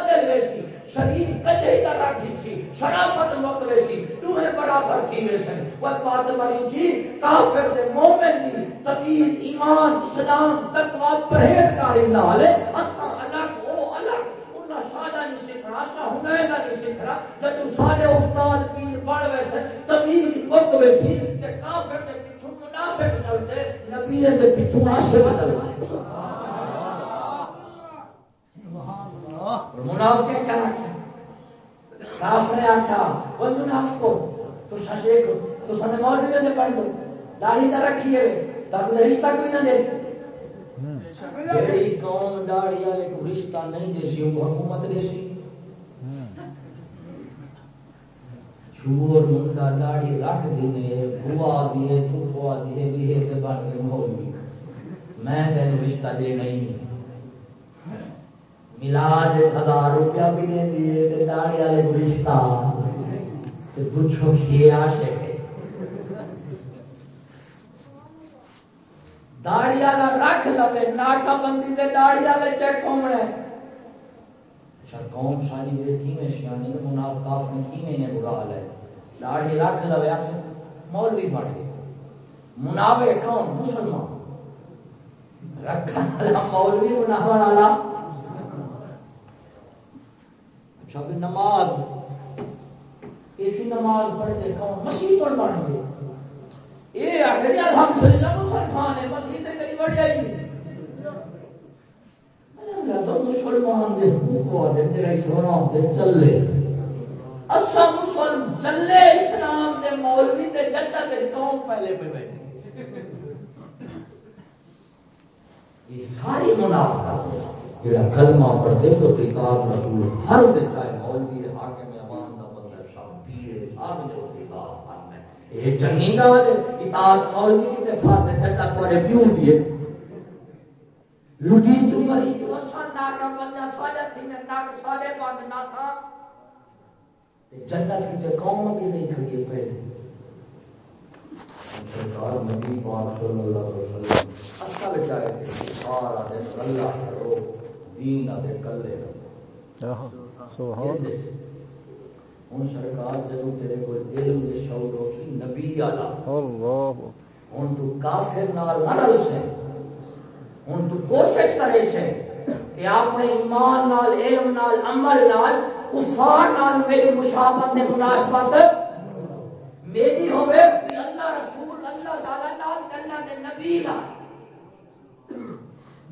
کجے دا راکھی سی شرافت مک ویسی دوہے برابر تھی ویسن وہ بات مری جی کافر دے مومن دی تقیر ایمان، اسلام، تقوی، پرہیزگاری نال اساں الگ او الگ۔ انہاں سادہ نہیں سکھنا سا ہنیدا نہیں سکھنا جدو سارے استاد پیر پڑھ ویسن تقیر مک ویسی تے کافر دے منافق چلتے، نبی دے پیچھے عاشق چلتے منافق کیا رکھا کافر آکھا وہ منافقو تو شیخ تو سن مولوی نے پڑھ دو داڑھی تا رکھی ہے تاکہ رشتہ کوئی نہ دے جڑی قوم داڑھی والے کو رشتہ نہیں دے سی وہ حکومت دے سی چور منڈا داڑی رکھ دینے بوا دیے پھوپھوا دیے بھی بن کے مولوی میں تین رشتہ دے نہیں ملاد ہزار روپیہ بھی دے دیے داڑی والے کو رشتہ پوچھو کہ عاشق ہے۔ داڑی والا رکھ لے ناکا بندی تے داڑی والے چیک کومنے اچھا قوم ساری ویکھی میں سیانی منافقات میں کی میں نے برا حال ہے؟ داڑھی رکھ لو مولوی بڑھ گئے۔ مناوے کون؟ مسلمان۔ رکھنے والا مولوی مناو والا۔ اچھا بھی نماز ایسی نماز پڑھتے کون مسیح پر بن گئے یہ آخر الحمدللہ مسلمان ہے، مسیح تے کئی بڑھ جائے تو مسلمان دے حقوق دے تیرے سونا دے چلے۔ اچھا مسلم چلے، اسلام دے مولوی تے جدہ دے قوم پہلے پہ بیٹھے۔ یہ ساری منافقت۔ ہے جڑا کلمہ پڑھتے تو کتاب رسول ہر دے چاہے مولوی ہے حاکم عوام دا بندہ سب پیے سب جو کتاب پڑھنا ہے یہ چنگی گل ہے اطاعت مولوی دے تے ساتھ جدہ تھوڑے پیو دیے لٹی چمری جو اسا ناکا بندہ سوالے تھی میں ناک سوالے بند نہ تھا۔ جنت کی تو قوم بھی نہیں کھڑی پہلے سرکار نبی پاک صلی اللہ علیہ وسلم اچھا بچائے کہ سارا دن اللہ کرو دین آتے کلے ہوں سرکار جب تیرے کو علم دے شعور ہو سی نبی آلا ہوں تو کافر نال نہ رل سے ہوں تو کوشش کرے سے کہ اپنے ایمان نال علم نال عمل نال کفار نال میری مشابت نے مناسبت میری ہوئے اللہ رسول اللہ تعالی نال کرنا دے نبی نال۔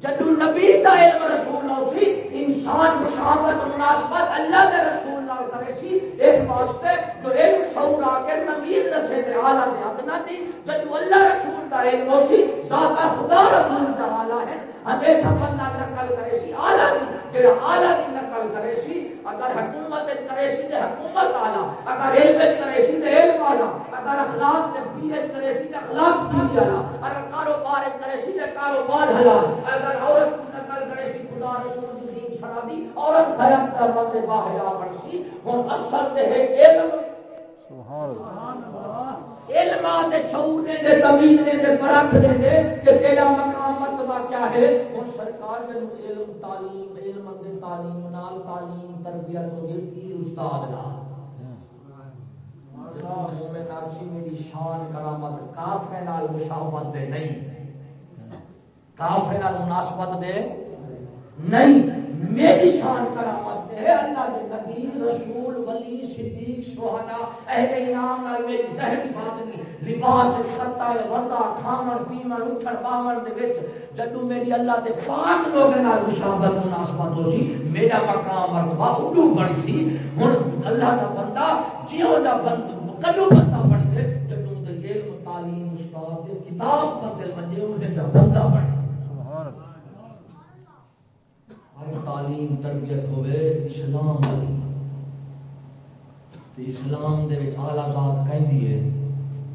جدو نبی دا علم رسول نہ سی، انسان مشابت مناسبت اللہ دے رسول نال کرے سی، اس واسطے جو علم شعور آ کے نبی رسے دے اعلی دے ادنا دی جدو اللہ رسول دا علم ہو سی ذات خدا رسول دا اعلی ہے۔ ہمیشہ بندہ نقل کرے سی اعلی دی جڑا اعلی دی نقل کرے سی اگر حکومت کرے سی تے حکومت والا اگر علم کرے سی تے علم والا اگر اخلاق تے بیت کرے سی تے اخلاق بیت والا اگر کاروبار کرے سی تے کاروبار حلال اگر عورت نقل کرے سی خدا رسول دی دین شرابی عورت حرم کا بندے باہر بن سی ہن اصل ہے علم سبحان اللہ۔ علم دے شعور دے دے تمیز دے دے پرکھ دے دے کہ تیرا مقام مرتبہ کیا ہے؟ ہن سرکار میں علم تعلیم، علم دے تعلیم نال تعلیم تربیت ہو گئی پیر استاد میری شان کرامت کافے نال مشابت دے نہیں۔ کافے نال مناسبت دے نہیں۔ میری شان کرامت ہے۔ اللہ کے نبی، رسول، ولی، صدیق سہانا اہل ایام نال میری ظاہری بات نہیں لباس خطا ودا کھاون پیون اٹھن باون دے وچ جدوں میری اللہ دے پاک لوگوں نال مشابہت مناسبت ہو سی، میرا مقام مرتبہ اڈو بن سی۔ ہن اللہ دا بندہ جیوں دا بندہ کدو بندہ بن گئے، جدوں دے علم تعلیم استاد دے کتاب پر دل منجے انہیں دا بندہ بن تعلیم تربیت ہوئے اسلام والی اسلام دے وچ اعلی ذات کہندی ہے؟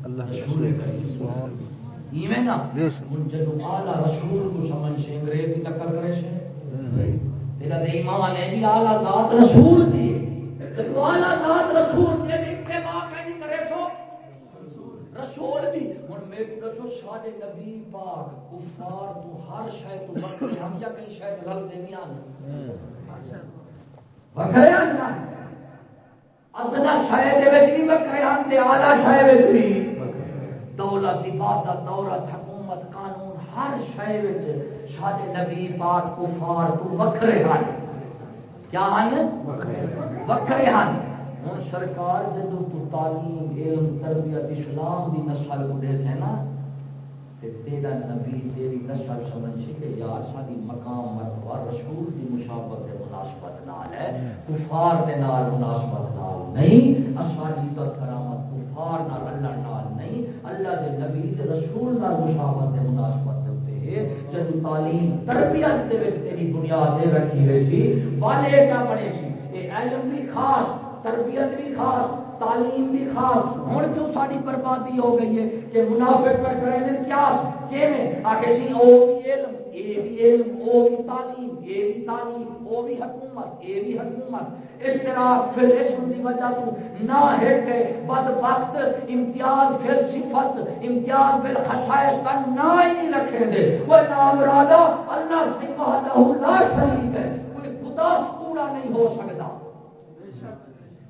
اللہ رسول کریم۔ ایویں نا؟ ہن جدوں اعلی رسول کو سمجھ سے انگریز دی ٹکر کرے سے تیرا دے ایمان ہے بھی اعلی ذات رسول دی۔ جدوں اعلی ذات رسول دے اتباع کہندی کرے سو رسول دی ہن میں کو دسو ساڈے نبی پاک، کفار تو ہر شے تو وکھرے ہم یا کئی شے رل دے میاں وکھرے ہن ادنا شے دے وچ بھی وکھرے ہن تے اعلی شے وچ بھی۔ دولت، عبادت دولت حکومت، قانون، ہر شے وچ ساڈے نبی پاک، کفار تو وکھرے ہن کیا ہیں؟ وکھرے ہن ہوں سرکار جدو تو تعلیم، علم، تربیت، اسلام دی نسل اڑے سے نا تیرا نبی تیری نسل سمجھ کہ یار ساری مقام مرتبہ رسول دی مشابت مناسبت نال ہے، کفار دے نال مناسبت نال نہیں اساری تو کرامت کفار نال، اللہ نال نہیں، اللہ دے نبی دے رسول نال مشابت دے مناسبت جب تعلیم تربیت دے وچ تیری بنیاد دے رکھی ہوئی سی، والے کیا بنے سی؟ اے علم بھی خاص، تربیت بھی خاص تعلیم بھی خاص۔ ہوں کیوں ساری بربادی ہو گئی ہے کہ منافع پر کریں کیا آخر سی او بھی علم، اے بھی علم، او بھی تعلیم، اے بھی تعلیم، او بھی حکومت، اے بھی حکومت۔ اس طرح پھر اسم دی وجہ تو نہ ہٹ ہے بد وقت، امتیاز پھر صفت، امتیاز پھر خصائص کا نہ ہی نہیں رکھیں دے وہ نام رادا اللہ سے وحدہ لا شریک ہے۔ کوئی خدا پورا نہیں ہو سکتا۔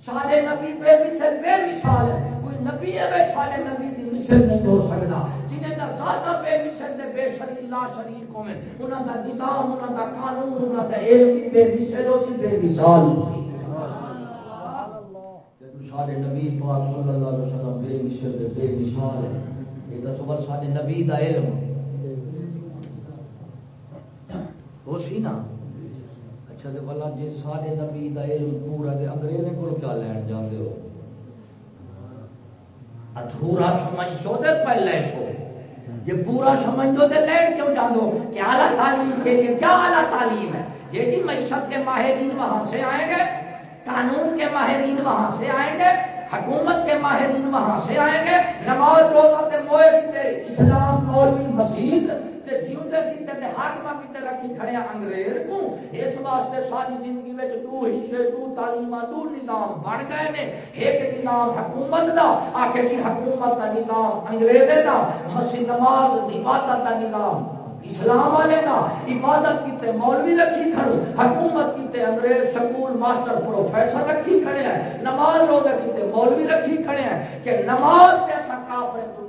سارے نبی بے مثل بے مثال ہے۔ کوئی نبی ہے سارے نبی دی مثل نہیں ہو سکتا۔ جنہیں دا ذات بے مثل دے بے شریک لا شریک ہوے انہاں دا نظام، انہاں دا قانون، انہاں دا علم بے مثل ہو سی بے مثال سارے نبی پاک صلی اللہ علیہ وسلم بے مثل دے بے مثال ہے یہ دسو بس سارے نبی دا علم۔ ہو سی نا؟ اچھا تو بلا جی سارے نبی دا علم پورا دے انگریزیں کو کیا لین جاندے ہو؟ ادھورا سمجھ سو دے پہلے سو۔ یہ پورا سمجھ دو دے لین کیوں جاندو کہ اعلیٰ تعلیم کے لیے کیا اعلیٰ تعلیم ہے؟ یہ جی معیشت کے ماہرین وہاں سے آئیں گے، قانون کے ماہرین وہاں سے آئیں گے، حکومت کے ماہرین وہاں سے آئیں گے، نماز روزہ کے موئے اسلام مولوی جی رکھی کھڑے انگریز کو اس واسطے ساری زندگی دو حصے، دو تعلیم دو نظام بن گئے نے۔ ایک نظام حکومت دا کی جی حکومت کا نظام انگریز دا نماز، عبادت کا نظام اسلام والے کا عبادت کیتے مولوی رکھی کھڑو، حکومت کیتے انگریز سکول ماسٹر پروفیسر رکھی کھڑے ہیں۔ نماز روزہ کیتے مولوی رکھی کھڑے ہیں کہ نماز جیسا کافر تو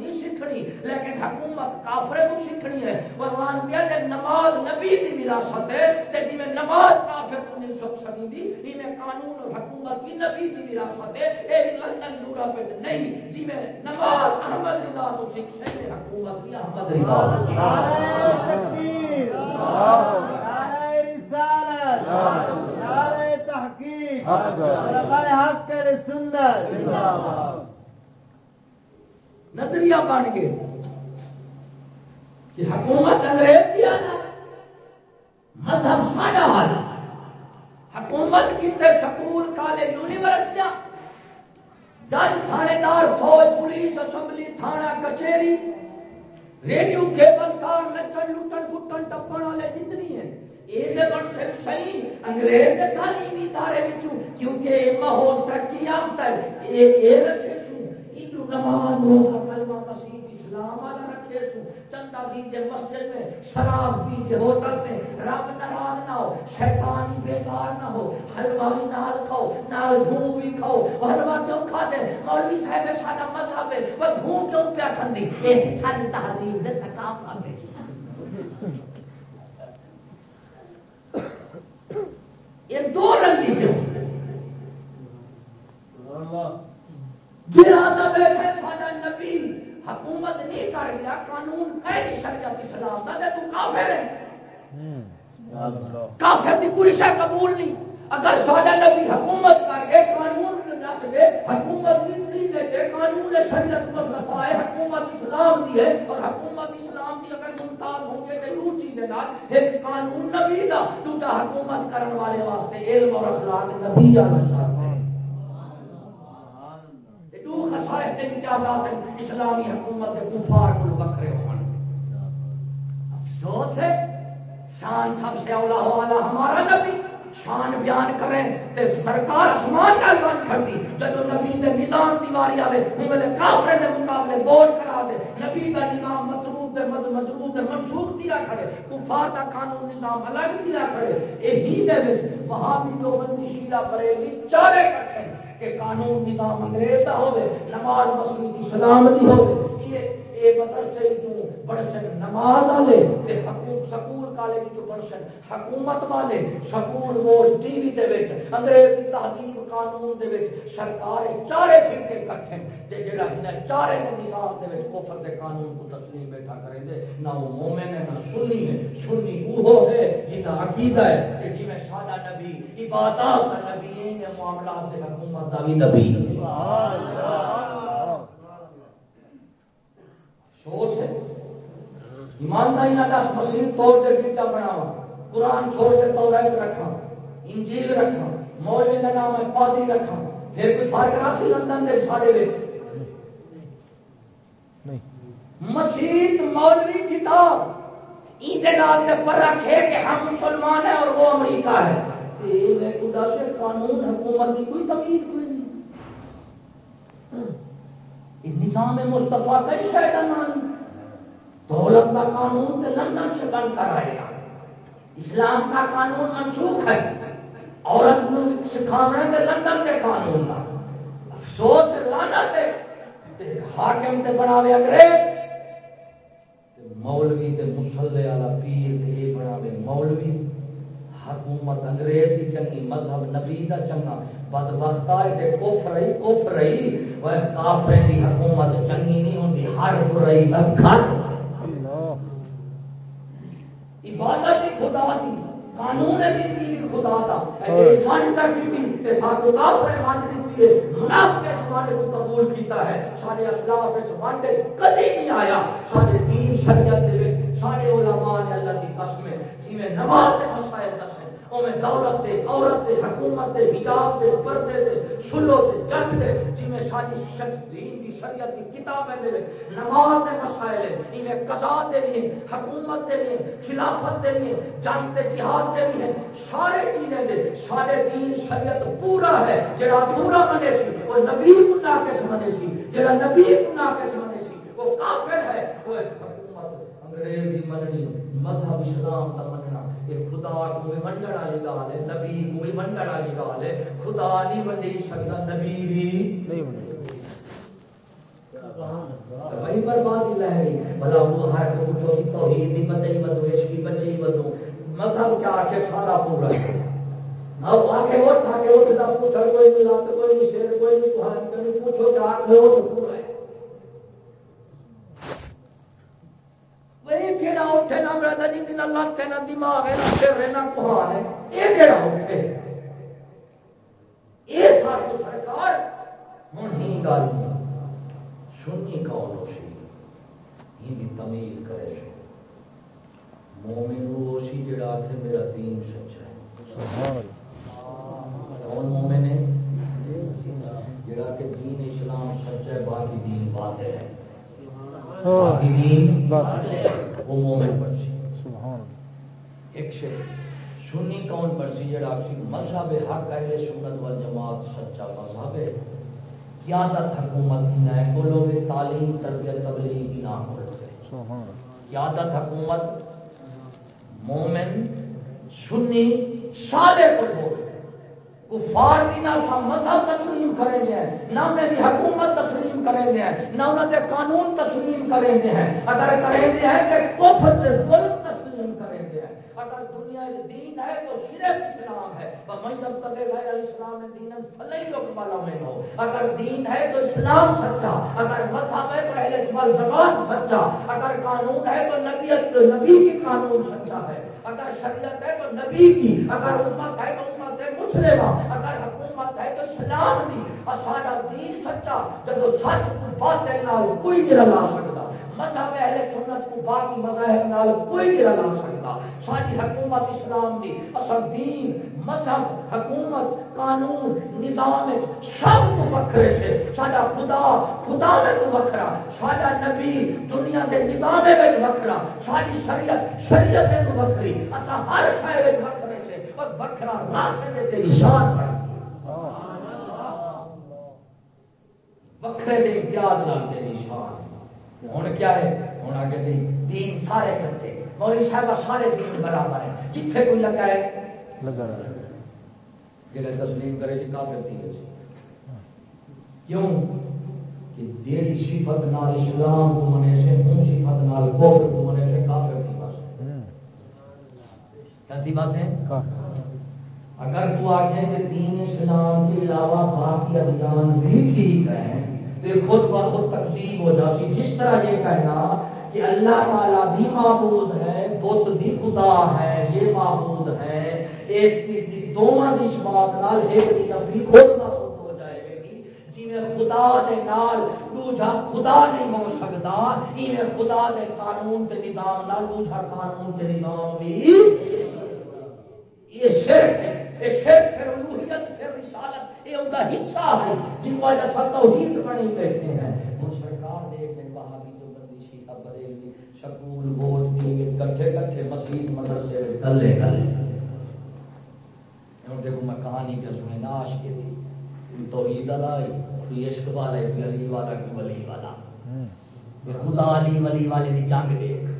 نہیں لیکن حکومت کافرے کو سیکھنی ہے قرآن کیا کہ نماز نبی کی وراثت ہے کہ جی میں نماز کافر کو نہیں سکھ سکیں دی جی میں قانون اور حکومت بھی نبی کی وراثت ہے اے لندن نورا پہ نہیں جی میں نماز احمد رضا تو سیکھ سکتے حکومت بھی احمد رضا تحقیق حق سندر نظریہ بن گئے کہ حکومت انگریز کی آنا مذہب ساڈا والا حکومت کی سکول، کالج، یونیورسٹیاں، جج تھانے دار فوج، پولیس، اسمبلی تھانہ کچہری، ریڈیو، کیبل کار نچن لٹن گٹن ٹپن والے جتنی ہیں، یہ بن پھر صحیح انگریز تعلیمی ادارے کیونکہ یہ ماحول ترقی یافتہ ہے۔ یہ شراب پیجیے ہوٹل میں رب ناراض نہ ہو، شیطانی بیکار نہ ہو، حلوہ بھی نال کھاؤ، نال دھوم بھی کھاؤ حلوہ کیوں کھاتے؟ مولوی صاحب سارا مذہب ہے، وہ دھوم کیوں کیا کھانے یہ ساری تہذیب کے ثقافت یہ دو رنگی کیوں؟ اللہ۔ حکومت نہیں کر گیا قانون شریعت اسلام دا تو کافر ہے۔ کافر دی قبول نہیں۔ اگر نبی حکومت کر گئے قانون دے حکومت دے قانون شریعت ہے حکومت اسلام دی ہے۔ اور حکومت اسلام دی اگر ممتاز ہوں گے چیزیں قانون نبی دا۔ دوسرا حکومت کرنے والے واسطے علم اور اخلاق نبی دا خصائص کے امتیازات اسلامی حکومت کے کفار کو بکرے ہو افسوس ہے، شان سب سے اولا والا ہمارا نبی شان بیان کریں تے سرکار آسمان کا بند کر دی۔ جب نبی دے نظام دیواری آئے بولے کافرے دے مقابلے بول کرا دے۔ نبی کا نظام مضبوط دے مضبوط دے منسوخ دیا کھڑے۔ کفار کا قانون نظام الگ دیا کھڑے۔ یہی دے وچ وہاں بھی جو بندی شیلا بریلی چارے کٹھے۔ کہ قانون نظام انگریز کا ہوے نماز مسجد کی سلامتی ہوے یہ یہ مدرسے جو بڑھشن نماز والے سکول کالج جو بڑھشن حکومت والے سکول وہ ٹی وی دے وچ، انگریز تہذیب قانون دے وچ سرکار چارے فرقے کٹھے تے جڑا ہن چارے دے نظام دے وچ کفر دے قانون کو تسلیم بیٹھا کرے دے، نہ وہ مومن ہے، نہ سنی ہے۔ سنی وہ ہے جن عقیدہ ہے کہ جی میں سادہ نبی عبادات کا نبی ہے معاملات دے حکومت دا بھی نبی۔ سبحان اللہ سوچ ہے ایمانداری نہ دس مسیح توڑ کے گرجا بناوا قرآن چھوڑ کے تو رکھا انجیل رکھا مولوی کا نام ہے پادری رکھا پھر کوئی فرق نہ سی لندن دے سارے مسیح مولوی کتاب۔ پر رکھے کہ ہم مسلمان ہیں اور وہ امریکہ ہے۔ خدا سے قانون حکومت کی کوئی تمیز کوئی نہیں نظام مستفا کا ہی شاید دولت کا قانون تو لندن سے بند کر رہے گا اسلام کا قانون منسوخ ہے عورت سکھا رہے لندن کے قانون کا افسوس لانا سے حاکم سے بنا لے انگریز مولوی تے مسلے والا پیر تے یہ بنا لے مولوی حکومت انگریز کی چنگی مذہب نبی کا چنگا بد وقت آئے کف رہی کف رہی۔ وہ کافرے دی حکومت چنگی نہیں ہوتی ہر برائی کا گھر عبادت بھی خدا دی قانون زندگی بھی خدا دا۔ ایمان تک بھی ساتھ کافر مان دیتی ہے منافق اس والے کو قبول کیتا ہے۔ سارے اخلاق اس وانڈے کدی نہیں آیا۔ سارے دین شریعت سارے علماء نے اللہ کی قسم جی میں نماز کے مسائل دسے میں دولت دے، عورت دے، حکومت دے، حجاب دے، پردے دے، سلو دے جنگ دے جی میں ساری شک دین دی شریعت دی کتابیں دے نماز دے مسائل ہیں ان قضا دے لیے حکومت دے لیے خلافت دے لیے جنگ دے جہاد دے لیے سارے چیزیں دے، سارے دین شریعت پورا ہے، جڑا پورا بنے سی، وہ نبی کو ناقص بنے سی، جڑا نبی کو ناقص بنے سی، وہ کافر ہے، وہ حکومت انگریزی مننی مذہب اسلام کا مننا یہ خدا کو بھی منڈن والی گال ہے، نبی کو بھی منڈن والی گال ہے۔ خدا نہیں منڈی سکتا نبی بھی نہیں منڈی بڑی بربادی لہری بلا وہ ہر کو توحید بھی بچے بدو، عشق بھی بچے بدو۔ مذہب کیا آخر سارا پورا ہے۔ اب آگے وہ تھا کہ وہ کتاب پوچھا کوئی نہیں لات کوئی نہیں شیر کوئی نہیں کہانی پوچھو کہ آگے وہ پورا ہے وہی کیڑا اٹھے نہ میرا جی دن اللہ تے نہ دماغ ہے نہ سر ہے نہ کہان ہے یہ کیڑا اٹھے یہ ساری سرکار ہوں ہی گل سنی کون ہو سی تمیز کرے مومن وہ سی جڑا آخر میرا دین سچا ہے کون مومن ہے جڑا کہ دین اسلام سچا ہے باقی دین بات ہے باقی دین وہ ایک شے سنی کون جڑا مذہب حق ہے سنت سچا مذہب ہے۔ قیادت حکومت نہ تعلیم تربیت تبلیغ کی نہ ہو قیادت حکومت مومن سنی سارے کو لوگ کفار کی نہ مذہب تسلیم کریں گے، نہ انہیں حکومت تسلیم کریں گے، نہ انہوں نے قانون تسلیم کریں گے۔ اگر کریں گے کہ کفر سے ظلم تسلیم کریں گے۔ اگر دنیا دین ہے تو صرف اسلام ہے۔ اسلام دین پھلے لوگ والا میں ہو اگر دین ہے تو اسلام سچا۔ اگر مذہب ہے تو اہل زبان سچا۔ اگر قانون ہے تو نبیت، نبی کی قانون سچا ہے۔ اگر شریعت ہے تو نبی کی۔ اگر امت ہے تو امت ہے مسلم اگر حکومت ہے تو اسلام کی اور سارا دین سچا جب سچ بات کوئی نہیں لگا سکتا۔ مطلب مذہب اہل سنت کو باقی مذاہب نال کوئی نہیں لگا سکتا۔ ساری حکومت اسلام کی اصل دین، مذہب، حکومت، قانون، نظام سب کو وکرے سے۔ سڈا خدا خدا میں تو وکرا سڈا نبی دنیا کے نظام میں وکرا ساری شریعت شریعت میں وکری اصا ہر شہر وکرے سے اور وکرا راستے تیری شان پڑ وکرے دے امتیاز نال تیری شان۔ ہوں کیا ہے؟ ہوں آگے سی دین سارے سچے۔ مولوی صاحب سارے دین برابر ہیں۔ جتنے کوئی لگا ہے؟ لگا۔ جی تسلیم کرے جی کافر تھی کیوں؟ کہ دل صفت نال اسلام کو منے سے اون صفت نال کوفر کو منے سے کافر کی بات کیا بات ہے اگر تو آگے کہ دین اسلام کے علاوہ باقی ادیان بھی ٹھیک ہیں خود بخود تقسیم ہو جاتی۔ جس طرح یہ کہنا کہ اللہ تعالیٰ بھی معبود ہے، بت بھی خدا ہے، یہ معبود ہے۔ دونوں اس بات نال ایک دی نفی خود بخود ہو جائے گی۔ جی خدا دے نال دوجا خدا نہیں ہو سکتا، ایویں خدا دے قانون کے نظام نال دوجا قانون کے نظام بھی۔ یہ شرک ہے۔ یہ شرک پھر الوحیت پھر رسالت یہ ان کا حصہ ہے جن کو توحید بنی بیٹھے ہیں۔ وہ سرکار وہاں بھی جو بریلوی کی کٹھے کٹھے مسجد، مدرسے میں کہانی سنے دی توحید والا کوئی عشق والا کوئی علی والا کوئی ولی والا۔ خدا علی ولی والے کی جنگ دیکھ۔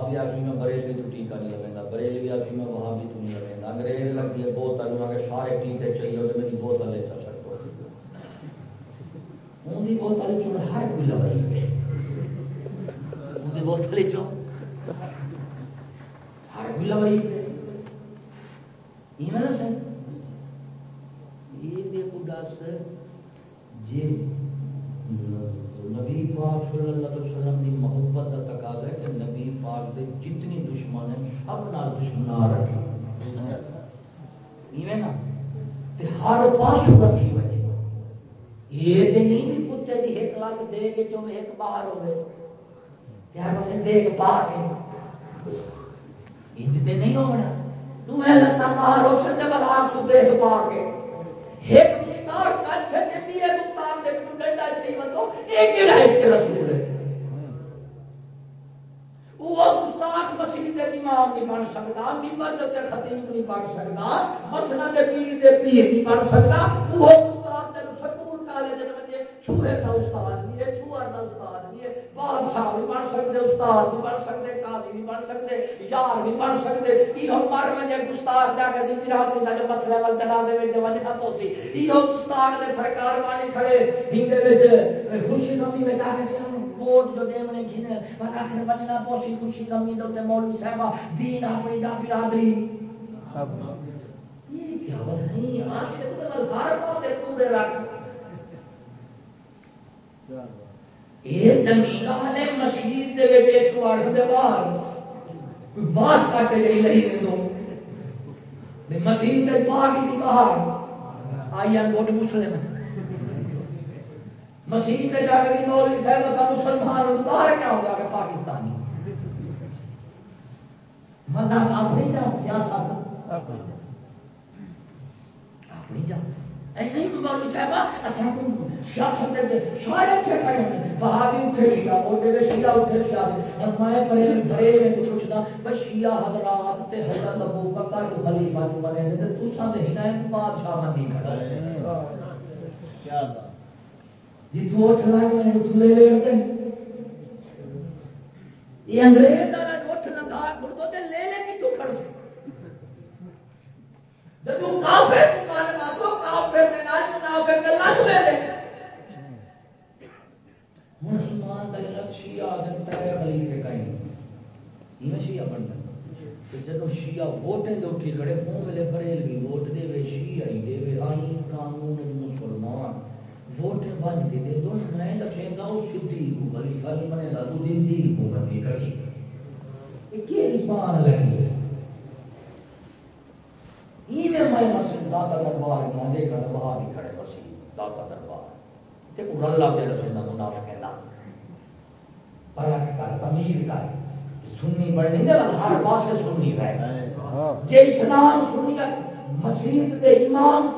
بھی آفی میں بریلوی تو ٹیکا نہیں لگا بریلوی آفی میں وہاں بھی تو نہیں لگا انگریز لگتی ہے بوتل کے سارے ٹیکے چاہیے ہوتے میری بوتل لے چل سکو ان کی بوتل چ ہر کوئی لگائی ہے ان کی بوتل چ ہر کوئی لگائی ہے یہ میں سر یہ دیکھو دس جی۔ نبی پاک صلی اللہ علیہ وسلم کی محبت کا تقاضا ہے کہ نبی پاک دے، جتنی دشمن ہیں سب نال دشمنا رکھے۔ نا؟ ہر پاس رکھی بچے یہ نہیں بھی پوچھے کہ ایک لاکھ دے کے جو ایک باہر ہوئے کیا بس دیکھ پا کے نہیں ہونا۔ تمہیں لگتا باہر ہو سکتے بلا تو دیکھ پا کے ایک مستار کا اچھے کے پیے دے ڈنڈا چاہیے بندو، ایک جڑا اس رسول ہے۔ وہ استاد کے امام نہیں بن سکتا، ممبر کے خطیب نہیں بن سکتا مسنا کے پیر کے پیر نہیں بن سکتا، وہ استاد سکول کالج چھوڑے کا استاد بھی ہے چھوڑ کا استاد بھی ہے، بادشاہ بھی بن سکتے، استاد بھی بن سکتے، قاضی بھی بن سکتے، یار بھی بن سکتے یہ مر میں گستاخ جا کے جی رات کا جو مسئلہ دے وجہ تو سی یہ گستاخ نے سرکار والے کھڑے، ہندے خوشی غمی میں جا کے جی ووٹ جو دیونے گھنے پر آخر بننا پوسی خوشی کمی دو تے مولوی صاحبہ، دین اپنی دا برادری۔ یہ کیا نہیں عاشق تے ہر کو پاسے پورے رکھ۔ یہ زمین والے مسجد دے وچ اس کو اڑ دے باہر۔ کوئی بات کاٹے گئی نہیں دو مسجد تے پاک دی باہر آئی ان ووٹ مسلم ہے مسیح سے جا کے مولوی صاحب کا مسلمان اتار کیا ہوگا کہ پاکستانی؟ مذہب اپنی جا سیاست۔ اپنی جا ایسے ہی مولوی صاحب اچھا سیاست سارے اٹھے کھڑے ہیں۔ بہادی اٹھے شیعہ بولتے ہوئے شیعہ اٹھے شیعہ اور میں بڑے بڑے میں بس شیعہ حضرات تے حضرت ابو بکر خلیفہ بنے تے تو سب ہدایت بادشاہ مندی کھڑا ہے کیا بات۔ جتوں اٹھ لائے لے یہ انگریز اٹھ لگا خود لے لے کی تو سے جب کافر تو کافر نے لے لے ہوں ایمانداری شیعہ کہیں شیعہ ووٹیں دے اٹھی کھڑے ملے ووٹ دے وے شیعہ ہی دے وے آئین قانون مسلمان ووٹ بن کے دے دو میں دسے گا وہ سیدھی کو خلیفہ نہیں بنے گا تو دی دی حکومت کی کری یہ کی ایمان لگی ہے ایویں میں مسجد داتا دربار میں دے کر وہاں بھی کھڑے بسی داتا دربار تے کو اللہ دے رسول دا منافق ہے نا پرکھ کر تمیز کر سنی بڑھنی دے ہر پاسے سنی رہے جے اسلام سنیت مسجد دے امام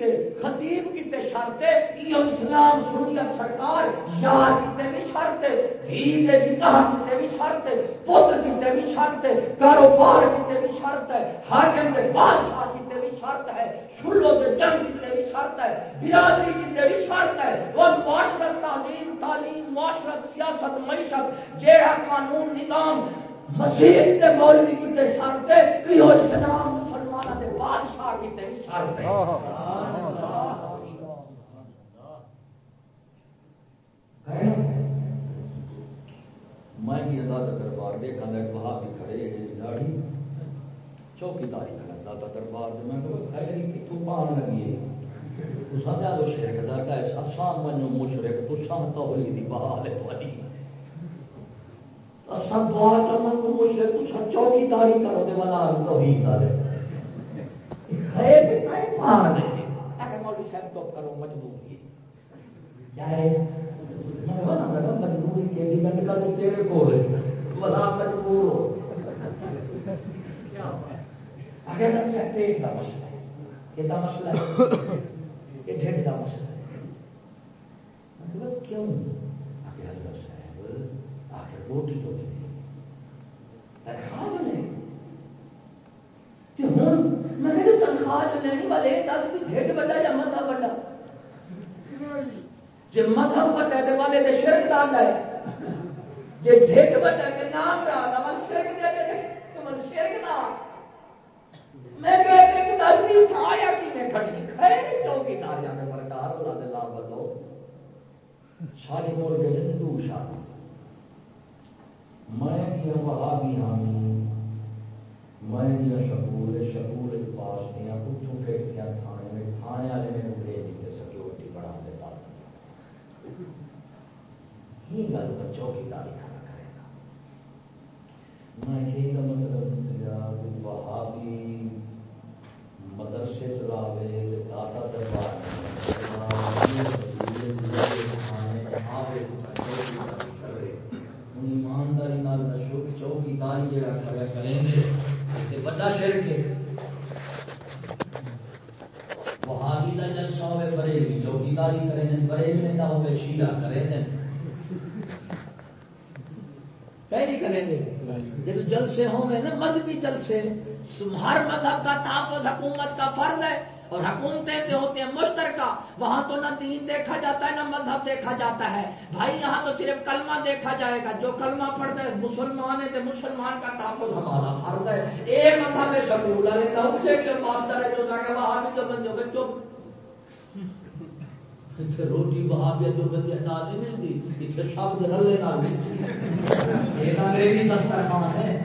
کیتے خطیب کیتے شرطے، یہ اسلام سنیت سرکار، یار کیتے بھی شرطے دھی دے نکاح کیتے بھی شرطے، پتر کیتے بھی شرطے، کاروبار کیتے بھی شرط ہے حاکم دے بادشاہ کیتے بھی شرط ہے شلو دے جنگ کیتے بھی شرط ہے، برادری کیتے بھی شرط ہے وہ معاشرت، تعلیم تعلیم، معاشرت، سیاست، معیشت جیڑا قانون، نظام، مسیح دے مولوی کیتے شرط ہے یہ اسلام بادشاہ میں بھی دربار دیکھا وہاں بھی کھڑے داڑھی چوکی داری کھڑا دادا دربار میں پان لگی سمجھا دو شرک دادا اسام منو مشرک تو سام تو ہوئی دی بحال سب دعا کرنا کو مشرک تو چوکی داری کرو دے والا توحید دے مجبوری کے تیرے کو مجبور ہو۔ مسئلہ مسئلہ ہے۔ ڈھیر کا مسئلہ ہے۔ مطلب کیوں؟ آخر صاحب آخر روٹی تو تنخواہ بنے میں نے تنخواہ جو لینی والے دس بھی ڈھیٹ بڑا یا مذہب بڑا جی مذہب بڑا تو والے تو شرک دار ہے جی ڈھیٹ بڑا کے نام رہا تھا شرک دے دے تو من شرک نہ میں کہتے کہ دلتی آیا کی میں کھڑی خیر چوکی داریا میں برکار اللہ دے لا بلو ساری مول کے ہندو شان میں یہ وہابی حامی میں شکول شکول پاس دیا اتوں پھر کیا تھانے میں تھانے والے میرے بھیج دیتے سیکورٹی بڑھا دیتا ہی گل پر چوکی داری کھانا کرے گا میں یہ مطلب نکلا وہابی مدرسے چلاوے داتا دربار ایمانداری چوکی داری جڑا کریں گے بڑا شرک ہے وہابی کا جلسہ ہوئے بریلوی چوکیداری کریں بریل میں نہ ہوئے شیعہ کریں پہلی کریں گے۔ جب جلسے ہوں گے نا، مذہبی جلسے ہر مذہب کا تحفظ حکومت کا فرض ہے۔ اور حکومتیں جو ہوتی ہیں مشترکہ، وہاں تو نہ دین دیکھا جاتا ہے، نہ مذہب دیکھا جاتا ہے۔ بھائی، یہاں تو صرف کلمہ دیکھا جائے گا۔ جو کلمہ پڑھتا ہے، مسلمان ہے تو مسلمان کا تحفظ ہمارا فرض ہے۔ اے مذہب ہے شکول جی کے ماسٹر ہے، جو جا کے وہاں بھی جو بندے ہو گئے، چپ۔ اچھا، روٹی وہاں بھی جو بندے نال نہیں ملتی پیچھے اچھا، شبد رلے نال ملتی ایک انگریزی دسترخوان ہے۔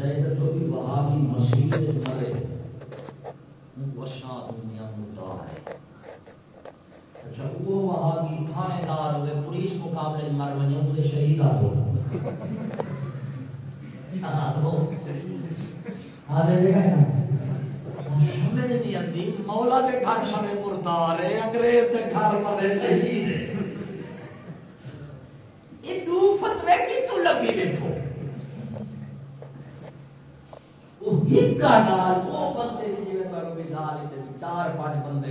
اچھا یہ تو بھی وہاں بھی مسیح مرے وشا دنیا مدعا ہے۔ اچھا وہ وہاں بھی تھانے دار ہوئے، پولیس مقابلے مر بنے وہ شہید آ ہو مولا کے گھر مرے مردار ہے، انگریز کے گھر مرے شہید یہ دو فتوے کی تو لگی بیٹھو وہ بندے جی مثال چار پانچ بندے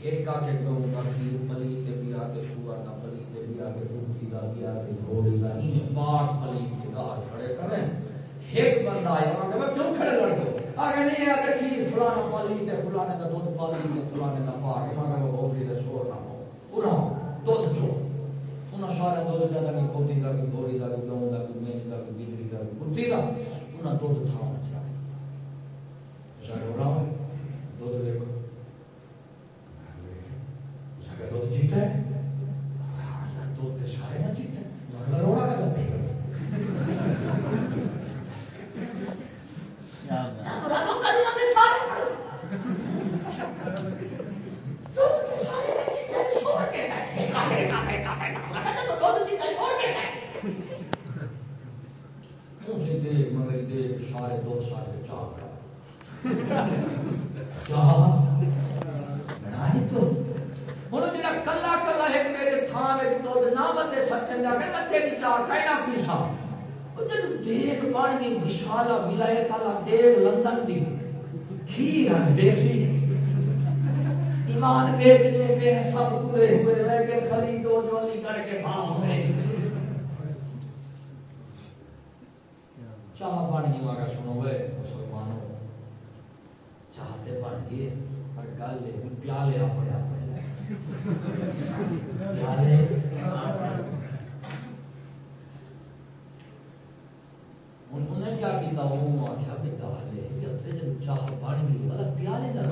ایک آ کے کہوں گا پلی بھی آ کے کا پلی، کے گھوڑی نہیں پاٹ پلی کھڑے ایک بندہ آیا کیوں کھڑے لڑ گئے آگے نہیں، آگے کھیر فلانا تے فلانے دودھ تے فلانے شور نہ ہو دودھ سارے دودھ جاتا، کہ کہ گھوڑی کہ گاؤں کا کہ میری کا کہ بجلی کا کتی کا انہیں دھد تھا چاہے سارے ہو رہا دودھ دیکھو سارے دودھ جیتا ہے دودھ تے سارے نہ جیتے مگر روڑا کا دبے کیا بات مرا تو کلمہ دے سارے پڑھ دودھ تے سارے نہ جیتے چھوڑ کے گئے کافے کافے کافے کافے تو دودھ جیتا چھوڑ کے گئے کیوں سے دیکھ مگر دیکھ سارے دودھ سارے چاہ کر چاہ بڑھانی تو ہوں جا کلا کلا ایک میرے تھان ایک دودھ نہ بندے سٹن جا کے بندے کی چار کہنا پیسا جب دیکھ بن گئی وشالا ملائے کالا دیکھ لندن دی کھیر ہے دیسی ایمان بیچنے پہ سب پورے ہوئے رہ کے خریدو چاہ بن گئی مگر سنو گے مسلمانوں چاہتے بن گئے پر گل ہے پیالے اپنے اپنے انہوں نے کیا آخیا بھی چاہ بن گئی مطلب پیالے کا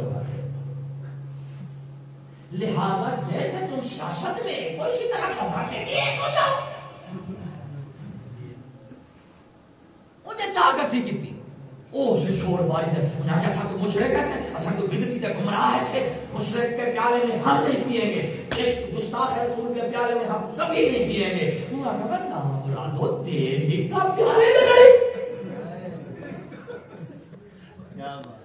لہذا جیسے تم سیاست میں کوئی طرح پتا میں بھی ایک ہو جاؤ۔ انہیں چاہ کٹھی کی او سے شور باری دے۔ انہیں کہا سا کوئی مشرق ہے اسا کوئی بدتی دے، گمراہ ہے سے مشرق کے پیالے میں ہم نہیں پیئیں گے۔ اس گستاخ رسول کے پیالے میں ہم کبھی نہیں پیئیں گے۔ انہوں نے کہا نا بلا دو دے دی کا پیالے دے لڑی کیا بات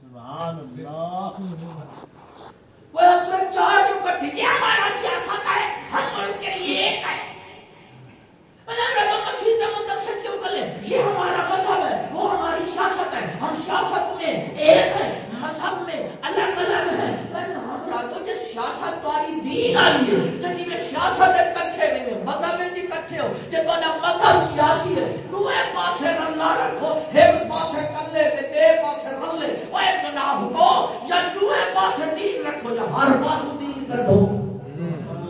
سبحان اللہ۔ وہ اپنے چار جو کٹھی ہمارا سیاست ہے ہم ان کے لیے ایک ہے مسجد مدرسے کیوں یہ ہمارا مذہب ہے، وہ ہماری سیاست ہے۔ ہم سیاست میں ایک ہے مذہب میں الگ الگ ہے ہمارا تو سیاست دین میں سیاست کٹھے نہیں مذہب میں کٹھے ہو مذہب سیاسی ہے پاسے رکھو ایک پاسے کر لے تے بے پاسے لے۔ وہ گناہ کو یا دوے پاسے دین رکھو، یا ہر دین کر دو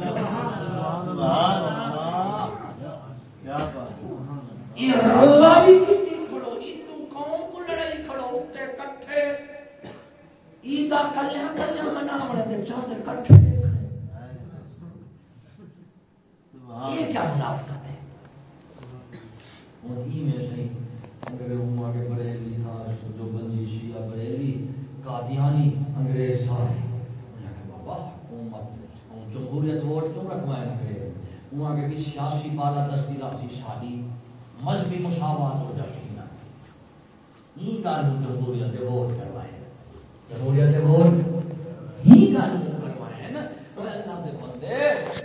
سبحان اللہ۔ یہ اللہ بھی کیتی کھڑو ہندو قوم کو لڑائی کھڑو اٹھے کٹھے۔ عیدا کلیاں کلیاں منا بڑے دے چاہتے کٹھے سبحان یہ کیا منافقت ہے؟ اور ای میں صحیح انگریز ہوں آگے بریلی تھا جو بندی شیعہ بریلی قادیانی انگریز سارے انہوں نے کہا بابا حکومت جمہوریت ووٹ کیوں رکھوائے انگریز؟ وہاں کے بھی سیاسی بالا دستی راسی شادی، مذہبی مساوات ہو جاتی ہے یہ قانون جمہوریت ووٹ کروائے جمہوریت ووٹ ہی قانون کروائے نا۔ اللہ کے بندے،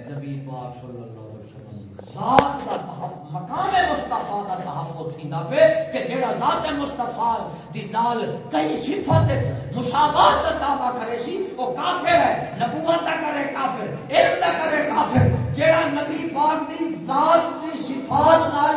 نبی پاک صلی اللہ علیہ وسلم ذات کا تحف- مقام مصطفیٰ دا تحفظ تھیندا پہ کہ جیڑا ذات مصطفیٰ دی نال کئی صفات مساوات دا دعویٰ کرے سی، وہ کافر ہے، نبوت دا کرے کافر، علم دا کرے کافر۔ جیڑا نبی پاک دی ذات دی صفات نال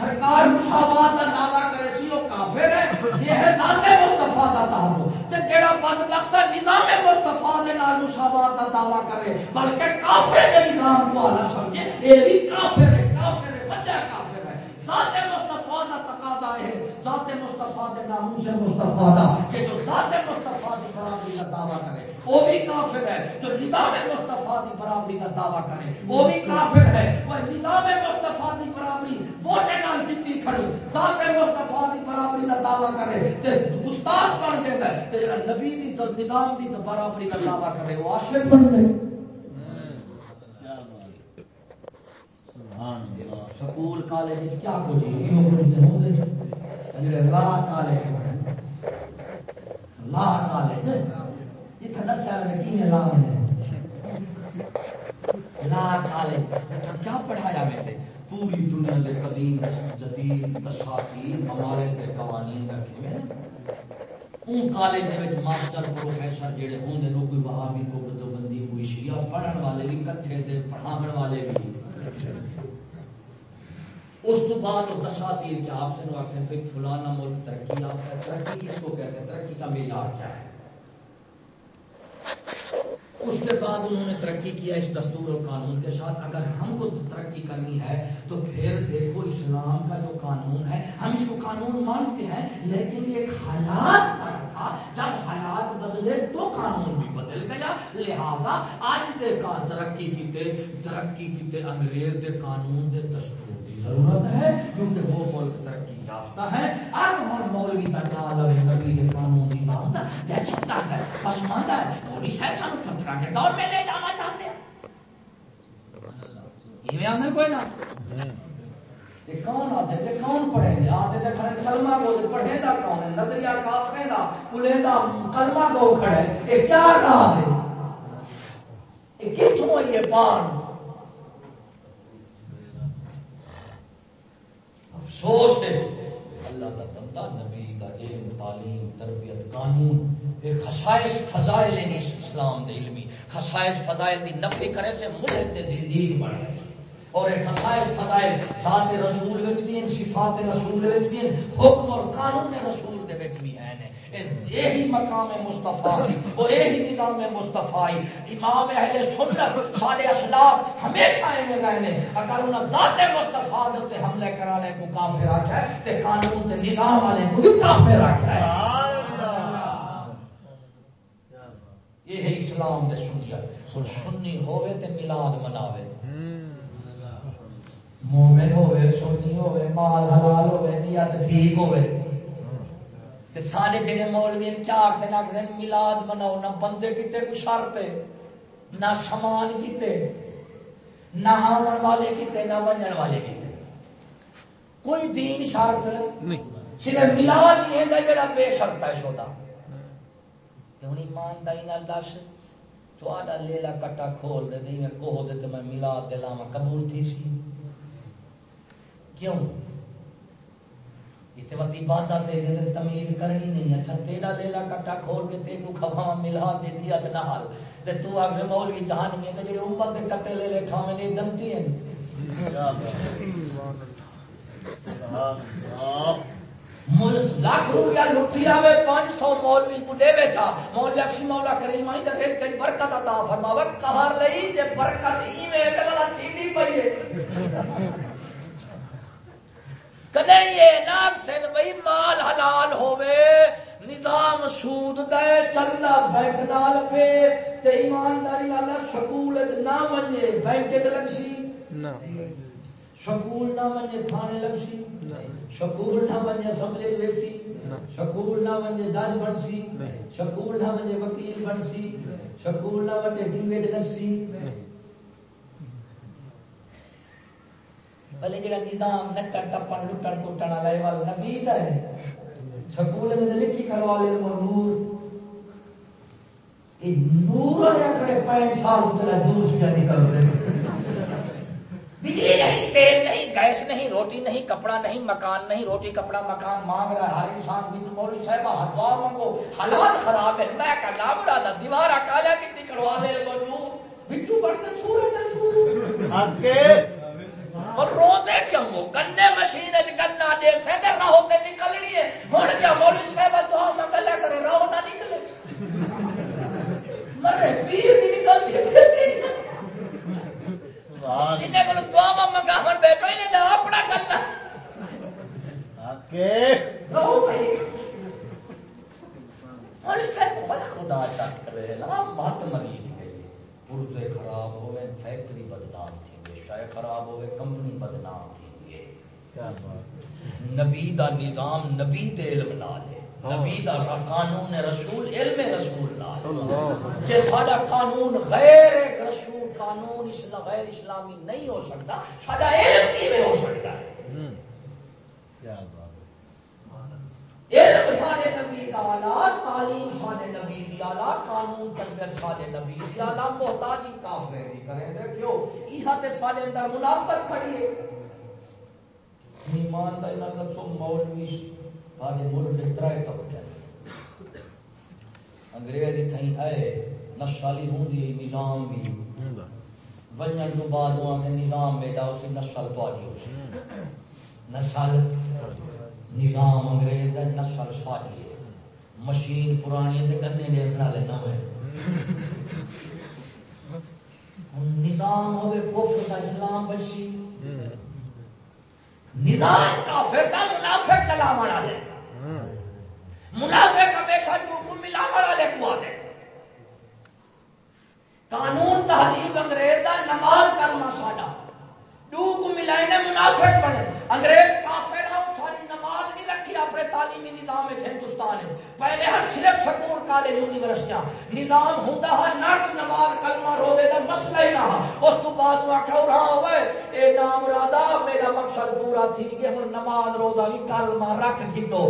سرکار مساوات دا دعویٰ کرے سی، وہ کافر ہے۔ یہ ہے ذات مصطفیٰ دا تحفظ۔ تے جیڑا بدبخت نظام مصطفیٰ دے نال مساوات دا دعویٰ کرے، بلکہ کافر دے نظام کو آلہ سمجھے، یہ بھی کافر ہے کافر ہے۔ بڑا کافر ہے ذات مصطفیٰ تقاضا ہے۔ ذات مصطفیٰ ناموس مصطفیٰ دا، کہ جو ذات مصطفیٰ برابری کا دعویٰ کرے، وہ بھی کافر ہے۔ جو نظام مصطفیٰ برابری کا دعویٰ کرے، وہ بھی کافر ہے۔ وہ نظام مصطفیٰ برابری ووٹے نال کھڑی۔ ذات مصطفیٰ برابری کا دعویٰ کرے، تے بن جائے گا تے جڑا نبی دی نظام دی برابری کا دعویٰ کرے، وہ عاشق بن جائے۔ سبحان اللہ۔ سکول کالج جی، کیا کچھ لا کالج لا کالج میں کی لا لا کالج کیا پڑھایا میں نے؟ پوری دنیا کے قدیم، جدید کے قوانین رکھے ان کالج کے ماسٹر، پروفیسر جڑے ہوں نے کوئی وہابی کو بندی کوئی شیعہ پڑھن والے بھی، کٹھے تھے پڑھاون والے بھی۔ اس تو بعد وہ دساتی ہے کہ آپ سے نو پھر فلانا ملک ترقی آپ کا ترقی کس کو کہتے ہیں؟ ترقی کا معیار کیا ہے؟ اس کے بعد انہوں نے ترقی کیا اس دستور اور قانون کے ساتھ۔ اگر ہم کو ترقی کرنی ہے، تو پھر دیکھو اسلام کا جو قانون ہے، ہم اس کو قانون مانتے ہیں، لیکن ایک حالات تھا۔ جب حالات بدلے تو قانون بھی بدل گیا۔ لہذا آج دے کا ترقی کی ترقی کی انگریز دے قانون دے دستور ضرورت ہے، کیونکہ وہ ملک ترقی یافتہ ہے۔ اب ہم مولوی نبی کے قانون کی دہشت گرد ہے پسماندہ ہے مولوی صاحب سانو پتھر کے دور میں لے جانا چاہتے ہیں۔ یہ اندر کوئی نہ؟ کون آتے تھے کون پڑھیں گے؟ آتے تھے کھڑے کلمہ گو پڑھے گا کون؟ ہے نظریہ کافرے گا کلے گا کلمہ گو کھڑے۔ یہ کیا کہا ہے؟ یہ کتوں یہ پان افسوس ہے اللہ کا بندہ نبی کا علم، تعلیم، تربیت، قانون یہ خصائص، فضائل اسلام دے علمی۔ خصائص، فضائل دی نفی کرے سے ملک دے زندگی بن رہے اور یہ خصائص، فضائل ذات رسول وچ بھی ہیں، صفات رسول وچ بھی ہیں، حکم اور قانون رسول دے وچ بھی یہی مقام مصطفی وہ یہی نظام مصطفی امام اہل سنت، سارے اسلاف ہمیشہ ایویں رہنے۔ اگر انہاں ذات مصطفی دے حملے کرانے کو کافر آکھا ہے، تے قانون تے نظام والے کو بھی کافر آکھا ہے۔ یہ ہے اسلام دے سنیت سنی ہوئے تے میلاد مناوے۔ مومن ہوئے سنی ہوئے مال حلال ہوئے نیت ٹھیک ہوئے سارے جڑے مولوی کیا آخر آخر ملاد مناؤ نہ بندے کتے کو شرط نہ سامان کیتے نہ آن والے کیتے نہ بننے والے کیتے۔ کوئی دین شرط نہیں۔ صرف ملاد ہی ہے جڑا بے شرط ہے سودا ہوں ایمانداری دس تھوڑا لیلا کٹا کھول دے میں کوہ دے میں ملاد دلاوا قبول تھی سی۔ کیوں؟ عبادت تمیز کرنی نہیں اچھا تیرا لیلا کٹا کھول کے تینو کھوا ملا دیتی اد نال تے تو آ کے مولوی جہان میں تے جڑے امت دے کٹے لے لے کھاویں نے جنتی ہیں لاکھ روپیہ لٹھی آوے پانچ سو مولوی کو دے بیچا مولوی اکشی مولا کریم آئی تے ریت کئی برکت عطا فرماوے کہار لئی جے برکت ای میں تے والا تھی دی پئی ہے کدے یہ ناگ سن بھائی مال حلال ہوے نظام سود دے چلتا بینک نال پہ تے ایمانداری والا سکول نہ منجے بینک لگ سی سکول نہ منجے تھانے لگ سی سکول نہ منجے اسمبلی ویسی؟ سکول نہ منجے جج بن سی سکول نہ منجے وکیل بن سی سکول نہ منجے ڈیویڈ لگ سی بھلے جڑا نظام نچن ٹپن، لٹن ٹوٹن والا والا نبی دا ہے۔ سکول میں لکھی کروا لے نور۔ اے نور کڑے پینٹ سال اتنا جوس کیا نکل رہے بجلی نہیں، تیل نہیں، گیس نہیں، روٹی نہیں، کپڑا نہیں، مکان نہیں، روٹی، کپڑا، مکان مانگ رہا ہر انسان بھی مولوی صاحب ہتھوار منگو، حالات خراب ہے میں کہنا برا دیوار کالا کی کروا لے نور۔ بچو بڑھتے سورج اور رو دے کیوں گنے مشین گنا دے نکلنی ہے۔ کیا مولوی صاحب گلا کرے نہ نکلے۔ مرے پیر دی نکلتی جنہیں کو دعا منگا بیٹھو انہیں اپنا خدا مریض پورے خراب ہوئے فیکٹری بدنام تھی۔ شاید خراب ہوئے کمپنی بدنام تھی نبی دا نظام نبی دے علم نہ لے نبی دا قانون رسول علم رسول نہ جے ساڈا قانون غیر رسول قانون اسلام غیر اسلامی نہیں ہو سکتا ساڈا علم کیویں ہو سکتا ہے؟ علم سارے نبی آلہ تعلیم سارے نبی دی قانون تربیت سارے نبی دی محتاجی کافر نہیں کرے دے کیوں؟ یہاں تے سارے اندر منافقت کھڑی ہے۔ ایمان دا نہ دسو مولوی سارے ملک دے ترائے طبقے انگریز تھیں آئے نسل ہی ہوں نظام بھی۔ ونجن تو بعد وہاں کے نظام میڈا اسی نسل تاری ہو نسل نظام انگریز کا نسل ساری مشین پرانی تے کنے نے بنا لینا ہے نظام ہوے کفر کا اسلام بچی۔ نظام کافر کا منافق چلا مڑا لے منافق ہمیشہ جو کو ملا مڑا لے کو آدھے۔ قانون تحریب انگریز دا نماز کرنا ساڈا۔ دو کو ملائے منافق بنے۔ انگریز کافر نماز نہیں رکھی، اپنے تعلیمی نظام ہندوستان ہے۔ پہلے ہر صرف سکول، کالج، یونیورسٹیاں۔ نظام ہوتا ہے نرد نماز، کلمہ روے کا مسئلہ ہی نہ اس تو بعد میں آخر رہا ہوئے اے نام رادا، میرا مقصد پورا تھی کہ ہوں نماز روزہ بھی کلمہ رکھ گنو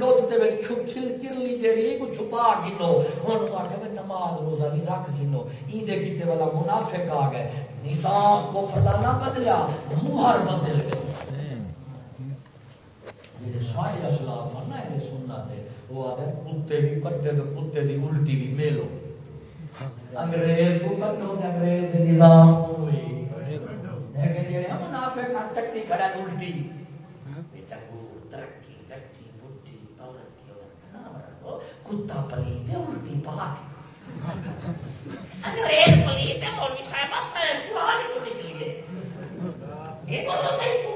لوت دے کھل کرلی جیڑی کو چھپا گنو ہوں آخر نماز روزہ بھی رکھ گنو ایندے کیتے والا منافق آ گئے۔ نظام کو فردا نہ بدلیا مہر بدل گئے سارے اسلاف ہیں نا یہ سننا تھے وہ آتے کتے بھی کٹے تو کتے کی الٹی بھی میلو انگریز کو کٹو تو انگریز نظام ہوئی منافع کر چکتی کھڑا الٹی ترقی کتا الٹی انگریز مولوی صاحب سائنس قرآن یہ تو صحیح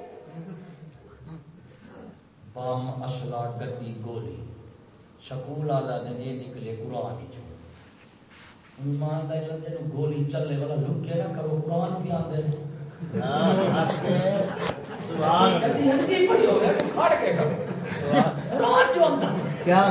بام اصلا گدی گولی سکول والا نے یہ نکلے قرآن چو گولی چلے والا لکے نہ کرو قرآن بھی آتے کیا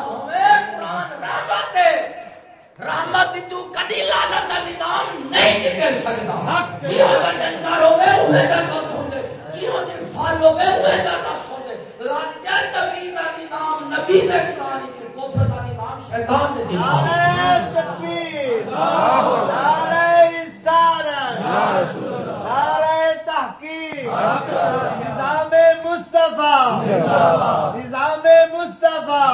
برباد ہوئے قرآن رحمت ہے رحمت تو کدی لعنت کا نظام نہیں نکل سکتا۔ جیو کا ڈنگر ہوے ہوے دا کم ہوندے جیو دے پھل ہوے دا نفس نبی دا نظام نبی دے قرآن کے کفر دا نظام شیطان دے نظام نعرہ تکبیر۔ نعرہ رسالت۔ نعرہ تحقیق۔ نظام مصطفیٰ۔ نظام مصطفیٰ۔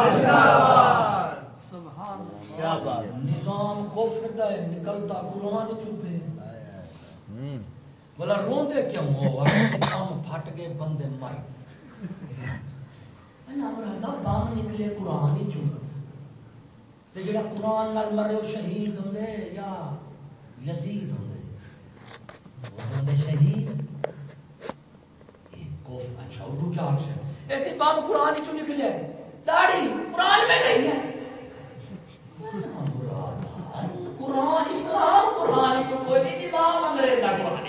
سبحان کیا بات نظام کفر دا ہے نکلتا قرآن چپے بولا روندے کیوں ہو؟ ہم پھٹ گئے بندے مر۔ مرادہ بام نکلے قرآن ہی چپ تے جڑا قرآن نال مرے وہ شہید ہوندے یا یزید ہوندے وہ ہوندے شہید ایک کوف اچھا اردو کیا عرض ہے ایسی بام قرآن ہی چو نکلے داڑھی قرآن میں نہیں ہے قرآن اسلام قرآن تو کوئی نہیں نظام انگریز کا قرآن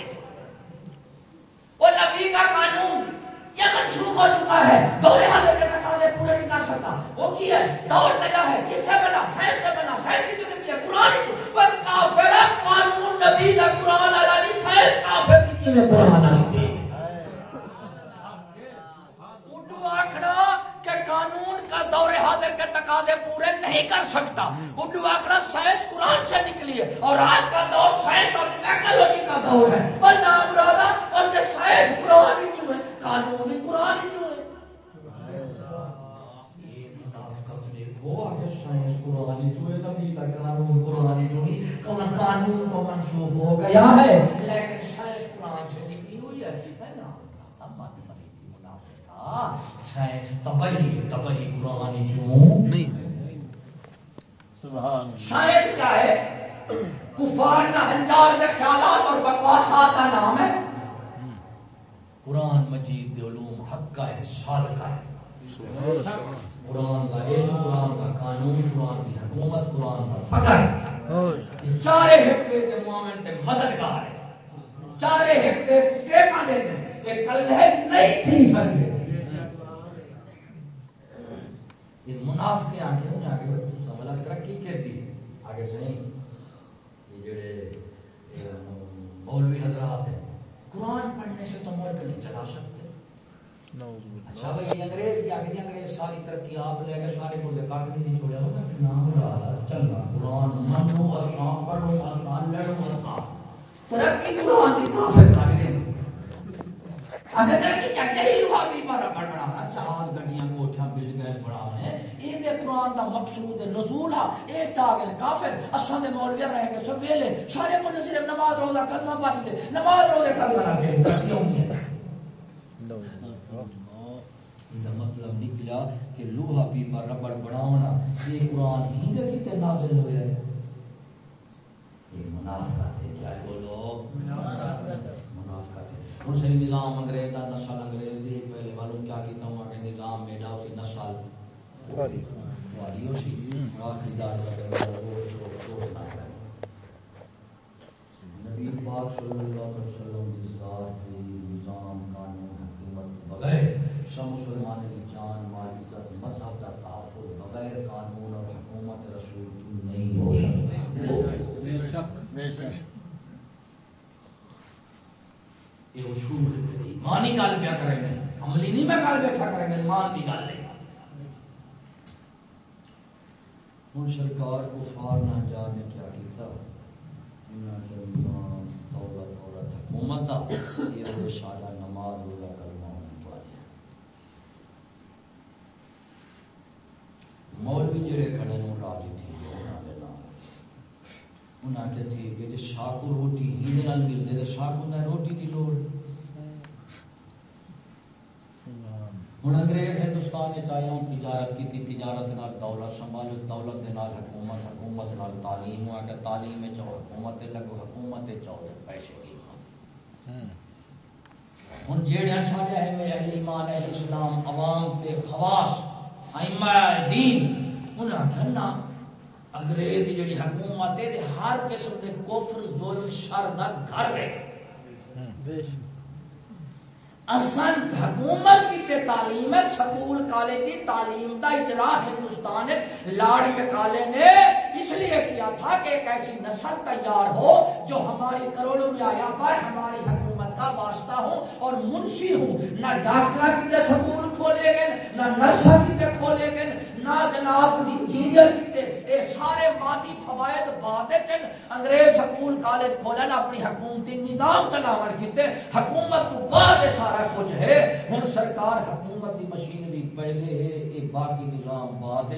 وہ نبی کا قانون یہ منسوخ ہو چکا ہے۔ دور حاضر کے تقاضے پورے نہیں کر سکتا۔ وہ کی ہے؟ دور نیا ہے۔ کس سے بنا؟ سائنس سے بنا۔ سائنس کی تو ہے۔ قرآن کی۔ وہ کافر ہے۔ قانون نبی کا قرآن والا سائنس کافر کی ہے قرآن والی آخنا کہ قانون کا دور حاضر کے تقاضے پورے نہیں کر سکتا۔ اردو آخنا سائنس قرآن سے نکلی ہے۔ اور آج کا دور سائنس اور ٹیکنالوجی کا دور ہے اور نام رادا اور جو سائنس قرآن ہی کیوں ہے قانون ہی قرآن ہی کیوں ہے یہ منافقت دیکھو آگے سائنس قرآن ہی کیوں ہے نبی کا قانون قرآن ہی کیوں نہیں کون قانون تو منسوخ ہو گیا ہے۔ لیکن سائنس قرآن سے نکلی ہوئی ہے میں نام رادا مت مری تھی منافقہ۔ سائنس تبہی تبہی قرآن کیوں نہیں۔ سبحان سائنس کیا ہے؟ کفار نہ ہنجار کے خیالات اور بکواسات کا نام ہے۔ قرآن مجید کے علوم حق کا ہے سال کا ہے۔ قرآن کا علم قرآن کا قانون قرآن کی حکومت قرآن کا فکر چارے حکمے کے مومن کے مددگار ہے۔ چارے ایک کل ہے نہیں تھی سکتے۔ یہ منافقے آگے انہیں آگے سمجھا ترقی کے آگے صحیح یہ جڑے مولوی حضرات ہیں۔ قرآن پڑھنے سے تو ملک نہیں چلا سکتے اچھا بھائی انگریز کیا کہ انگریز ساری ترقی آپ لے کے سارے کو کاٹ نہیں چھوڑا ہوگا نام رہا چلنا قرآن منو اسلام پڑھو اسلام لڑو اسلام ترقی قرآن کی کافر کاٹ دیں اگر ترقی چڑھ جائے لوہا بھی پر بڑھنا جہاز گڈیاں کوٹھیاں بلڈنگیں بناونے یہ تے قرآن دا مقصود نزول ہے اے چاہ گئے کافر۔ اساں دے مولوی رہ کے سب ویلے سارے کو صرف نماز روزہ کلمہ دے نماز روزے کلمہ ترقی ہونی ہے۔ نکلا کہ لوہا پیپا ربڑ بناونا یہ قرآن ہی دے کتے نازل ہوئے۔ ہیں یہ منافقت ہے کیا بولو۔ منافقت ہے ہن سے نظام انگریز دا نسل انگریز دی پہلے معلوم کیا کیتا ہوں کہ نظام میڈا اسی نسل۔ اسی آخری دار نبی پاک صلی اللہ علیہ وسلم دی ذات دی نظام قانون حکومت بغیر سب مسلمان مال عزت مذہب کا تحفظ بغیر قانون اور حکومت رسول کی نہیں ہو یہ اصول ایمانی گل کیا کریں گے۔ عملی نہیں میں گل بیٹھا کریں گے ایمان کی گل ہوں سرکار کو فار نہ جا نے کیا کیتا دولت عورت حکومت۔ کا یہ سارا نماز روزہ کرنا مولوی جڑے کھڑے نو راضی تھی انہاں شاہ کو روٹی ہی شاہ کو روٹی لوڑ۔ ہوں انگریز، ہندوستان ہوں تجارت کی تجارت نال دولت سنبھالو، دولت دے نال حکومت حکومت نال تعلیم۔ ہوا کہ تعلیم چاہو حکومت لگو، حکومت چاہو پیسے کی ہوں جہاں سارے اہل ایمان، اہل اسلام، عوام کے خواص دین انہیں آخر نا، انگریز جڑی حکومت ہے ہر قسم کے کفر، ظلم، شر کا گھر ہے۔ اصل حکومت کی تعلیم ہے، سکول، کالج کی تعلیم کا اجرا ہندوستان لاڑ مکالے نے اس لیے کیا تھا کہ ایک ایسی نسل تیار ہو جو ہماری کروڑوں میں آیا پر ہماری حکومت کا واسطہ ہوں اور منشی ہوں۔ نہ ڈاکٹر کتنے سکول کھولے گئے، نہ نرسا کتنے کھولے گئے، نہ جناب انجینئر کتنے یہ سارے مادی فوائد بعد انگریز سکول، کالج کھولن، اپنی حکومتی نظام چلاو کیتے۔ حکومت تو بعد سارا کچھ ہے۔ ہوں سرکار حکومت کی مشینری پہلے ہے یہ باقی نظام بعد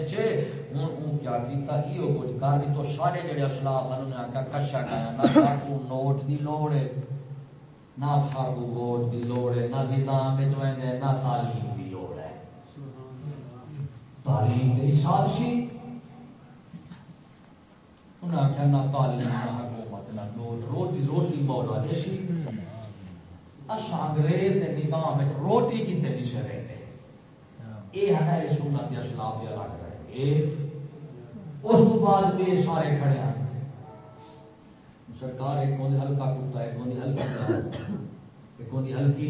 ہوں کیا کیتا یہ کچھ۔ کر تو سارے جڑے اسلاف انہوں نے آخیا کشا کھایا نوٹ کی لوڑ ہے۔ نہ ساگو ووٹ کی لوڑ ہے نہ نظام نہ تعلیم کی لوڑ ہے تعلیم کی سازشی انہیں آخیا نہ تعلیم نہ حکومت نہ نوٹ روٹی روٹی مولا دیسی اچھا انگریز نے نظام روٹی کتنے نہیں سے یہ ہے نا یہ سنت یا سلاف یا لگ رہے اس بعد بے سارے کھڑے ہیں سرکار ایک کوندی ہلکا کتا ایک کوندی ہلکی ایک کوندی ہلکی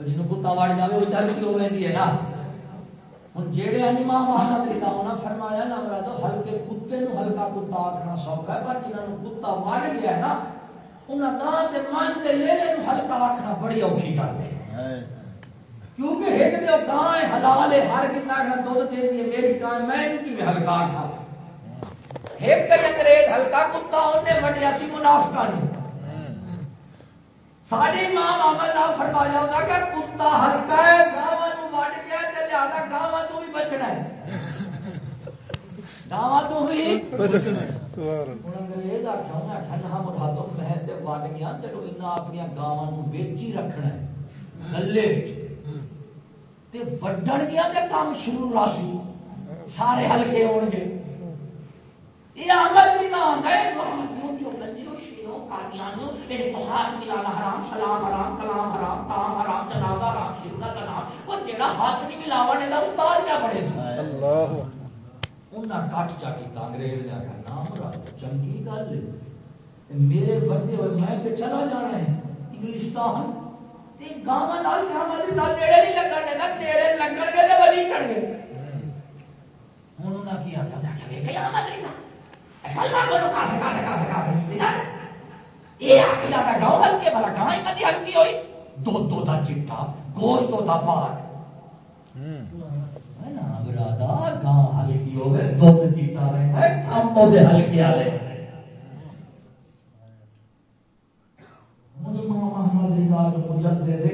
جنوں کتا وڑ جاوے اس ہلکی ہو ویندی ہے نا؟ ہن جیڑے امام محمد رضا انہاں فرمایا نا مراد ہلکے کتے نو ہلکا کتا آکھنا سوکھا ہے پر جنہاں نو کتا وڑ گیا ہے نا انہاں گاں تے مان تے لے لے نو ہلکا آکھنا بڑی اوکھی گل ہے۔ کیونکہ ایک دے گاں حلال ہے ہر کسا کا دودھ دیندی ہے میری گاں میں کی ہلکا آکھا ایک کئی انگریز ہلکا کتا انہیں وڈیا سی منافقہ نے۔ سارے امام احمد آپ فرمایا ہوتا کہ کتا ہلکا ہے گاواں نو وڈ گیا تے لہذا گاواں تو بھی بچنا ہے۔ گاواں تو بھی بچنا ہے۔ میں تے وڈ گیا انہاں اپنی گاواں نو ویچی رکھنا ہے۔ گلے تے وڈن گیا تے کام شروع راسی سارے ہلکے ہون گے یہ عمل نظام ہے جو بندیوں شیعوں قادیانیوں ان کو ہاتھ ملانا حرام سلام حرام کلام حرام تام حرام جنازہ حرام شرکت حرام وہ جڑا ہاتھ نہیں ملاوا نے استاد کیا پڑے اللہ انہاں کٹ جا کے نے کہا نام مراد چنگی گل ہے۔ میرے بندے ہوئے میں تے چلا جانا ہے۔ گلستان گاواں نال مدری دا نیڑے نہیں لگن دے نیڑے لگن گے تے ولی چڑھ گئے۔ ہن انہاں کی آتا؟ میں کہ کیا مدری ہلکے بھلا ہلکی ہوئی دو دو چٹا گوشت دو پاک ہلکی چیٹا کم پودے ہلکے والے محمد رضا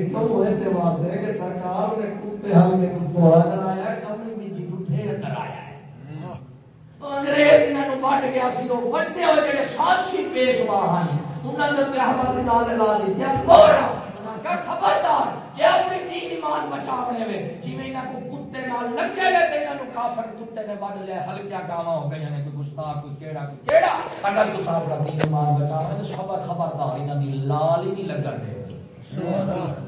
کیوں ایسے بات ہے کہ سرکار نے کتے تھوڑا کرایا کمی بھی جی ڈھیر کرایا ہے انگریز انہوں گیا سی وہ بٹے ہوئے جڑے سازشی پیشوا ہیں انہوں نے احمد رضا نے لا دیا خبردار جی اپنی دین ایمان بچاونے میں جی میں انہوں کو کتے نال لگے گئے تے انہوں کافر کتے نے بڑھ لے ہلکیا گاواں ہو گئی نے، کوئی گستاخ، کوئی کیڑا کوئی کیڑا۔ اگر تو صاحب کا دین ایمان بچاونے تے خبر خبردار، انہاں دی لال ہی نہیں لگن دے۔ سبحان اللہ۔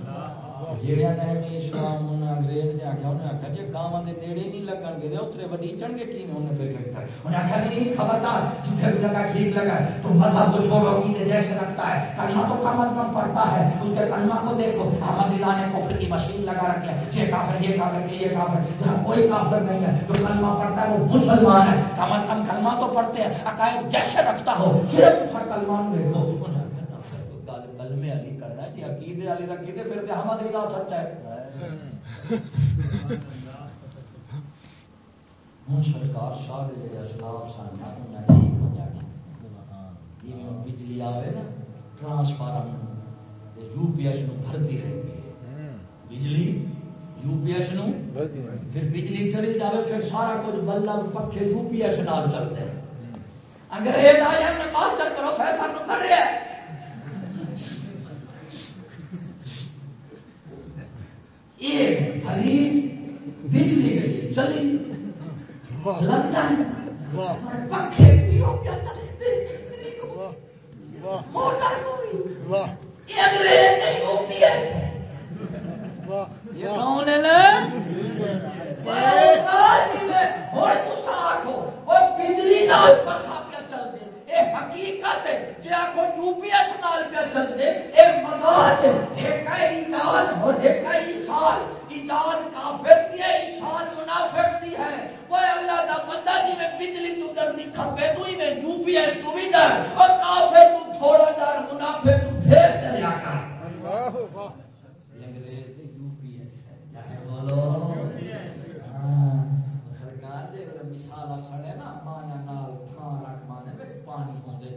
جیڑا ٹائم اسلام انہاں انگریز نے آکھیا انہاں آکھیا جے گاواں دے نیڑے نہیں لگن گے تے اترے وڈی چڑھ گے کیویں انہاں پھر کہتا انہاں آکھیا نہیں خبردار جتھے بھی لگا ٹھیک لگا تو مذہب کو چھوڑو کی جیسے رکھتا ہے کلمہ تو کم از کم پڑھتا ہے اس کے کلمہ کو دیکھو احمد رضا نے کفر کی مشین لگا رکھی ہے یہ کافر یہ کافر یہ کافر جہاں کوئی کافر نہیں ہے جو کلمہ پڑھتا ہے وہ مسلمان ہے کم از کم کلمہ تو پڑھتے ہیں عقائد جیسے رکھتا ہو صرف اس کا کلمہ دیکھو ہے عقیدے علی عقیدے پھر تو احمد رضا سچا ہے۔ ہوں سرکار جڑے اسلاف سن انہیں ایک ہو جانا جی بجلی آئے نا ٹرانسفارم یو پی ایس نو بھرتی رہتی ہے۔ بجلی یو پی ایس نو پھر بجلی چڑی جائے پھر سارا کچھ بلب پکے یو پی ایس نال چلتے ہیں انگریز ماسٹر کرو فیصلہ تو کر ہیں۔ ایک خرید بجلی گئی چلی۔ لگتا ہے پکے پیو کیا چلے؟ موٹر کو یہ انگریز پی ایس ہے۔ یہ کون ہے نا بجلی نال پنکھا چلتے یہ حقیقت ہے جی آخو یو پی ایس نال پیا چلتے یہ مزاج ایجاد اور ایجاد کافر دی ہے ایشان منافق دی ہے۔ وہ اللہ دا بندہ جی میں بجلی تو ڈرتی کھپے تو ہی میں یو پی ایس تو بھی ڈر۔ اور کافر تو تھوڑا ڈر منافق تو ڈھیر چلیا کر مثال سڑے نا مایا نال تھان رکھ مانے میں پانی ہوندے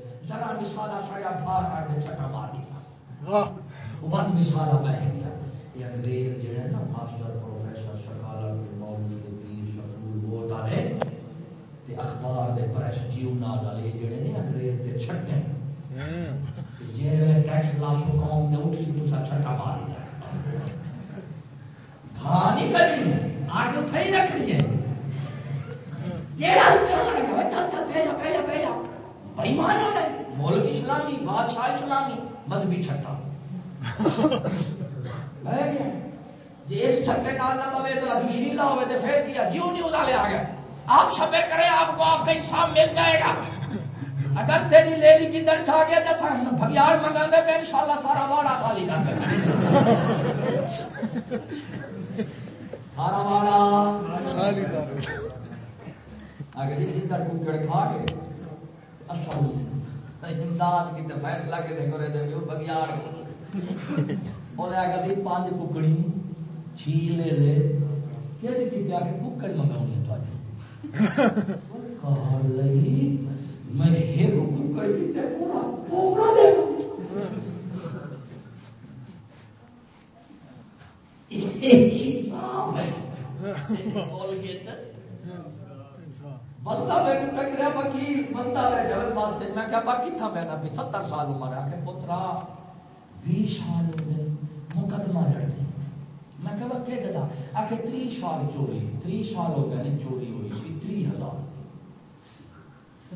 ذرا مثال سڑیا بھار کر دے چھٹا مار دیا بس مثال بہ گیا یہ انگریز جڑے نا ماسٹر پروفیسر سکالا کے مولوی کے پیر شکول ووٹ والے تے اخبار دے پریس جیو نال والے جڑے نے انگریز دے چھٹے۔ جے ٹیکس لاس کو قوم نے اٹھ سی تو چھٹا مار دیا۔ ہاں نہیں کرنی آگ اٹھائی رکھنی ہے ملک اسلامی، بادشاہ اسلامی، مذہبی چھٹا۔ اس چھٹے پوے تو ہوئے تو پھر کیا؟ آ آپ شبے کرے آپ کو آپ کا انصاف مل جائے گا۔ اگر تیری لیڈی کی درد آ گیا تو بگیار منگا دے میں انشاءاللہ سارا واڑا خالی کر دیں سارا واڑا کھا امداد کی تو فیصلہ کے دیکھو رہے تھے بگیار بولے آگے جی پانچ ککڑی چھیل لے لے کہ کی آ کے ککڑ منگاؤں میں ایک ککڑ کی پورا پورا دے ایک انسان ہے بول کے بندہ ٹکریا بندہ رہ جائے میں باقی تھا میں ستر سال عمر آ کے پترا بھی سال مقدمہ لڑ میں آ کے تری سال چوری تری سال ہو گئے چوری ہوئی سی تری ہزار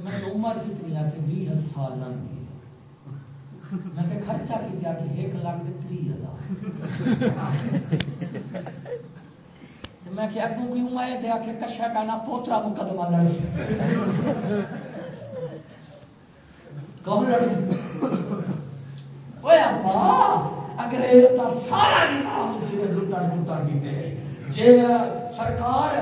میں عمر کتنی آ کے بھی سال نہ میں کہ خرچہ کی جا ایک لاکھ تری ہزار میں کہ اگوں کی ہوں آئے تھے آ کے کشا کا نا پوترا مقدمہ لڑ کون لڑ وہ ابا انگریز کا سارا نظام اس نے لٹن لٹن کیتے جی سرکار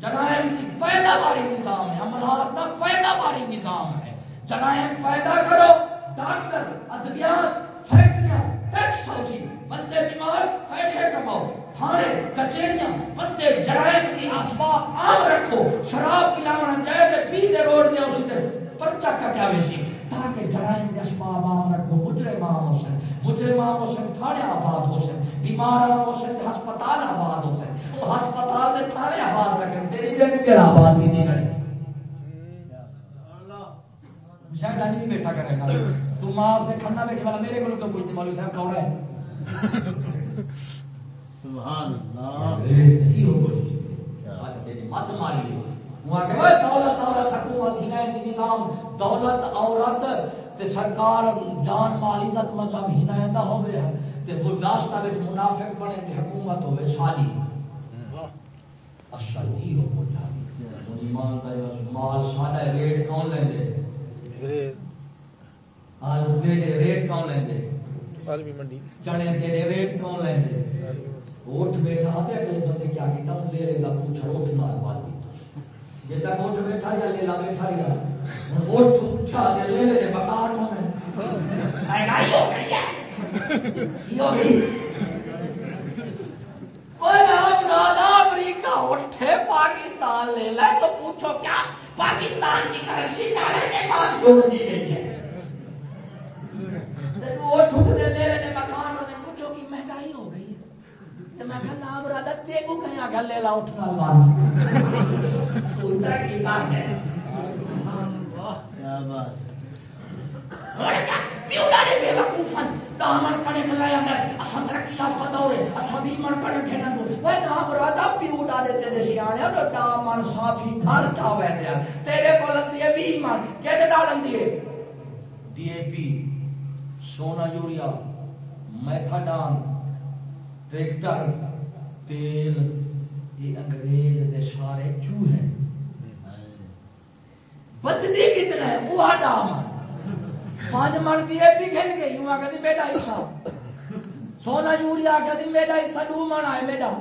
جرائم کی پیداواری نظام ہے امراض کا پیداواری نظام ہے جرائم پیدا کرو ڈاکٹر ادویات فیکٹریاں ٹیکس ہاؤسی بندے بیمار، پیسے کماؤ، تھانے، کچہریاں، بندے جرائم کی اسباب عام رکھو، شراب پلاونا چاہے پی دے روڑ دیا اسی دے پرچا کٹیا ویسی تاکہ جرائم کے اسباب عام رکھو مجرے ماں ہو سن مجرے ماں ہو سن تھانے آباد ہو سن بیمار ہو سن ہسپتال آباد ہو سن وہ ہسپتال میں تھانے آباد رکھیں، تیری جگہ کہڑا آباد نہیں رہے شاید آج بھی بیٹھا کرے گا۔ تو ماں سے کھانا بیٹھے والا، میرے کو تو پوچھتے، مولوی صاحب کون ہے؟ سبحان اللہ مت ماری دولت عورت حکومت نظام دولت عورت تے سرکار جان مال عزت مذہب ہنایت ہوے تے وچ منافق بنے تے حکومت ہوے سالی اصل ہی ہو ایمان دا مال ساڈا ریٹ کون لیندے آلو ریٹ کون لیندے عالمی منڈی چنے دے ریٹ کون لیندے اٹھ بیٹھا آتے اگلے بندے کیا کیتا لے لے گا پوچھا اٹھ مار مار جی تک اٹھ بیٹھا یا لے لا بیٹھا یا ہوں اٹھ پوچھا دے لے لے بکار نو میں مہنگائی ہو گئی ہے کی ہو گئی کوئی رام رادا امریکہ اٹھے پاکستان لے لے تو پوچھو کیا پاکستان کی کرنسی ڈالر کے ساتھ جوڑ دی گئی ہے وہ ٹوٹ دے لے لے مکان نے پوچھو کہ مہنگائی ہو گئی ہے۔ میں کہا نام رادا تے کو کہیں آگا لے لا اٹھنا تو اترا کی ہے بات دامن کڑے کھلایا گیا اساں ترقی یافتہ دور ہے اساں بھی من کڑے کھینا دو وہ نام رادا پیو ڈالے تیرے سیانے تو دامن صافی گھر چا وے دیا۔ تیرے کو لندی ہے 20 من کہتے ڈالن دیے ڈی اے پی سونا یوریا میتھاڈان ٹریکٹر تیل یہ انگریز دے سارے چوہے بچتی کتنا ہے وہ ہٹا من پانچ من ڈی اے پی کھل گئی ہوں آگے میرا حصہ سونا یوریا آگے میرا حصہ دو من آئے میرا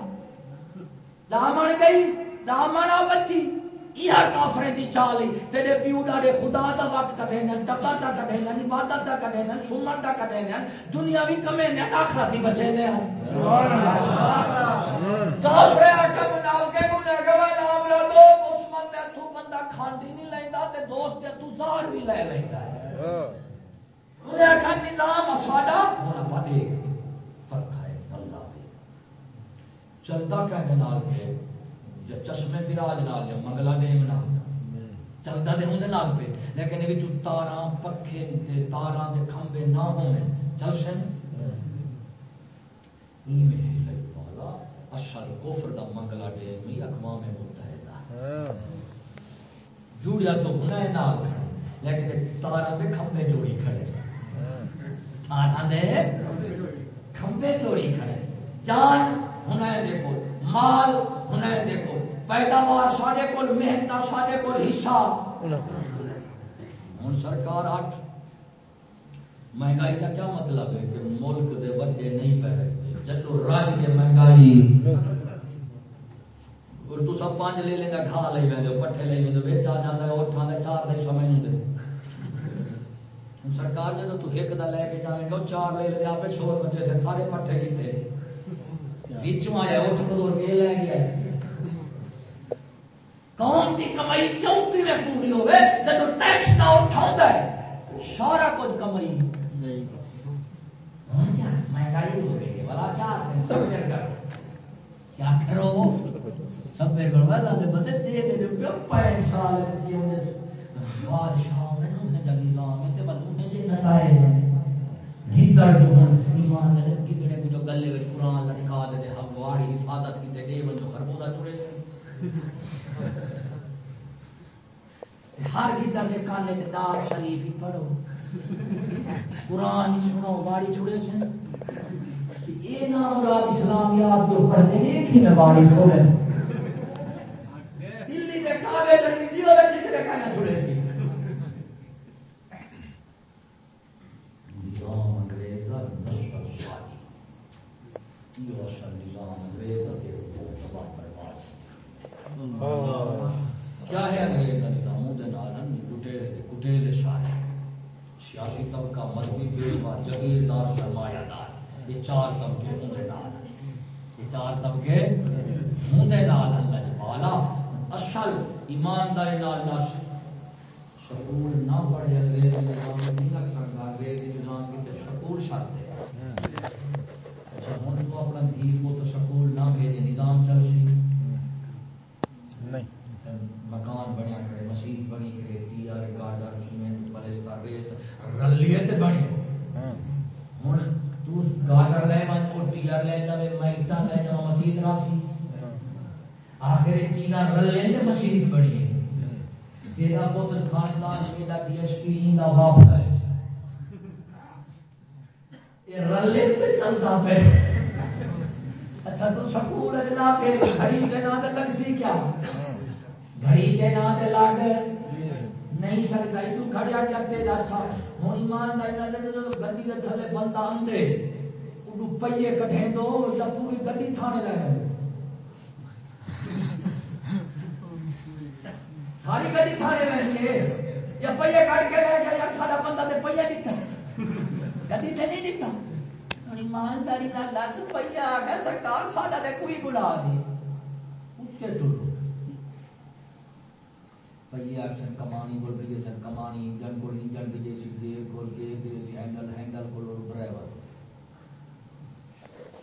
دامن گئی دامن آ بچی یہ کافرے دی چال تیرے پیو ڈاڑے خدا دا وقت کٹے نن، ٹکا دا کٹے نن، عبادت دا کٹے نن، سنت دا کٹے نن، دنیا بھی کمے نے آخرت دی بچے نے سبحان اللہ کافرے آکا منال کے گنے گوا نام را دو عثمان تے تو بندہ کھانڈی نہیں لیندا تے دوست تے تو زار بھی لے لیندا ہے۔ انہیں آخا نظام ساڈا ہن بڑے پرکھا ہے۔ اللہ دے چلتا کہ نال کے یا چشمے براج نال یا منگلا ڈیم نال چلتا دے ہوں نال پہ، لیکن یہ تاراں پکھے تے تاراں دے کھمبے نہ ہونے چل سن۔ ایویں والا اصل کفر دا منگلا ڈیم ہی اقوام متحدہ۔ جوڑیا تو ہونا ہے نال کھڑے، لیکن تاراں دے کھمبے جوڑی کھڑے۔ تاراں دے کھمبے جوڑی کھڑے۔ جان ہونا ہے دیکھو، مال ہونا ہے دیکھو۔ پیداوار سارے کو محنت سارے کو حصہ۔ ہوں سرکار اٹھ۔ مہنگائی کا کیا مطلب ہے کہ ملک دے وڈے نہیں پہ جدو رج کے مہنگائی۔ اور تو سب پانچ لے لیں گا کھا لے پٹھے لے لیں بیچ آ جاتا ہے چار نہیں سمجھ نہیں دے۔ سرکار جب تو ایک دا لے کے جائیں چار لے لے آپ شور بچے تھے سارے پٹھے کیتے۔ بیچوں آیا اٹھ بدور کے لے گیا قوم کی کمائی کیوں کی میں پوری ہوئے جب ٹیکس نہ اٹھا ہے سارا کچھ کمائی مہنگائی ہو گئی والا کیا سب کر کیا کرو سب میرے کو والا دے بتے دے دے دے پہ پینٹ سال جی بادشاہ میں ہے تے جی نتائے ہیتر جو ہن ایمان دے کتنے کو جو گلے وچ لٹکا دے دے ہم واڑی حفاظت کی تے دے چڑے ہر کدھر کے کالے کے دار شریف ہی پڑھو۔ قرآن سنو باڑی چھڑے سے۔ یہ نہ مراد اسلامیات جو پڑھتے ہیں ایک ہی میں چھوڑے۔ سے۔ کیا ہے انگریز سارے سیاسی طبقہ مذہبی پیشوا جگیردار سرمایہ دار یہ چار طبقے ہوں یہ چار طبقے ہوں اللہ والا اصل ایمانداری سکول نہ پڑھے انگریز نظام نہیں لگ سکتا انگریز نظام کی سکول شرط ہے۔ اچھا ہوں تو اپنا دھی کو تو سکول نہ بھیجے نظام چل سی مکان بنیا کھڑے مسیح بنی کھڑے ٹیئر گارڈر سیمنٹ پلسٹر ریت رلیے تے بنی ہوں تو گارڈر لے من کو ٹیئر لے جاوے مائٹا لے جاوے مسجد راسی آخر چیزاں رلے تے مسجد بنی تیرا پتر خاندان میرا ڈی ایس پی دا واپس ہے۔ یہ رلے تے چلتا پہ۔ اچھا تو سکول اجنا پہ گھڑی سے نہ تے لگ سی کیا؟ گھڑی سے نہ تے لگ نہیں سکتا۔ تو کھڑیا کیا تیرا اچھا ہوں ایمان دا نہ تے تو دے تھلے بندہ اندے اڈو پئیے کٹھے دو یا پوری گڈی تھانے لے گئے ساری گڈی تھانے میں یا پہیے کٹ کے لے گیا، یار سارا بندہ تے پہیے دیتا گڈی تے نہیں دیتا ایمانداری نہ لس پہیا آ گیا سرکار، ساڈا تے کوئی گناہ نہیں۔ اچھے ٹرو پہیے ایکشن کمانی کول بھی سن، کمانی انجن کول انجن بھی جیسی بریک کول کے بھی ہینڈل ہینڈل کول ڈرائیور۔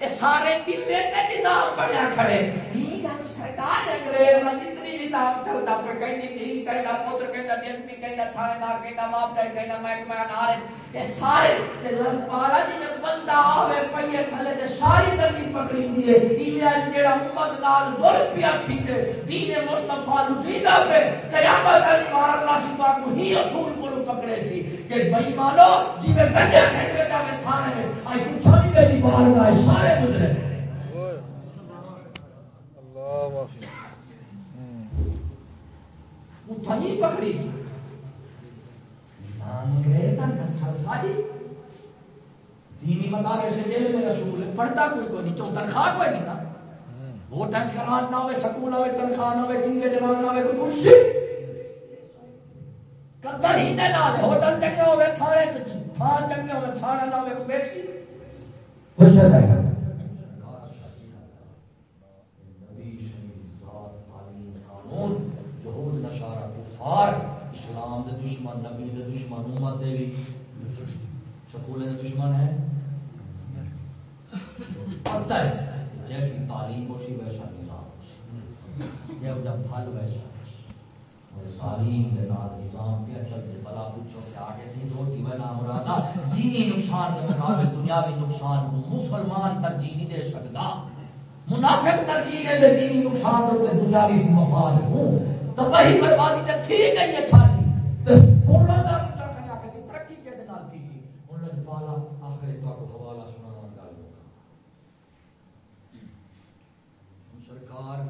سارے نظام بڑھیا کھڑے سرکار انگریز جتنی کہیں نہیں تھانے دار محکمہ سارے پالا جی نے بندہ آوے پئیے تھلے تے ساری گلی پکڑی دیے ایویں جیڑا امت نال ظلم پیا دین مصطفی نو پہ قیامت اللہ ہی اصول کو پکڑے سی کہ بھائی مانو جی میں گڈیا کھڑ کے میں تھانے میں آئی پوچھا نہیں میری بارگاہ سارے گزرے پکڑی۔ دینی مطابق سے جیل میں رسول پڑھتا کوئی کوئی نہیں چون تنخواہ کوئی نہیں نا؟ وہ ٹنخان نہ ہوئے سکول نہ ہوئے تنخواہ نہ ہوئے ٹی وی جوان نہ ہوئے کوئی قدر ہی دے نہ ہوٹل چنگے ہوئے تھانے تھان چنگے ہوئے تھانہ نہ ہوئے کوئی بیسی۔ کوئی شاید ہے کفار اسلام دے دشمن نبی دے دشمن امت دے بھی سکول دے دشمن ہے پتہ ہے جیسی تعلیم ویسا نظام جب جب پھل ویسا کے نال نظام پہ بلا اچھا پوچھو کہ آگے روٹی دینی نقصان کے مقابل دنیاوی نقصان کو مسلمان ترجیح نہیں دے سکتا۔ منافق ترجیح دے دینی نقصان کو دنیاوی مفاد ہوں۔ تو وہی بربادی تو ہے کے دن تھی جی انہوں پالا آخر تو حوالہ سنا گل سرکار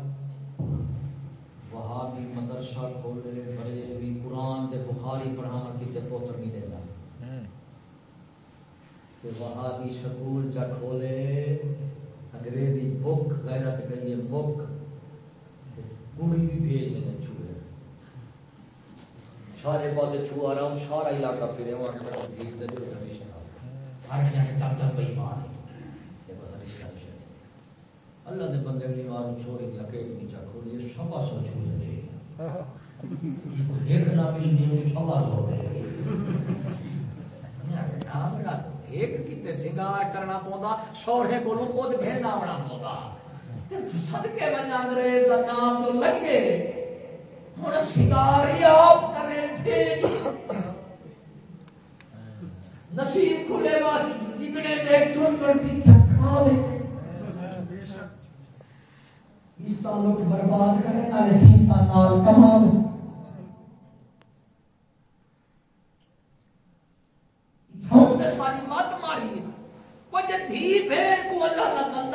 وہاں بھی مدرسہ کھولے بڑے بھی قرآن دے بخاری پڑھانا کتنے پوتر نہیں دینا کہ وہاں بھی سکول چا کھولے۔ انگریزی بک غیرت گئی بک۔ کڑی بھی بھیج دینا سارے پودے چھو رہا ہوں سارا علاقہ پھرے ہوں بڑا دیر دے دے رشتہ ہر کیا چل چل بئی مان اللہ دے بندے کی ماروں چھوڑی دیا کہ نیچا کھولی یہ سبا سو چھو دے۔ دیکھنا بھی نہیں سبا سو دے ایک کتے سنگار کرنا پوندا سوڑے کو خود گھیرنا بڑا پوندا۔ صدقے میں انگریز کا نام تو لگے۔ ہوں شکاری آپ کریں نصیب کھلے گا نکلے دیکھ چون چون پیچھے کھاوے اس تعلق برباد کرے نال فیسا نال کماوے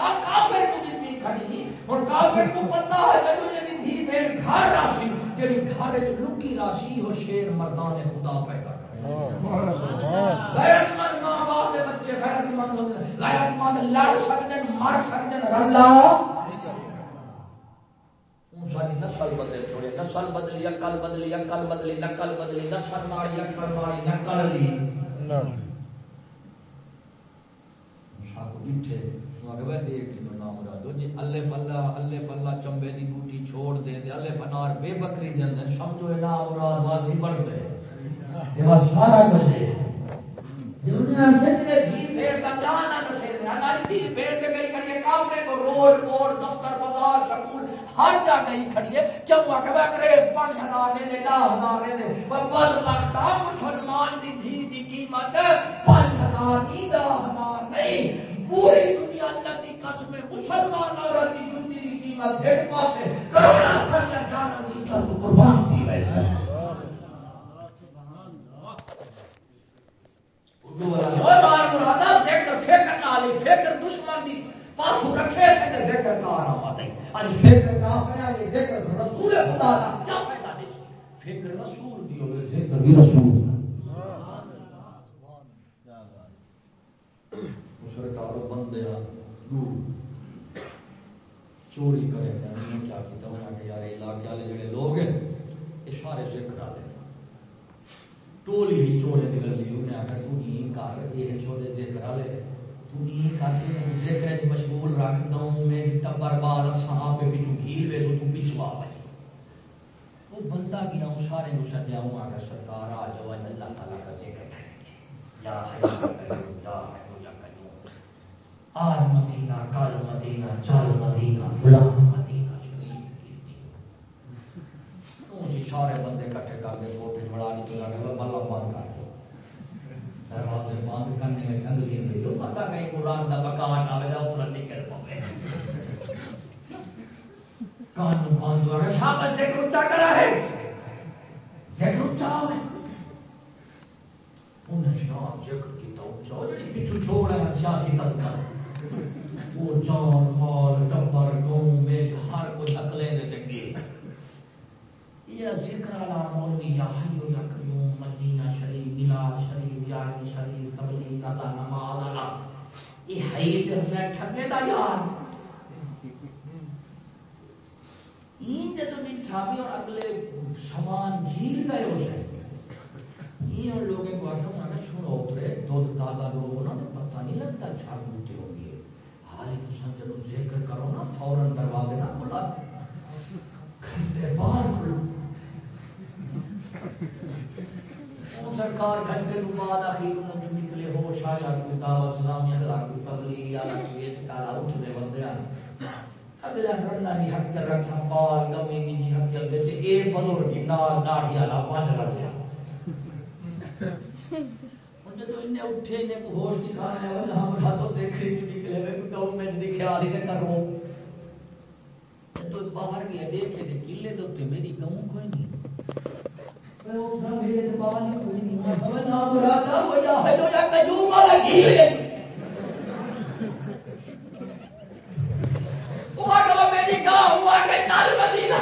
اللہ کافر کو دیتی کھڑی اور کافر کو پتا ہے جب یہ دھی بھیڑ گھر راشی جی گھر لکی راشی ہو شیر مردان خدا پیدا غیرت مند ماں باپ کے بچے غیرت مند غیرت مند لڑ سکتے مر سکتے رلا ساری نسل بدل چھوڑے نسل بدلی اکل بدلی اکل بدلی نقل بدلی نسل ماری اکل ماری نقل لی جی اللہ فلا اللہ فلا چمبے دی بوٹی چھوڑ دے اللہ فنار بے بکری دے سمجھو نہ مراد بات نہیں بڑھ گئے سارا کر دے جنہوں کچھ جی دنیا میں دھی جی پیڑ کا جانا نسے ہماری دھی پیڑ کے گئی کریے کافرے کو روڈ بورڈ دفتر، بازار، سکول، ہر جگہ ہی کھڑی ہے۔ کیوں؟ آخر کرے پانچ ہزار نے دہ ہزار نے بد بختا مسلمان دی دھی دی قیمت پانچ ہزار نہیں دہ ہزار نہیں۔ پوری دنیا اللہ کی قسم مسلمان عورت کی جنتی کی قیمت ایک پاس کروڑا سر جانا نہیں تو قربان کی وجہ فکر دشمن دی۔ پاسو رکھے تھے فکر کار آمد اج فکر کا ہے رسول خدا دا۔ کیا پیدا نہیں فکر رسول دی ہوے ذکر بھی رسول۔ سرکار بندے چوری کرے کیا کیتا؟ انہاں کہ یار علاقے والے جڑے لوگ ہیں، اشارے سے کرا دے ٹولی ہی چوڑے نکل لی انہیں آخر تو نہیں کر، یہ چھوڑے ذکر والے تو نہیں کر کرتے ذکر مشغول رکھ دوں، میں ٹبر بال صاحب کے پیچھے گھیر وے تو پچھوا بچ وہ بندہ گیا ہوں سارے کو سجا ہوں آ کر سرکار، آ جاؤ اللہ تعالیٰ کا ذکر کریں گے۔ یا ہے یا ہے آج مدینہ، کل مدینہ چل مدینہ بلا مدینہ جی، سارے بندے کٹھے کر کے کوٹے بڑا نہیں تو لگا بلا بند کر دو دروازے بند کرنے میں جنگلی نہیں دو پتا کہیں قرآن کا مکان آئے گا اتنا نکل پاؤ کان بند ہوا شابت دیکھ اچا کرا ہے۔ دیکھ اچا ہے انہیں شام ذکر کی تو اچا جی پیچھو چھوڑ ہے، سیاسی طبقہ۔ وہ مال ٹبر گاؤں میں ہر اکلے یہ ذکر والا مولوی یا حیو یا قیوم مدینہ شریف شریف یعنی شریف، تبلیغ اللہ نماز اللہ یہ ہے تے ٹھگے دا یار۔ این بھی اور اگلے سامان ہو جائے۔ یہ ان لوگوں کو دودھ پتہ نہیں لگتا چھاڑ حالی تو جب ذکر کرو نا، فوراً دروازے نہ کھلا۔ گھنٹے بعد کھلو۔ سرکار گھنٹے کو بعد اخیر میں نکلے، ہو شاید کوئی دعوت اسلامی اخلاق ہاں کوئی تبلیغ یا کوئی اس کا اٹھنے بندے ہیں اگلا رنا بھی حق کر رکھا، بال گمی بھی جی حق کر دیتے۔ اے بزرگ نال داڑھی والا پانچ رکھ دیا انہیں اٹھے انہیں کو ہوش نہیں کھانا ہے وجہ ہم تو دیکھ رہی بھی نکلے میں کوئی گورنمنٹ دی خیال ہی نہ کرو تو باہر گیا دیکھے تھے قلعے تو تے میری گاؤں کوئی نہیں میرے تو باہر نہیں کوئی نہیں میں نہ برا تھا وہ جا ہے جا کجو والا قلعے وہ کہ میری گاؤں ہوا کہ چل مدینہ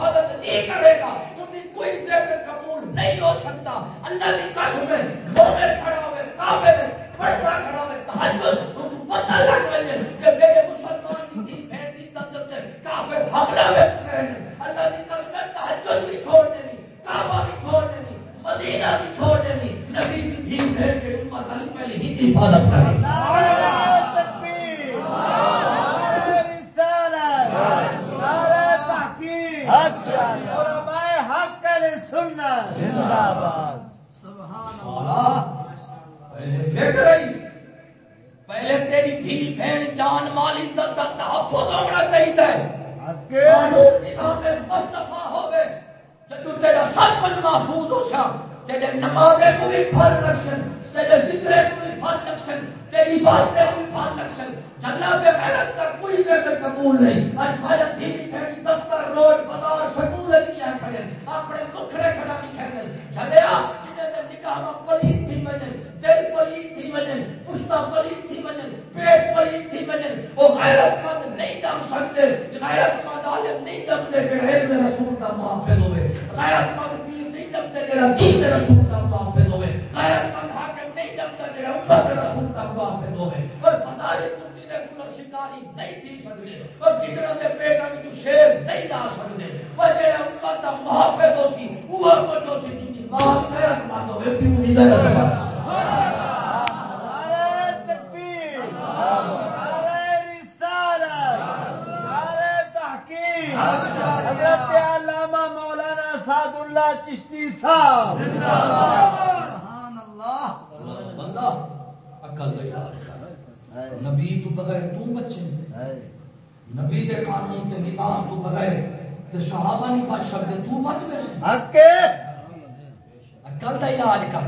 حفاظت نہیں کرے گا ان کی کوئی ذکر قبول نہیں ہو سکتا۔ اللہ کی قسم ہے، مومن کھڑا ہوئے، کعبے میں پڑھتا کھڑا ہوئے تہجد ان کو پتہ لگ رہے کہ میرے مسلمان کی تھی بیٹی تندر سے کعبے حملہ میں اللہ کی قسم ہے تہجد بھی چھوڑ دینی کعبہ بھی چھوڑ دینی مدینہ بھی چھوڑ دینی نبی کی تھی بھیڑ کے امت علی پہلے ہی کی حفاظت کرے۔ پہلے تیری دھی بہن جان مال عزت کا تحفظ ہونا چاہیے. مصطفیٰ ہوگئے تیرا سب کچھ محفوظ ہو سکتا تیرے نمازے کو بھی پھل رکھن تیرے ذکرے کو بھی پھل رکھن تیری باتیں کو بھی پھل رکھن جنا پہ محنت تک کوئی جگہ قبول نہیں۔ آج ہر دھی بہن دفتر، روڈ، بازار سکول نہیں کھڑے اپنے مکھڑے کھڑا بھی کھڑے جھلیا جنہیں نکاح پلیت تھی وجن دل پلیت تھی وجن پشتا پلیت تھی وجن پیٹ پلیت تھی وجن وہ غیرت مند نہیں جم سکتے، غیرت مند عالم نہیں جمتے کہ علم رسول کا محافظ ہوئے۔ غیرت مند پیر نہیں جمتے کہ دین میرا رسول کا محافظ ہوئے غیرت مند حاکم نہیں جمتا کہ امت میرا رسول کا محافظ ہوئے اور پتہ نہیں کتی دے کلر شکاری نہیں تھی سکتے، اور کتنا دے پیٹا میں جو شیر نہیں لا سکتے۔ وہ جے امت کا محافظ ہو سی، وہ کو جو سی، جن کی بات غیرت مند ہوئے پھر نہیں دے سکتا۔ حضرت علامہ سعد اللہ چشتی صاحب. بندہ عقل دے نبی تو بغیر تو بچے. نبی دے قانون تے نظام تو بغیر تے صحابہ نہیں بچ سکتے تو بچ گئے. عقل دا علاج کر.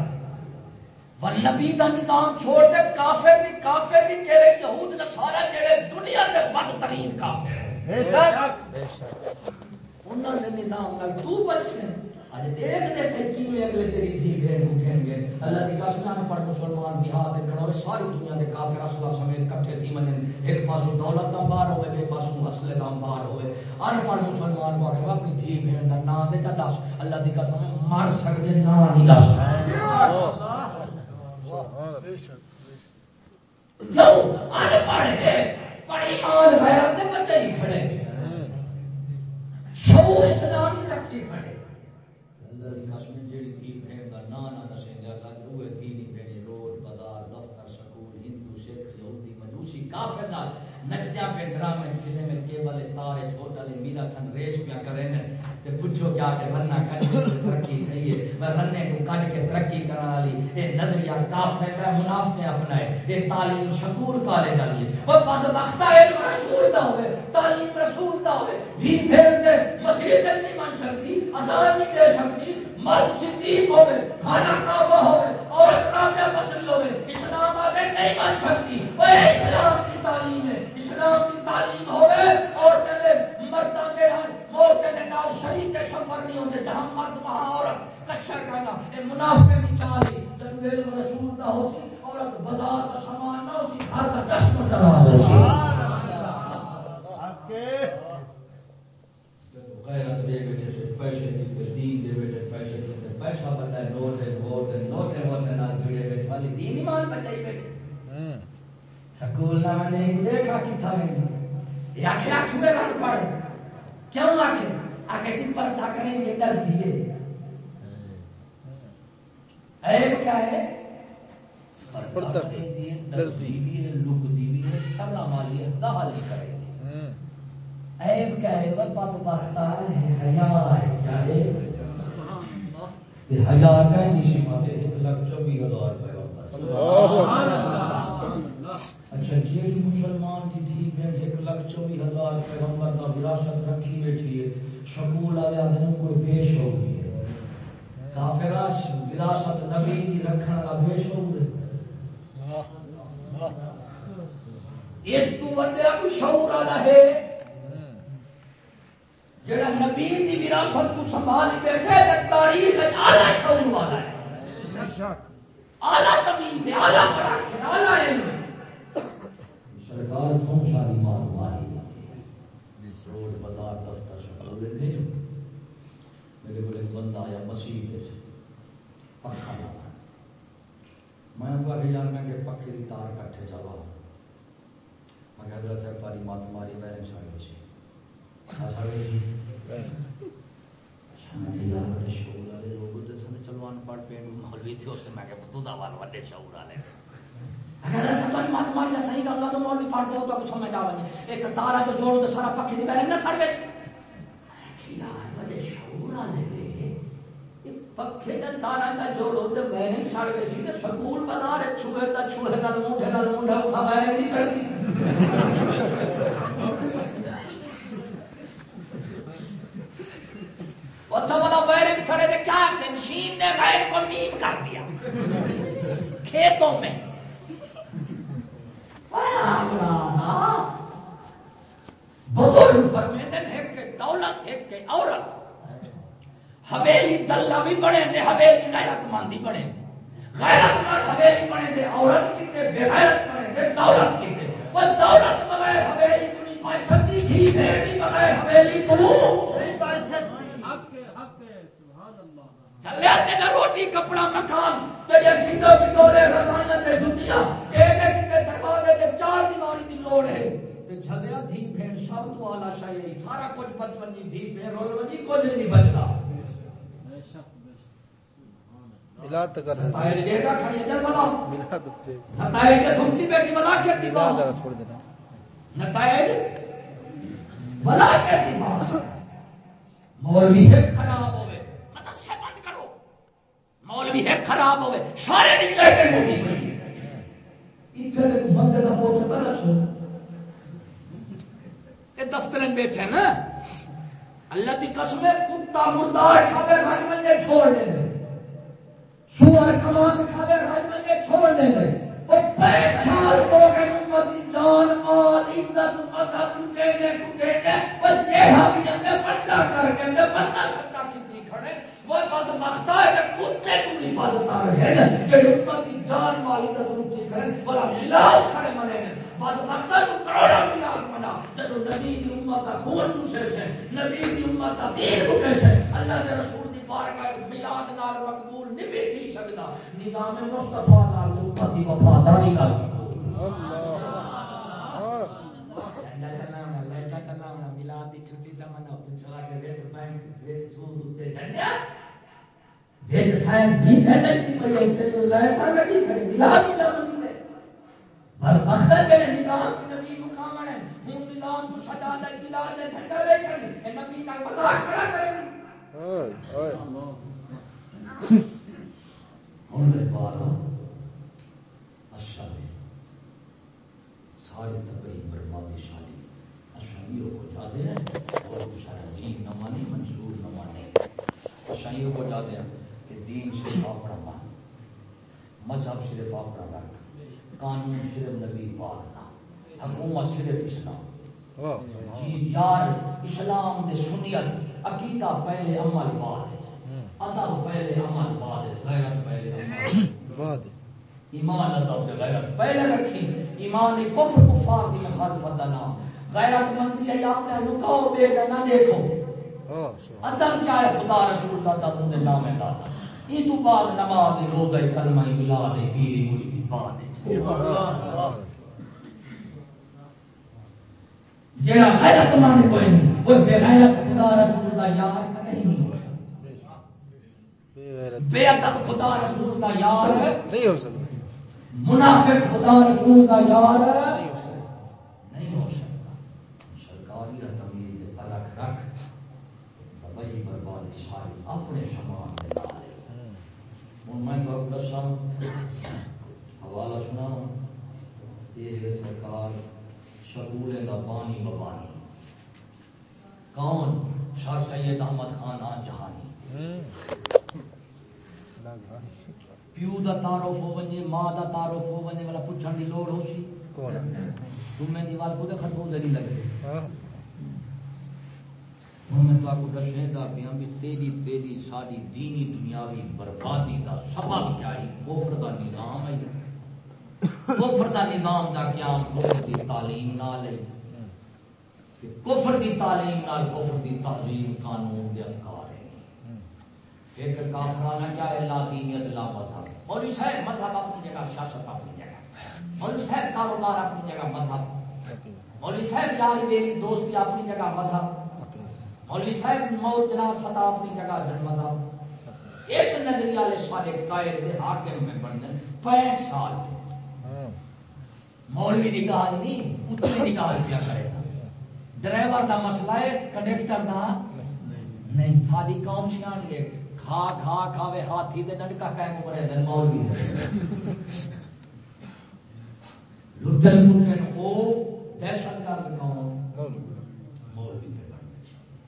ول نبی دا نظام چھوڑ دے کافر بھی کافر بھی تیرے یہود نصارا جڑے دنیا دے بدترین کافر انہوں نے نظام نال تو بچ سے اج دیکھ دے سے کی میں اگلے تیری تھی گے۔ اللہ دی قسم نہ پڑھ مسلمان ساری دنیا دے کافر سمیت کٹھے تھی منن۔ ایک پاسو دولت دا بار ہوے ایک پاسو اصل دا بار ہوے ان پڑھ مسلمان کو کہ اپنی تھی بہن دا نام دے تا دس۔ اللہ دی قسم سکدے نہ نہیں دس۔ ان پڑھ ہے پڑھ ایمان غیرت دے بچے کھڑے۔ شعور اسلامی رکھی پڑے اللہ دی قسم جیڑی تھی بہن دا نا نہ دسیں گے اللہ دوے دینی بہن روڈ، بازار، دفتر، سکول، ہندو، سکھ، یہودی، مجوسی، کافر نال نچدیا پہ ڈرامے فلم کیبل تارے ہوٹل میرا تھن ریس پیا کرے نے تے پوچھو کیا کہ رنا کٹ کے ترقی کریے۔ میں رنے کو کٹ کے ترقی کرنے والی اے نظریہ کافر ہے منافق اپنائے۔ اے تعلیم شکور کالج والی ہے او بد وقت علم رسول دا ہوے تعلیم رسول دا ہوے بھی پھر دے مسجد نہیں مان سکتی، اذان نہیں دے سکتی۔ مرد صدیق ہوے کھانا کعبہ ہوے اور ہوے اسلام آگے نہیں سکتی۔ وہ اسلام کی تعلیم ہے۔ اسلام کی تعلیم ہوے اور تیرے مردہ کے ہاں موت کے نال شریک کے سفر نہیں ہوتے جہاں مرد وہاں عورت کشر کرنا۔ اے منافع کی چال ہے۔ جب علم رسول دا ہو سی عورت بازار کا سامان نہ ہو سی گھر کا کسٹمر کرا ہو سی غیرت دے بیٹھے سے پیسے دیتے دین دے بیٹھے پیسے دیتے پیسہ بندہ ہے نوٹ ہے ووٹ ہے نوٹ ہے ووٹ ہے نال جڑے بیٹھے والی دین ایمان بچائی بیٹھے سکول نہ میں نے دیکھا کہ تھا میں یہ آخر آخ میں رن پڑے کیوں آخر آگے سے پردہ کریں گے ڈر دیے ایب کیا ہے پردہ کریں گے ڈر دی بھی ہے لک دی بھی ہے شرم والی ہے کریں عیب کیا ہے وہ بد بختا ہے، حیا ہے، کیا ہے؟ حیا کا نشی ماتے ایک لاکھ چوبیس ہزار روپے اچھا جی مسلمان کی تھی بہن ایک لاکھ چوبیس ہزار پیغمبر کا وراثت رکھی بیٹھی ہے سکول والے دن کوئی پیش ہو گئی ہے۔ کافرا وراثت نبی کی رکھنے کا پیش ہو گئے۔ اس کو بندے کوئی شعور والا ہے۔ جڑا نبی دی وراثت کو سنبھالی بیٹھے تے تاریخ اعلی شعور والا ہے۔ اعلی تمیز ہے، اعلی پڑھائی ہے، اعلی علم سرکار کون ساری مال ماری روڈ بازار دفتر سکول نہیں میرے کو ایک بندہ آیا مسیح پکا لگا میں کہا کہ یار میں کہ پکے کی تار کٹھے چلا میں حضرت صاحب، تاری مات ماری بیرنگ ساڑی سی چلوان پڑھ پہ مولوی تھے اس میں کہ تو دا وال وڈے شعور والے اگر ایسا تو نہیں مات ماری صحیح گل تو مولوی پڑھ دو تو سمجھ آ وجے ایک تارا جو جوڑو تو سارا پکھی دی بیرنگ نہ سڑ وچ وڈے شعور والے پکھے دے تارا کا جوڑو تے میں نہیں سڑ گئی سی تے سکول بتا رہے چھوے تا چھوے نال منڈے نال منڈا اٹھا میں نہیں سڑ اچھا بلا وائرنگ سڑے تھے کیا سے مشین نے غیر کو نیم کر دیا۔ کھیتوں میں۔ بزرگ فرمیندے ایک کے دولت ایک کے عورت۔ حویلی دلہ بھی بنے دے، حویلی غیرت مندی بنے غیرت مند حویلی بنے دے، عورت کیتے بے غیرت بنے دے، دولت کیتے وہ دولت بغیر حویلی تو نہیں پائی سکتی ہی بھیڑی بغیر حویلی تو نہیں پائی سکتی چلے تیرے روٹی کپڑا مکان تیرے گندو گندورے رضانہ تے جتیاں تیرے کتے دروازے تے چار دیواری دی لوڑ ہے۔ تے جھلیا دھی بھیڑ سب تو آلہ شاہی سارا کچھ بچپن دھی بھیڑ رول وجی کچھ نہیں بچتا۔ ملاد کر تائر جیڑا کھڑی ادھر بلا ملاد تے نتائج کے دھمتی بیٹھی بلا کے دی بات۔ ذرا چھوڑ دینا۔ نتائج؟ بلا کے دی بات۔ مولوی ہے خراب ہوئے مدرسے بند کرو مولوی ہے خراب ہوئے سارے بنی اتنے بندے کا یہ دفتر میں بیٹھے نا۔ اللہ کی قسم ہے کتا مردار کھاوے راج منجے چھوڑ دے دے۔ سور کمان کھاوے راج منجے چھوڑ دے دے۔ وہ پریشان ہو گئے امتی جان مال عزت مذہب لٹے دے کٹے دے۔ وہ جیہا بھی اندے بڑا کر کے اندے بڑا سٹا کھڑے وہ بد مختا ہے کہ کتے کو بدتا رہے کہ جان بڑا کھڑے منے بد مختا تو کروڑا منا جب نبی امت کا خون دوسرے سے، نبی امت کا دین سے، اللہ رسول دی بارگاہ نال مقبول نہیں بھی تھی نظام مصطفیٰ نال امت دی وفاداری نال۔ سارے تبئی بربادی شادی اشائیوں کو جاتے ہیں اور سارا دین نہ مانے منصور نہ مانے اشائیوں کو جاتے ہیں کہ دین صرف اپنا مان مذہب صرف اپنا رکھ قانون صرف نبی پاک نہ حکومت صرف اسلام۔ جی یار اسلام دے سنیت عقیدہ پہلے عمل بعد ادب پہلے عمل بعد غیرت پہلے عمل بعد ایمان ادب غیرت پہلے رکھی۔ ایمان کفر کفار دی مخالفت نام۔ غیرت مندی ہے آپ نے لکاؤ بے نہ دیکھو۔ ادب کیا ہے خدا رسول دا دا تم نام ہے دادا ای تو بعد نماز روزہ کلمہ ملا دے پیری ہوئی دی ہے۔ جڑا غیرت مند کوئی نہیں وہ بے غیرت خدا رسول دا یار نہیں ہو سکتا۔ بے ادب خدا رسول دا یار نہیں ہو سکتا۔ منافق خدا رسول دا یار نہیں ہو سکتا نہیں ہو سکتا سرکاری تمیز تلک رکھ دبئی بربادی ساری اپنے سامان دے نال ہوں میں تو دسا حوالہ سنا یہ سرکار سکولے دا پانی ببانی کون شاہ سید احمد خان آن جہانی پیو دا تعارف ہو ونجے ماں دا تعارف ہو ونجے والا پوچھن دی لوڑ ہو سی کون تم میں دیوال کو ختم دے نہیں لگے ہوں میں تو آپ کو دسے پیا بھی تیری تیری ساری دینی دنیاوی بربادی دا سبب کیا ہے؟ کفر دا نظام ہے۔ کفر دا نظام دا قیام کفر دی تعلیم نال ہے۔ کفر دی تعلیم نال کفر دی تہذیب قانون دے افکار ہے ایک کافرانہ کیا ہے؟ لا دینیت لا مذہب۔ مولوی صاحب، مذہب اپنی جگہ سیاست اپنی جگہ۔ مولوی صاحب، کاروبار اپنی جگہ، مذہب۔ مولوی صاحب، یاری میری دوستی اپنی جگہ، مذہب۔ مولوی صاحب موت جناب فتح اپنی جگہ جن مذہب اس نظریہ والے سارے قائد دے حاکم میں بننے پینٹ سال مولوی کی گال نہیں اتنی کی گال پیا کرے گا۔ ڈرائیور دا مسئلہ ہے کنڈکٹر دا نہیں۔ ساری قوم سیانی ہے۔ کھا کھا کھاوے ہاتھی دے نڈکا کو کرے دن مولوی۔ لٹن لٹن او دہشت گرد کون مولوی پہ بڑھنا چاہیے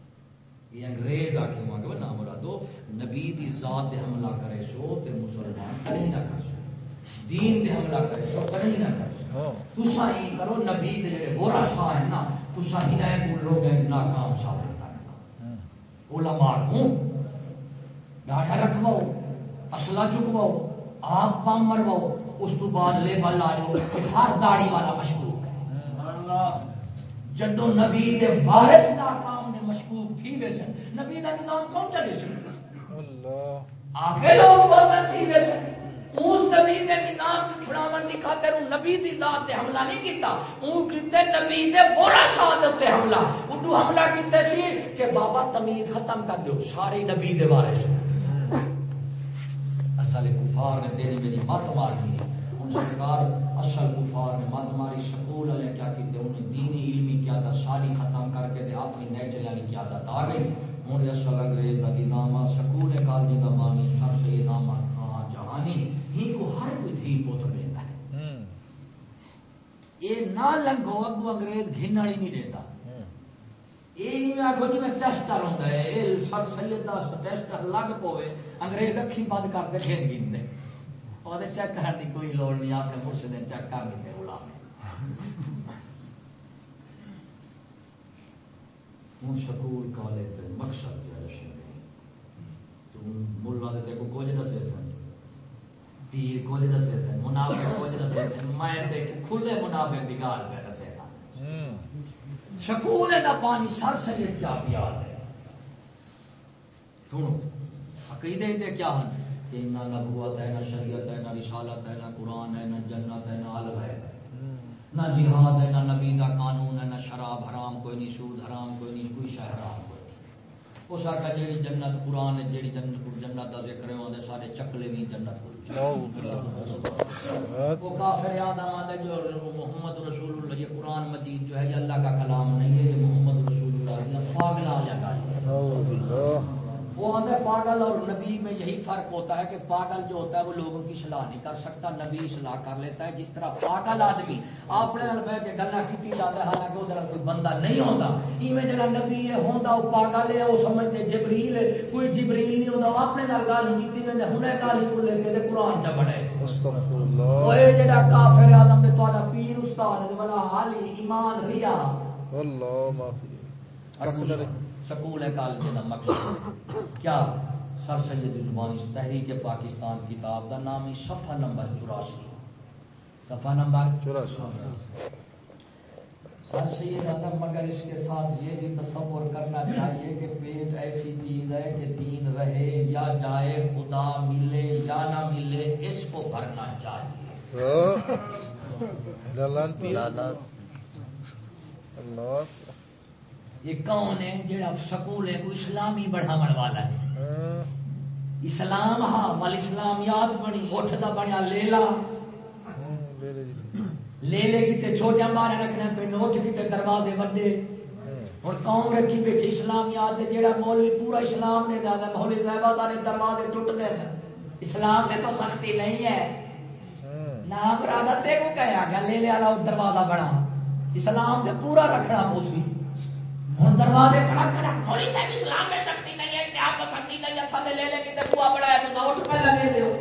یہ انگریز آ کے وہاں کہ نام مرادو نبی دی ذات دے حملہ کرے سو تے مسلمان کرے نہ کر سو دین دے حملہ کرے سو کرے نہ کر سو تسا ہی کرو نبی دے جڑے بورا شاہ ہے نا تسا ہی نہ کو لوگ ناکام ثابت کرنا علماء کو ڈاٹا رکھواؤ اصلہ چکواؤ آپ پام مرواؤ اس تو بعد لے بل آ جاؤ ہر داڑی والا مشکوک ہے۔ جدو نبی دے وارث ناکام دے مشکوک تھی ویسے نبی دا نظام کون چلے سی آگے لوگ تھی ویسے اس نبی دے نظام چھڑاون دی خاطر ان نبی دی ذات تے حملہ نہیں کیتا۔ اون کیتے نبی دے دے تے حملہ۔ اڈو حملہ کیتے سی کہ بابا تمیز ختم کر دیو۔ سارے نبی دے وارث۔ اصل کفار نے تیری میری مت مارنی ہے۔ سرکار اصل کفار نے مت ماری سکول والے کیا کیتے انہیں دینی علمی کیا تھا ساری ختم کر کے اپنی نیچر والی کیا تھا آ گئی۔ ہوں اصل انگریز کا نظام سکول کالج کا بانی سر سید احمد خان جہانی۔ ہی کو ہر کوئی تھی پوت دیتا ہے۔ یہ نہ لنگو اگو انگریز گھن والی نہیں دیتا۔ یہ آگو جی میں ٹیسٹر یہ سر سید کا ٹیسٹر لگ پوے انگریز اکھی بند کر کے گھن گن دے۔ اور چیک کرنے کی کوئی لوڑ نہیں آپ نے مرشد چیک کر لیتے اولا ہوں سکول کالج مقصد جو ہے تم ملا دے کو کچھ دسے سن پیر کچھ دسے سن منافع کچھ دسے سن میں کھلے منافع کی گال پہ دسے سکول کا پانی سر سید کیا پیار ہے سنو عقیدے دے کیا ہیں کہ نہ نبوت ہے نہ شریعت ہے نہ رسالت ہے نہ قرآن ہے نہ جنت ہے نہ علم ہے نہ جہاد ہے نہ نبی کا قانون ہے نہ شراب حرام کوئی نہیں سود حرام کوئی نہیں کوئی شہ حرام کوئی نہیں۔ اس آخر جیڑی جنت قرآن ہے جیڑی جنت جنت کا ذکر ہے وہ سارے چکلے بھی جنت کو وہ کافر یاد آمد جو محمد رسول اللہ یہ قرآن مجید جو ہے یہ اللہ کا کلام نہیں ہے یہ محمد رسول اللہ پاگلا یا وہ ہمیں پاگل اور نبی میں یہی فرق ہوتا ہے کہ پاگل جو ہوتا ہے وہ لوگوں کی صلاح نہیں کر سکتا نبی صلاح کر لیتا ہے۔ جس طرح پاگل آدمی اپنے بہ کے گلا کی جاتا ہے حالانکہ وہ کوئی بندہ نہیں ہوتا ایویں جڑا نبی ہے ہوتا وہ پاگل ہے وہ سمجھتے جبریل ہے۔ کوئی جبریل نہیں ہوتا وہ اپنے نال گل نہیں کی میں ہنے گل کو لے کے قرآن چ بڑے وہ جڑا کافر آدم تے تہاڈا پیر استاد ہے والا حالی ایمان ریا۔ اللہ معافی۔ سکول ہے کالج کا مقصد کیا سر سید زبانی تحریک پاکستان کتاب کا نام ہے صفحہ نمبر چوراسی۔ صفحہ نمبر چوراسی۔ سر سید آدم مگر اس کے ساتھ یہ بھی تصور کرنا چاہیے کہ پیٹ ایسی چیز ہے کہ دین رہے یا جائے خدا ملے یا نہ ملے اس کو بھرنا چاہیے۔ اللہ۔ یہ کون ہے جڑا سکول ہے کوئی اسلامی بڑھاو والا ہے۔ اسلام ہاں وال اسلامیات بنی اٹھتا بنیا لیلا۔ لے لے کتے چھوٹے مارے رکھنے پہ نوٹ کتے دروازے وڈے۔ اور قوم رکھی بیٹھے اسلامیات دے مولوی، پورا اسلام نے دادا، مولوی صاحبہ نے دروازے ٹوٹ گئے اسلام میں تو سختی نہیں ہے۔ نام برادر تے کو کہا گیا لے لے والا دروازہ بنا۔ اسلام دے پورا رکھنا پوسی ہوں دروازے کھڑا کھڑا ہولی صاحب اسلام میں سختی نہیں ہے کیا پسندی نہیں ہے سادے لے لے کے دعا بڑھایا تو اٹھ کر لگے دیو۔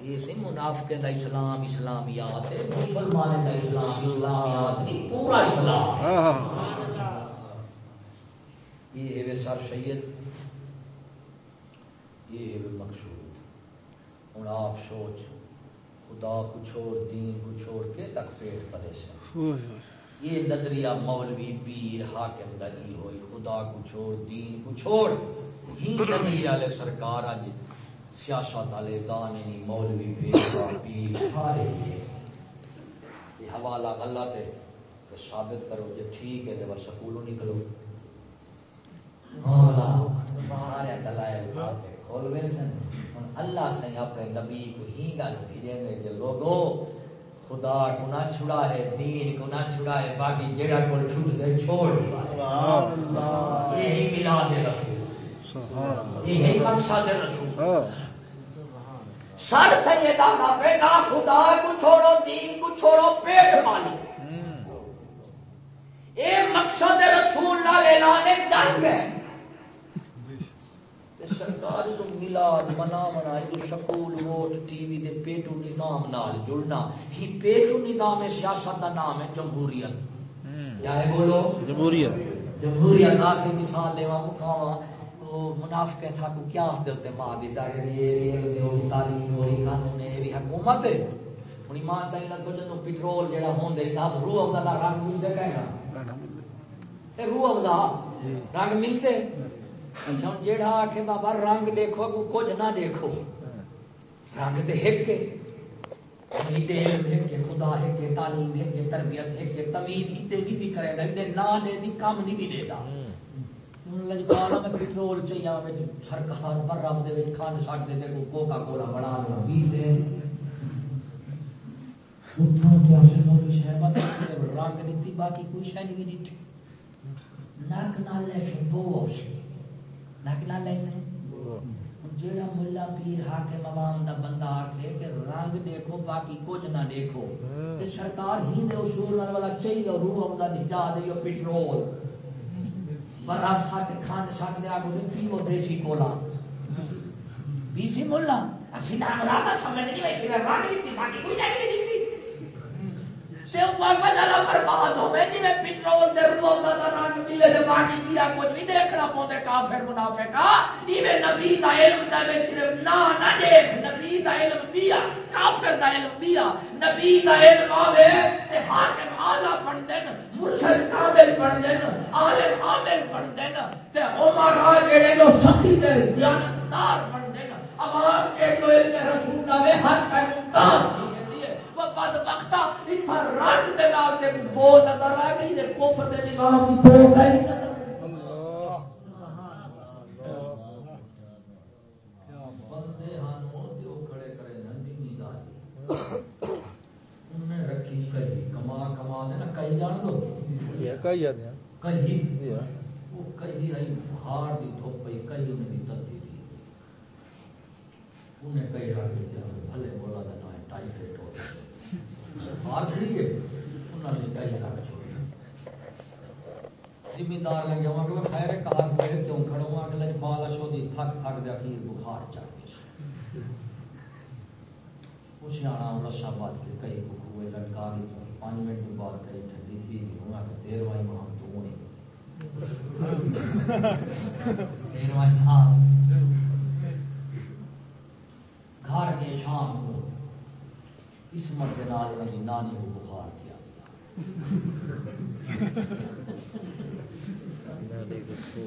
یہ سی منافقے دا اسلام، اسلامیات ہے مسلمان دا اسلام، اسلامیات نہیں، پورا اسلام۔ یہ ہے سر سید، یہ ہے مقصود۔ ہوں آپ سوچ، خدا کو چھوڑ دین کو چھوڑ کے تک پیٹ پریشان یہ نظریہ مولوی پیر حاکم دلی ہوئی۔ خدا کو چھوڑ دین کو چھوڑ۔ ہی نظریہ والے سرکار آج سیاست والے نہیں مولوی پیر پیر سارے۔ یہ حوالہ غلط ہے تو ثابت کرو کہ ٹھیک ہے تو سکولوں نکلو۔ سارے دلائل کھول سن اللہ سے اپنے نبی کو ہی گل پھریں گے کہ لوگوں خدا کو نہ چھڑا ہے دین کو نہ چھڑا ہے باقی جیڑا کو چھوٹ دے چھوڑ یہی ملا دے رسول۔ یہی مقصد رسول۔ سر سیدہ کا بیٹا خدا کو چھوڑو دین کو چھوڑو پیٹ مالی۔ اے مقصد رسول نال اعلان جنگ ہے۔ سرکار تو ملاد منا منا جو سکول ووٹ ٹی وی دے پیٹو نظام نال جڑنا۔ ہی پیٹو نظام سیاست دا نام ہے جمہوریت۔ ہے بولو۔ جمہوریت۔ جمہوریت آخری مثال دیوا مکاواں منافق ایسا کو کیا ہوتے ماں دیتا کہ یہ ہوئی تعلیم ہوئی قانون ہے بھی حکومت ہے۔ ہوں ایمانداری نہ سوچو پٹرول جہاں ہوں دے گا روح افزا رنگ ملتے پہ گا روح افزا رنگ ملتے۔ اچھا ہوں جہاں آ کے بابا رنگ دیکھو کو کچھ نہ دیکھو۔ رنگ تو ایک کے خدا ہے تعلیم ہے تربیت ہے تمیز ہی بھی کرے نہ دے دی کم نہیں بھی لجپالا میں پٹرول چاہیے سرکار پر رب دے کھان سکتے تھے کو کوکا کولا بنا لو بیس رنگ دیتی باقی کوئی شہ نہیں دیتی۔ نک نہ لے بو نک نہ لے ملا پیر حاکم عوام دا بندہ آکھے کہ رنگ دیکھو، باقی کچھ نہ دیکھو۔ سرکار ہی دے اصول والا چاہیے روح اپنا دی جا دے پٹرول برا سٹ کھانڈ سٹ دیا کو پی وہ دیسی کولا۔ بیسی ملا۔ اسی نام سمجھ نہیں ویسی دیتی باقی کوئی نہیں دیتی تے اوپر بجالا برباد ہو میں جی میں پٹرول دے رو دا رنگ ملے دے باقی پیا کچھ بھی دیکھنا پوندے کافر منافقا ایویں نبی دا علم دا میں صرف نا نہ دیکھ۔ نبی دا علم بیا کافر دا علم بیا نبی دا علم آوے تے حاکم اعلی بن دین مرشد کامل بن دین، عالم عامل بن دین۔ تے عمرا جڑے لو سخی دے دیانتدار بن دین۔ عوام کے تو علم رسول نہ وے ہر شے ممتاز بد وقتا اتھا رنگ دے نال تے بو نظر آ گئی تے کفر دے نظام دی بو گئی نظر رکھی کئی کما کما دے نا کئی جان دو کئی کئی وہ کئی رہی ہار دی دھوپ پئی کئی انہیں دی تتی تھی انہیں کئی رکھ دیا بھلے بولا دا نہ ٹائیفائڈ ہو گیا زمیندار نے کہا کہ خیر کہا کہ کیوں کھڑوں اگلے بالا شو دی تھک تھک دے اخیر بخار چڑھ گیا اس آنا رسا بات کے کئی کو ہوئے لڑکا بھی پانچ منٹ بعد کئی ٹھنڈی تھی ہوں کہ دیر وائی وہاں تو نہیں۔ ہاں۔ گھر کے شام کو نانی کو بخار کیا۔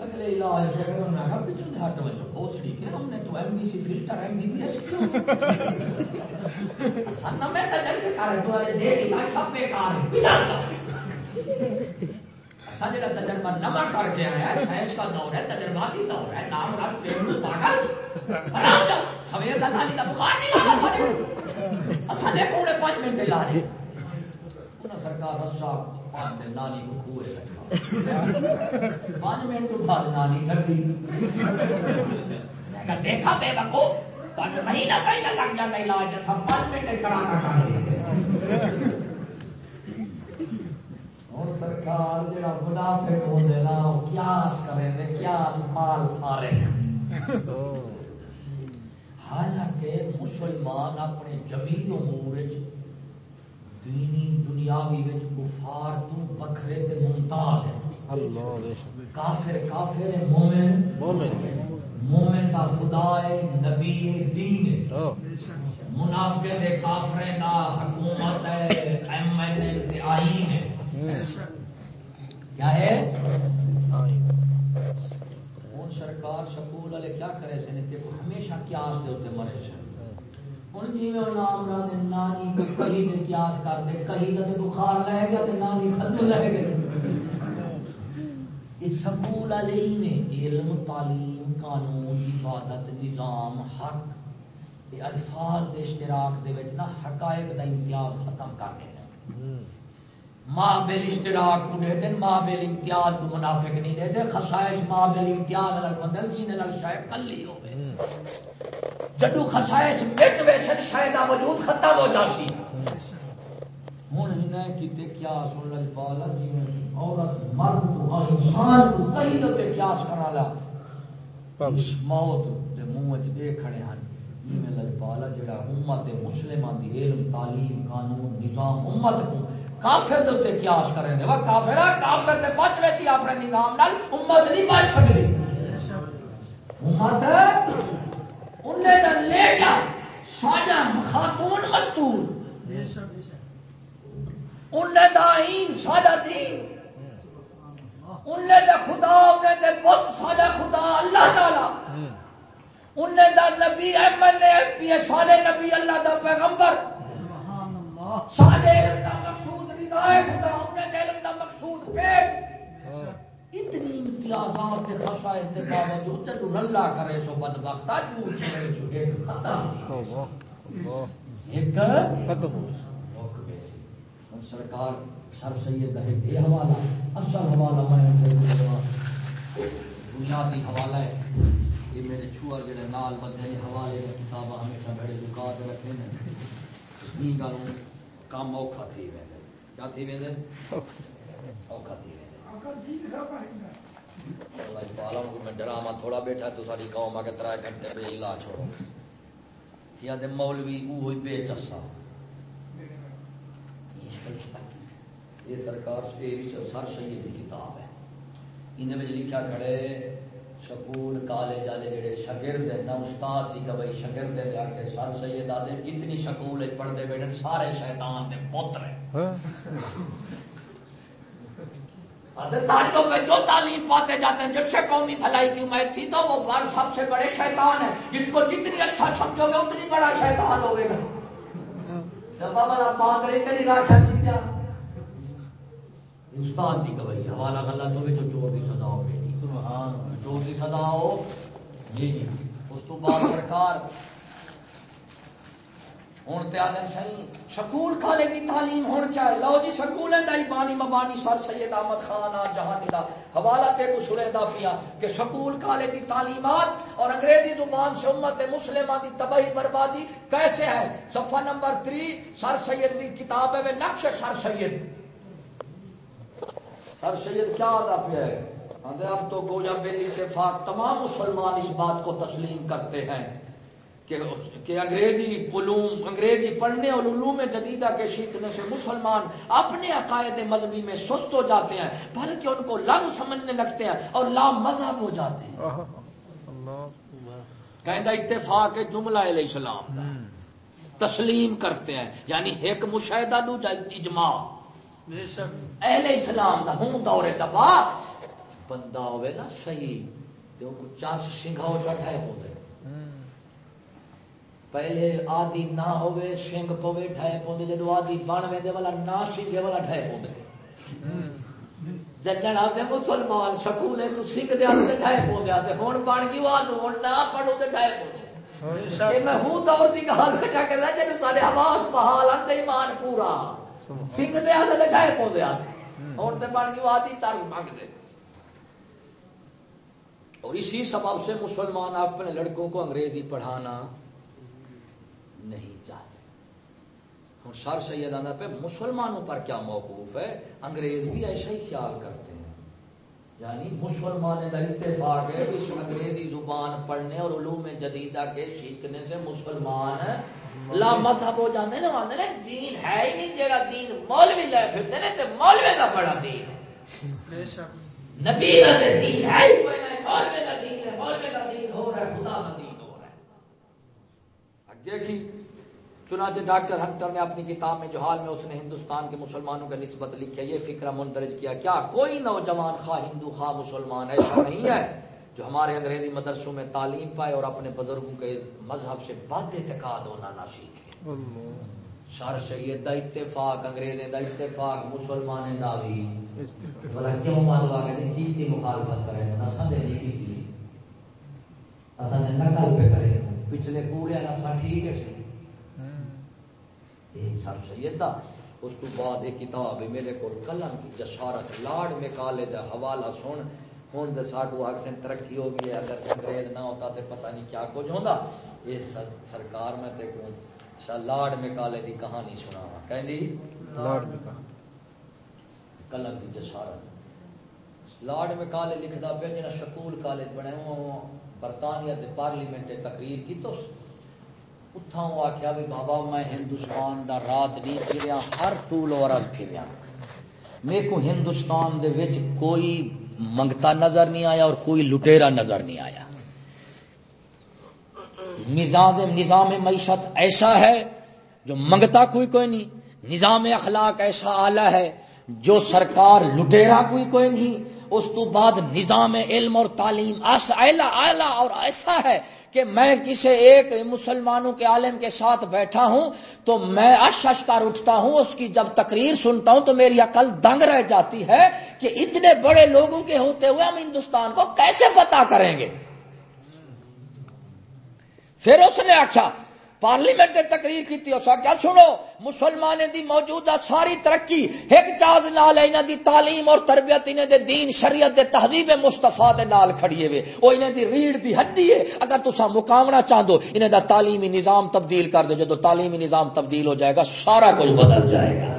اگلے علاج ہٹ وجہ ہم نے تو M B C filter, M B B S میں کار تو اج دیسی سب بیکار ہے جڑا تجربہ نما کر کے آیا ہے، سائنس کا دور ہے، تجرباتی دور ہے، نام رکھ پیڑ پاگل۔ سویر کا نانی کا بخار نہیں لگا پڑے اساں دیکھو نے 5 منٹ لا رہے انہاں سرکار رسا پان دے نانی کو کھوے پانچ منٹ بعد نانی ٹھنڈی دیکھا بے بکو مہینہ کہیں لگ جاتا علاج جیسا پانچ منٹ کرانا کر اور سرکار جڑا منافع ہو دے نا قیاس کرے تے قیاس مال فارغ حالانکہ مسلمان اپنے جمیل امور دینی دنیاوی کفار تو بکھرے تے ممتاز ہے کافر کافر مومن۔ مومن۔ مومن کا خدا ہے نبی دین منافع دے کافر کا حکومت ہے ایم این اے آئین ہے۔ کیا ہے؟ سرکار سکول والے کیا کرے سن؟ کو ہمیشہ قیاس دے اتنے مرے سن۔ ہوں جی میں نام رہا نانی کو کہیں دے قیاس کر دے کہیں دے بخار لے گیا تو نانی خدو لے گئے۔ سکول والے ہی میں علم، تعلیم، قانون عبادت نظام، حق الفاظ دے اشتراک دے وچ نا حقائق دا امتیاز ختم کرنے ماں بل اشتراک کو دے دن ماں بل امتیاز کو منافق نہیں دے دے خصائص ماں بل امتیاز لگ بدل جی نے لگ شاید کلی ہو جدو خصائص مٹ ویسن شاید وجود ختم ہو جاسی۔ ہوں انہیں کیتے کیا سن لج پالا جی عورت مرد تو انسان کو کئی تے قیاس کرا لا۔ موت دے منہ وچ دیکھنے ہن۔ میں لج پالا جڑا امت مسلمان دی علم تعلیم قانون نظام امت کو کافر دے قیاس کریں دے وہ کافر کافر تے بچ ویسی اپنے نظام نال امت نہیں بچ سکتی۔ امت انہیں دا لیٹا ساڈا خاتون مستور۔ انہیں دا آئین ساڈا دین۔ انہیں دا خدا، انہیں دے بت ساڈا خدا اللہ تعالی۔ انہیں دا نبی M L A M P سارے نبی اللہ دا پیغمبر۔ سارے مقصود رضا خدا انہیں دے علم دا مقصود پیٹ اتنی امتیازات کے خصائص کے باوجود جب رلا کرے سو بد وقت ایک ختم سرکار سر سید ہے یہ حوالہ اصل حوالہ میں بنیادی حوالہ ہے۔ یہ میرے چھوار جڑے نال بدھے حوالے ہمیشہ بڑے رکھے ہیں۔ یہ گل کام اوکھا تھی۔ وے کیا تھی وے اوکھا تھی میں ڈرامہ تھوڑا بیٹھا تو ساری قوم آ کے ترائے گھنٹے پہ علا چھوڑو یا دے مولوی وہ بے چسا یہ سرکار سر سید کی کتاب ہے انہیں میں لکھا کھڑے سکول کالج والے جڑے شگرد ہیں نہ استاد کی گوئی شگرد ہے جا کے سر سید آدھے جتنی سکول پڑھتے بیٹھے سارے شیطان نے پوتر ہیں تاجوں میں جو تعلیم پاتے جاتے ہیں جب سے قومی بھلائی کی امید تھی تو وہ بار سب سے بڑے شیطان ہیں جس کو جتنی اچھا سمجھو گے اتنی بڑا شیطان ہوگے گا استاد کی گواہی حوالہ غلط ہوئے تو چور کی سزا ہو بیٹی چور کی سزا ہو، یہ نہیں۔ اس تو بعد سرکار ہوں تو آدھے سی سکول کھالے کی تعلیم ہون چاہے۔ لو جی سکول بانی مبانی سر سید احمد خان آ جہانی دا حوالہ تے کو سنے دا پیا کہ سکول کھالے کی تعلیمات اور انگریزی زبان سے امت مسلمان دی تباہی بربادی کیسے ہے؟ صفحہ نمبر تھری سر سید دی کتاب ہے نقش سر سید۔ سر سید کیا آدھا پیا ہے؟ اب تو گوجا بل اتفاق تمام مسلمان اس بات کو تسلیم کرتے ہیں کہ انگریزی علوم انگریزی پڑھنے اور علوم جدیدہ کے سیکھنے سے مسلمان اپنے عقائد مذہبی میں سست ہو جاتے ہیں بلکہ ان کو لم سمجھنے لگتے ہیں اور لام مذہب ہو جاتے ہیں۔ کہہ اتفاق جملہ علیہ السلام تسلیم کرتے ہیں یعنی ایک مشاہدہ دو اجماع۔ اہل اسلام دا ہوں دور دبا بندہ ہوئے نا صحیح تو چار سنگھاؤ چڑھائے ہو گئے پہلے آدی نہ ہوئے سنگ پوے ٹھائے پوندے جدو آدی بن وے والا نہ سنگے والا ٹھائے پوندے۔ ججن آتے مسلمان سکولے تو سنگ دے آتے ٹھائے پوندے آتے ہون بن گئی وہ نہ پڑھو تے ٹھائے پوندے۔ میں ہوں دور دی بیٹھا کر رہا سارے حواس بحال ہیں ایمان پورا۔ سنگ دے آتے تے ٹھائے پوندے آتے ہوں تے بن گئی وہ آدی تر منگ دے اور اسی سبب سے مسلمان اپنے لڑکوں کو انگریزی پڑھانا نہیں چاہتے۔ ہوں سر سید آنا پہ مسلمانوں پر کیا موقوف ہے؟ انگریز بھی ایسا ہی خیال کرتے ہیں۔ یعنی مسلمان کا اتفاق ہے اس انگریزی زبان پڑھنے اور علوم جدیدہ کے سیکھنے سے مسلمان لا مذہب ہو جاتے ہیں نا دین ہے ہی نہیں۔ جہاں دین مولوی لے پھرتے ہیں تو مولوی کا بڑا دین ہے۔ نبی دین ہے مولوی کا دین ہو رہا ہے خدا کا دین دیکھی۔ چنانچہ ڈاکٹر ہنٹر نے اپنی کتاب میں جو حال میں اس نے ہندوستان کے مسلمانوں کا نسبت لکھا یہ فکر مندرج کیا کیا کوئی نوجوان خواہ ہندو خواہ مسلمان ایسا نہیں ہے جو ہمارے انگریزی مدرسوں میں تعلیم پائے اور اپنے بزرگوں کے مذہب سے بد اعتقاد ہونا نہ سیکھے۔ سر سید دا اتفاق انگریزیں دا اتفاق مسلمان دا بھی۔ کیوں چیز کی مخالفت کرے نے نقل پہ کرے۔ پچھلے کوڑے والا سا ٹھیک ہے سر سید دا اس کو بعد ایک کتاب ہے میرے کو قلم کی جسارت لاڈ میں کالے دا حوالہ سن ہوں تو ساڈو اکثر ترقی ہو گئی اگر انگریز نہ ہوتا تو پتہ نہیں کیا کچھ ہوتا یہ سرکار میں تے کو لاڈ میں کالے دی کہانی سنا کہ لاڈ میں قلم کی جسارت لاڈ میں کالے لکھتا پہ جنا سکول کالج بنے برطانیہ دے پارلیمنٹ تقریر کی تو اتھا وہ آخیا بھی بابا میں ہندوستان دا رات نہیں پھریا ہر ٹول اور پھریا میرے کو ہندوستان دے وچ کوئی منگتا نظر نہیں آیا اور کوئی لٹیرا نظر نہیں آیا۔ نظام نظام معیشت ایسا ہے جو منگتا کوئی کوئی نہیں، نظام اخلاق ایسا آلہ ہے جو سرکار لٹیرا کوئی کوئی نہیں اس تو بعد نظام علم اور تعلیم ایسا اور ایسا ہے کہ میں کسی ایک مسلمانوں کے عالم کے ساتھ بیٹھا ہوں تو میں اش اش کر اٹھتا ہوں، اس کی جب تقریر سنتا ہوں تو میری عقل دنگ رہ جاتی ہے کہ اتنے بڑے لوگوں کے ہوتے ہوئے ہم ہندوستان کو کیسے فتح کریں گے؟ پھر اس نے آخیا پارلیمنٹ تقریر کی اس کیا سنو مسلمان دی موجودہ ساری ترقی ایک چاز نال انہاں دی تعلیم اور تربیت انہیں دے دین، شریعت دے تہذیب مصطفیٰ دے نال کھڑیے وے او انہیں دی ریڑھ دی ہڈی ہے۔ اگر تسا مقامنا چاہندو انہیں دا تعلیمی نظام تبدیل کر دو۔ جدو تعلیمی نظام تبدیل ہو جائے گا، سارا کچھ بدل جائے گا۔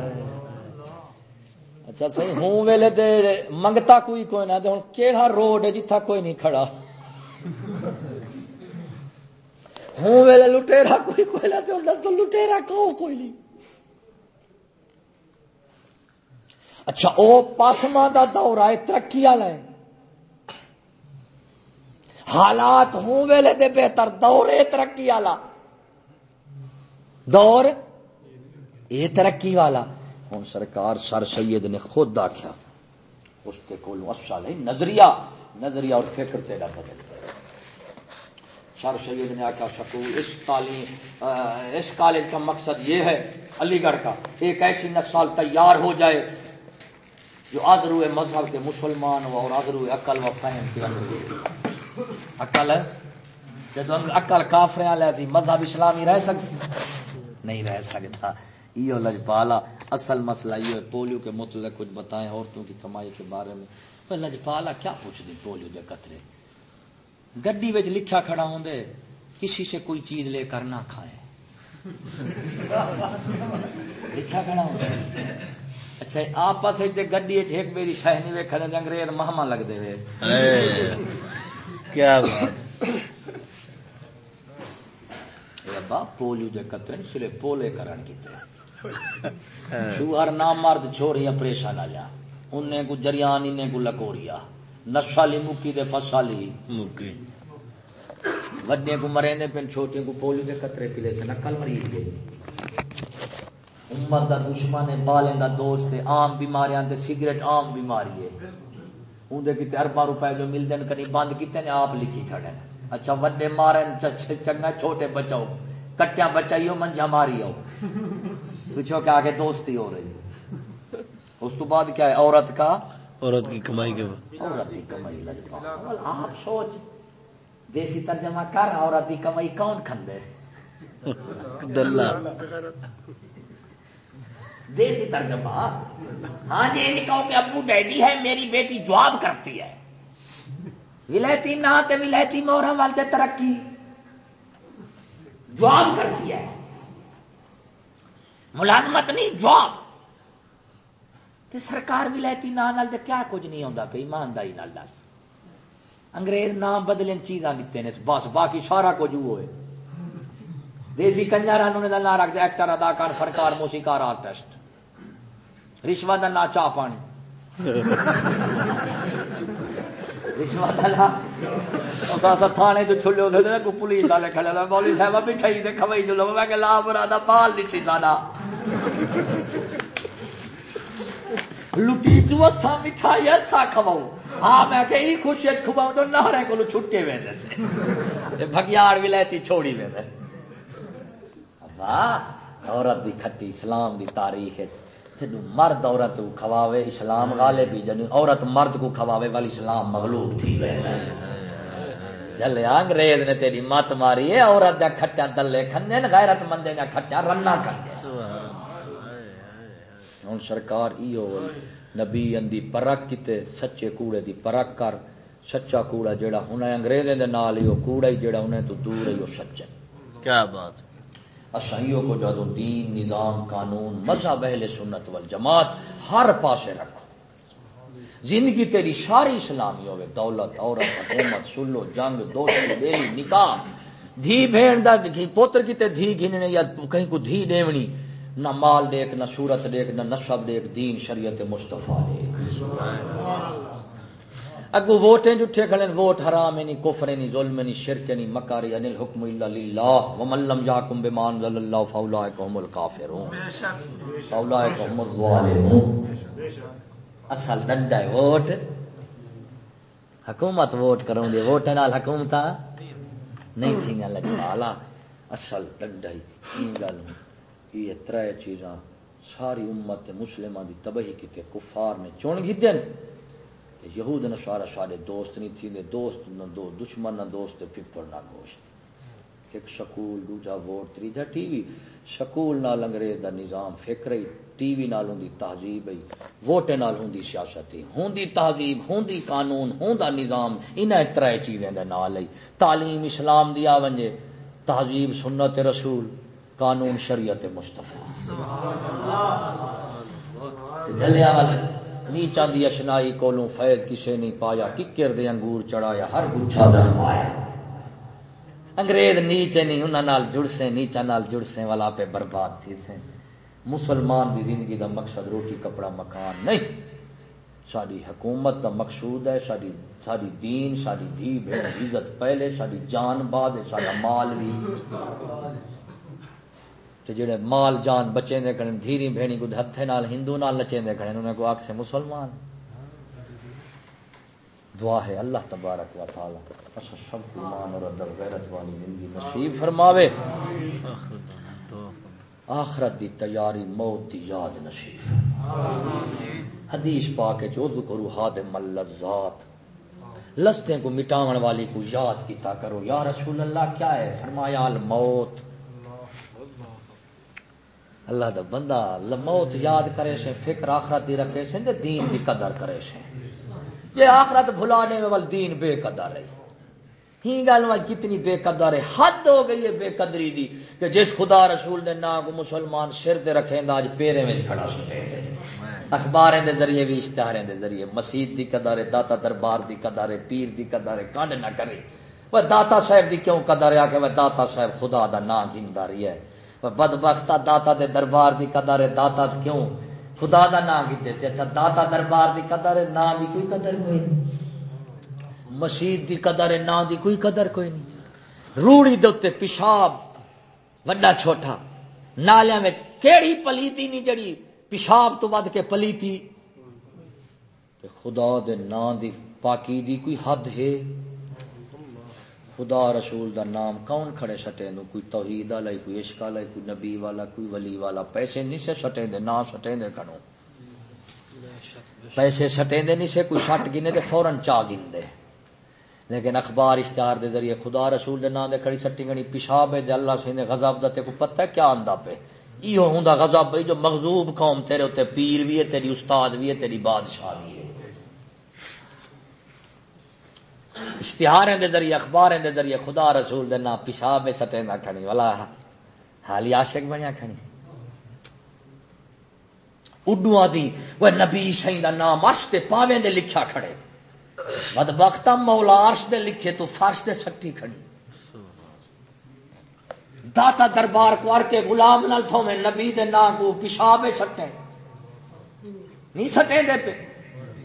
اچھا صحیح، ہوں ویلے دے، منگتا کوئی کوئی نہ دے۔ ہن کیڑا روڈ ہے جتھا کوئی نہیں کھڑا۔ ہوں ویلے لٹےرا کوئی کوئی نہ دے تو لٹےرا کہو کوئی نہیں۔ اچھا او پاسما دا دور آئے ترقی والا ہے۔ حالات ہوں ویلے دے بہتر، دور ہے ترقی والا۔ دور یہ ترقی والا۔ ہوں سرکار سر سید نے خود آخیا اس کے کول اصل ہے نظریہ۔ نظریہ اور فکر تیرا بدل سر سید نے آخیا سکول اس تعلیم اس کالج کا مقصد یہ ہے علی گڑھ کا ایک ایسی نسل تیار ہو جائے جو آدرو مذہب کے مسلمان ہو اور آدرو عقل و فہم کے عقل ہے؟ جب عقل کافر والے تھی مذہب اسلامی رہ سکتی نہیں رہ سکتا۔ یہ لجپالا، اصل مسئلہ یہ پولیو کے متعلق کچھ بتائیں عورتوں کی کمائی کے بارے میں۔ لجپالا کیا پوچھ دی پولیو کے قطرے؟ گڈی بچ لکھا کھڑا ہوں دے کسی سے کوئی چیز لے کر نہ کھائیں۔ لکھا کھڑا ہوں اچھا آپس گڈی ایک میری شہ نہیں ویک انگریز مہما لگتے ہوئے کیا پولیو دے قطرے سلے پولے کرن کیتے۔ شوہر نام مرد چھوڑی پریشان آ جا۔ انہیں کو جریان انہیں کو لکوریا نسالی مکی دے فسالی مکی وڈے کو مرے نے پن چھوٹے کو پولیو دے قطرے پلے تھے نقل مریض دے امت دا دشمن ہے بالیں دا دوست ہے عام بیماریاں دے سگریٹ عام بیماری ہے۔ اندر کتے اربا روپے جو ملتے ہیں کہیں بند کیتے ہیں آپ لکھی کھڑے اچھا وڈے مارن چنگا چھوٹے بچاؤ۔ کٹیا بچائیو منجا ماری آؤ پوچھو کہ آگے دوستی ہو رہی اس تو بعد کیا ہے؟ عورت کا عورت کی کمائی کے بعد۔ عورت کی کمائی لگ آپ سوچ۔ دیسی ترجمہ کر عورت کی کمائی کون کھندے دلہ۔ دیسی ترجمہ۔ ہاں جی یہ کہو کہ ابو ڈیڈی ہے میری بیٹی جواب کرتی ہے۔ ولایتی نہ تے ولایتی مورم والے ترقی۔ جواب کرتی ہے۔ ملازمت نہیں جواب۔ تے سرکار ولایتی نہ نال تے کیا کچھ نہیں ہوندا پہ ایمانداری نال دس۔ انگریز نام بدلن چیزاں دیتے نے، بس باقی سارا کچھ ہوئے دیسی کنجارا نے نام رکھتے ایکٹر، اداکار فرکار موسیقار، آرٹسٹ۔ رشوت کا نا چاہ پانی۔ رشوت تھانے جو چھلے ہوتے کو پولیس والے کھڑے ہوتے بولی صاحب مٹھائی دے، کھوئی جو لوگ میں کہ لا برا دا بال لٹی لٹی جو اسا مٹھائی ایسا کھواؤ ہاں میں کہ ای خوشی کھواؤ تو نہرے کو چھٹے وے سے بھگیار ولایتی چھوڑی ویندے وے عورت دی کھٹی اسلام دی تاریخ ہے جدو مرد عورت کو کھواوے اسلام غالب بھی جدو عورت مرد کو کھواوے والی اسلام مغلوب تھی ویندے جلیا انگریز نے تیری مت ماری ہے عورت دے کھٹیا دلے کھنے غیرت مندے نے کھٹیا رنا کھنے ہوں سرکار ایو نبی اندی پرک کیتے سچے کوڑے دی پرک کر سچا کوڑا جیڑا ہن انگریزیں دے نال ہی کوڑا ہی جیڑا انہیں تو دور ہی سچا کیا بات اسائیوں کو جادو دین نظام قانون مذہب اہل سنت والجماعت ہر پاسے رکھو۔ زندگی تیری ساری اسلامی ہوئے دولت عورت حکومت سلو جنگ دوست بیلی نکاح۔ دھی بھین دا پوتر کی تے دھی گھننے یا کہیں کو دھی دیونی نہ مال دیکھ، نہ صورت دیکھ، نہ نصب دیکھ، دین، شریعت مصطفیٰ دیکھ۔ اگو ووٹیں جٹھے کھڑے ووٹ حرام نہیں کفر نہیں ظلم نہیں شرک نہیں مکاری ان الحکم الا للہ۔ ومن لم یحکم بما انزل اللہ فاولئک هم الکافرون فاولئک هم الظالمون۔ اصل ڈنڈا ہے ووٹ۔ حکومت ووٹ کروں گے، ووٹ نال حکومت نہیں تھی گا لجوالا اصل ڈنڈا ہی گل۔ یہ تر چیزاں ساری امت مسلمان دی تباہی کی کفار نے چون گی دن یہود نشارا سارے دوست نہیں تھی دوست نہ دو، دشمن نہ دوست، پپڑ نہ گوشت۔ ایک شکول دوجا ووٹ، تریجا ٹی وی۔ شکول نال انگریز دا نظام فکر ہی، ٹی وی نال ہوندی تہذیب ہے ووٹے نال ہوندی سیاست ہے ہوندی تہذیب ہوندی قانون ہوندا نظام، انہاں ترے چیزیں دے نال ہے تعلیم اسلام دی آونجے، تہذیب سنت رسول۔ قانون شریعت مصطفی۔ جلیا والے نیچا دی اشنائی کولوں فیض کسے نہیں پایا ککر دے انگور چڑھایا ہر گچھا دہمایا انگریز نیچے نہیں انہاں نال جڑ سے نیچا نال جڑ سے والا پہ برباد تھی سے مسلمان کی زندگی دا مقصد روٹی کپڑا مکان نہیں۔ ساری حکومت دا مقصود ہے ساری ساری دین ساری دھی بہن عزت پہلے ساری جان بعد سارا مال بھی۔ جڑے مال جان بچے دے کھڑے دھیری بہنی کو ہتھے نال، ہندو نال نچے دے کھڑے انہیں کو آکھ سے مسلمان۔ دعا ہے اللہ تبارک و تعالی۔ اچھا سب کو ایمان اور ادب، غیرت والی زندگی نصیب فرماوے۔ آخرت دی تیاری، موت دی یاد نصیب حدیث پا کے جو ذکرو حادم اللذات۔ لستے کو مٹاون والی کو یاد کیتا کرو۔ یا رسول اللہ، کیا ہے؟ فرمایا، الموت۔ موت اللہ دا بندہ موت یاد کرے سے فکر آخرت دی رکھے سے دین دی قدر کرے سے یہ آخرت بھلانے میں ول دین بے قدر رہی ہی گل کتنی بے قدر ہے، حد ہو گئی ہے بے قدری دی کہ جس خدا رسول نے نا کو مسلمان سر دے رکھے اج پیرے میں کھڑا سٹے اخبار دے ذریعے بھی اشتہار دے ذریعے، مسیح دی قدر ہے، داتا دربار دی قدر ہے، پیر دی قدر ہے، کانڈ نہ کرے۔ وہ داتا صاحب دی کیوں قدر ہے؟ کہ وہ داتا صاحب خدا دا نا گندا رہی ہے۔ بد بختا داتا دے دربار دی قدر ہے، داتا کیوں؟ خدا دا نا گندے سے اچھا داتا دربار دی قدر ہے نا بھی کوئی قدر کوئی نہیں۔ مسیح دی قدر ہے نا دی کوئی قدر کوئی نہیں۔ روڑی دے پیشاب، وڈا چھوٹا۔ نالیا میں کیڑی پلیتی نہیں جڑی، پیشاب تو ود کے پلیتی۔ خدا دے نام دی پاکی دی کوئی حد ہے؟ خدا رسول دا نام کون کھڑے سٹے نو کوئی توحید والا کوئی عشق والا کوئی نبی والا، کوئی ولی والا۔ پیسے نہیں سے سٹے دے نہ سٹے دے کھڑو پیسے سٹے دے نہیں سے، کوئی سٹ گنے تے فورن چا گن دے۔ لیکن اخبار اشتہار دے ذریعے خدا رسول دے نام دے کھڑی سٹی گنی، پیشاب دے اللہ سے نے غضب دا تے کو پتہ ہے کیا آندا پہ ایو ہوندا غضب جو مغضوب قوم تیرے اوتے پیر بھی ہے، تیری استاد بھی ہے، تیری بادشاہ بھی ہے۔ اشتہار دے ذریعے اخبار دے ذریعے، خدا رسول دے نام، پیشاب سٹے نہ کھڑی والا حالی عاشق بنیا کھڑی۔ اڈو آدھی وہ نبی سائیں دا نام عرش تے پاویں دے لکھا کھڑے۔ بد مولا عرش دے لکھے تو فرش دے سٹی کھڑی۔ داتا دربار کو کے غلام نال تھو میں نبی دے نا کو پیشاب میں سٹے۔ نہیں سٹے دے پہ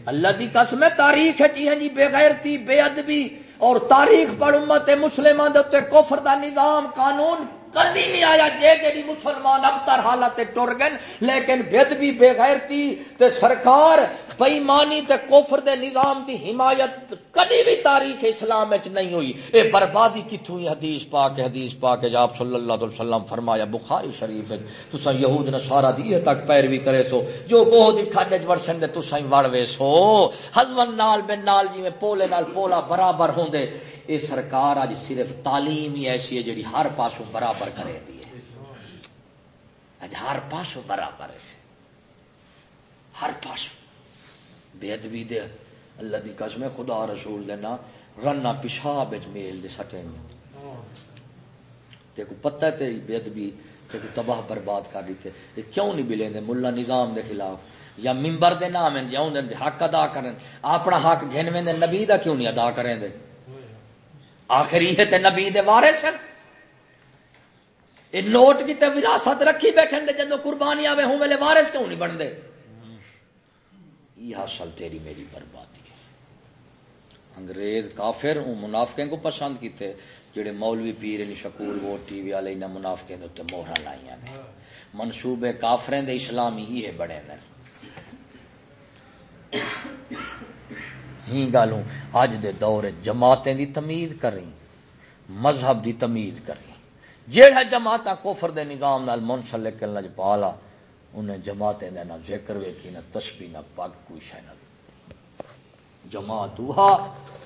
اللہ دی قسم تاریخ ہے جی،, ہاں جی بے غیرتی، بے ادبی، اور تاریخ پر امت مسلمان دے کفر دا نظام، قانون کدی نہیں آیا جے جی مسلمان ابتر حالت ٹر گئے لیکن بد بھی بے غیرتی تے سرکار بےمانی تے کوفر دے نظام دی حمایت کدی بھی تاریخ اسلام وچ نہیں ہوئی۔ اے بربادی کتھوں ہوئی حدیث پاک حدیث پاک آپ صلی اللہ علیہ وسلم فرمایا بخاری شریف تساں یہود نصارا دی تک پیروی کرے سو، جو کوہ دی کھڈ وچ ورسن دے تساں وڑ وے سو۔ حزون نال بن نال جی جویں پولے نال پولا برابر ہوندے یہ سرکار اج صرف تعلیم ہی ایسی ہے جی ہر پاسوں برابر برابر کرے بھی ہے۔ اج ہر پاسوں برابر ہے۔ ہر پاسوں۔ بے ادبی دے۔ اللہ دی قسم خدا رسول دینا رنا پیشاب میل دے سٹے تے کو پتہ تے بے ادبی تے کو تباہ برباد کر دیتے یہ کیوں نہیں ملے دے؟ ملا نظام دے خلاف۔ یا ممبر دے نام ہیں جاؤں دے حق ادا کرن اپنا حق گھن میں دے، نبی دا کیوں نہیں ادا کریں دے؟ آخر یہ تے نبی دے وارث ہیں۔ یہ نوٹ کی تے وراثت رکھی بیٹھن دے جندو قربانی آوے، ہوں ویلے وارث کیوں نہیں بن دے یہ اصل تیری میری بربادی ہے۔ انگریز کافر ان منافقیں کو پسند کیتے، جڑے مولوی پیر ان شکول، وہ ٹی وی والے انہیں منافقیں تے موہرا لائیاں نے۔ منصوبے کافریں دے اسلامی یہ بڑے نے۔ ہی گالوں اج دے دور جماعتیں دی تمیز کریں مذہب دی تمیز کریں جیڑا جماعت کوفر دے نظام نال منسلک کرنا پالا انہیں جماعتیں نہ ذکر ویکھی، نہ تسبیح نہ پگ کوئی شے نہ۔ جماعت ہوا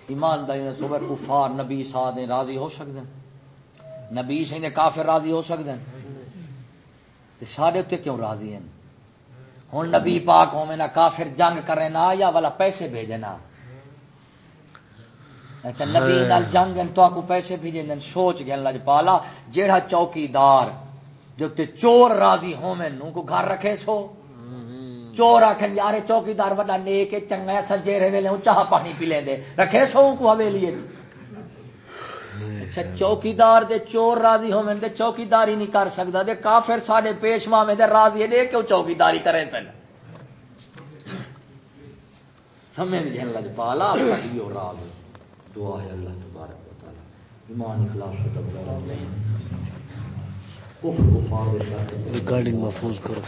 ایمانداری نے صبح کفار، نبی سا ساتھ راضی ہو سکتے ہیں۔ نبی سے کافر راضی ہو سکتے ہیں۔ سارے اتنے کیوں راضی ہیں؟ ہوں نبی پاک ہوئے نہ کافر جنگ کرے نہ، یا والا پیسے بھیجے نا اچھا نبی نال جنگ تو کو پیسے بھیجے سوچ گئے لج پالا جیڑا چوکیدار جو تے چور راضی ہوئے نو کو گھر رکھے سو۔ چور آخر یار چوکیدار وڈا کے چنگا سجے رہے ویلے چاہ پانی پی لیں دے۔ رکھے سو کو حویلی اچھا چوکیدار دے چور راضی دے چوکیداری نہیں کر سکتا دے کافر ساڈے پیشوا میں دے راضی دے کیوں چوکیداری کرے پہلے سمجھ گئے لج پالا راضی۔ دعا ہے اللہ تبارک و تعالی۔ ایمان اخلاص و تقوی ریکارڈنگ محفوظ کرو۔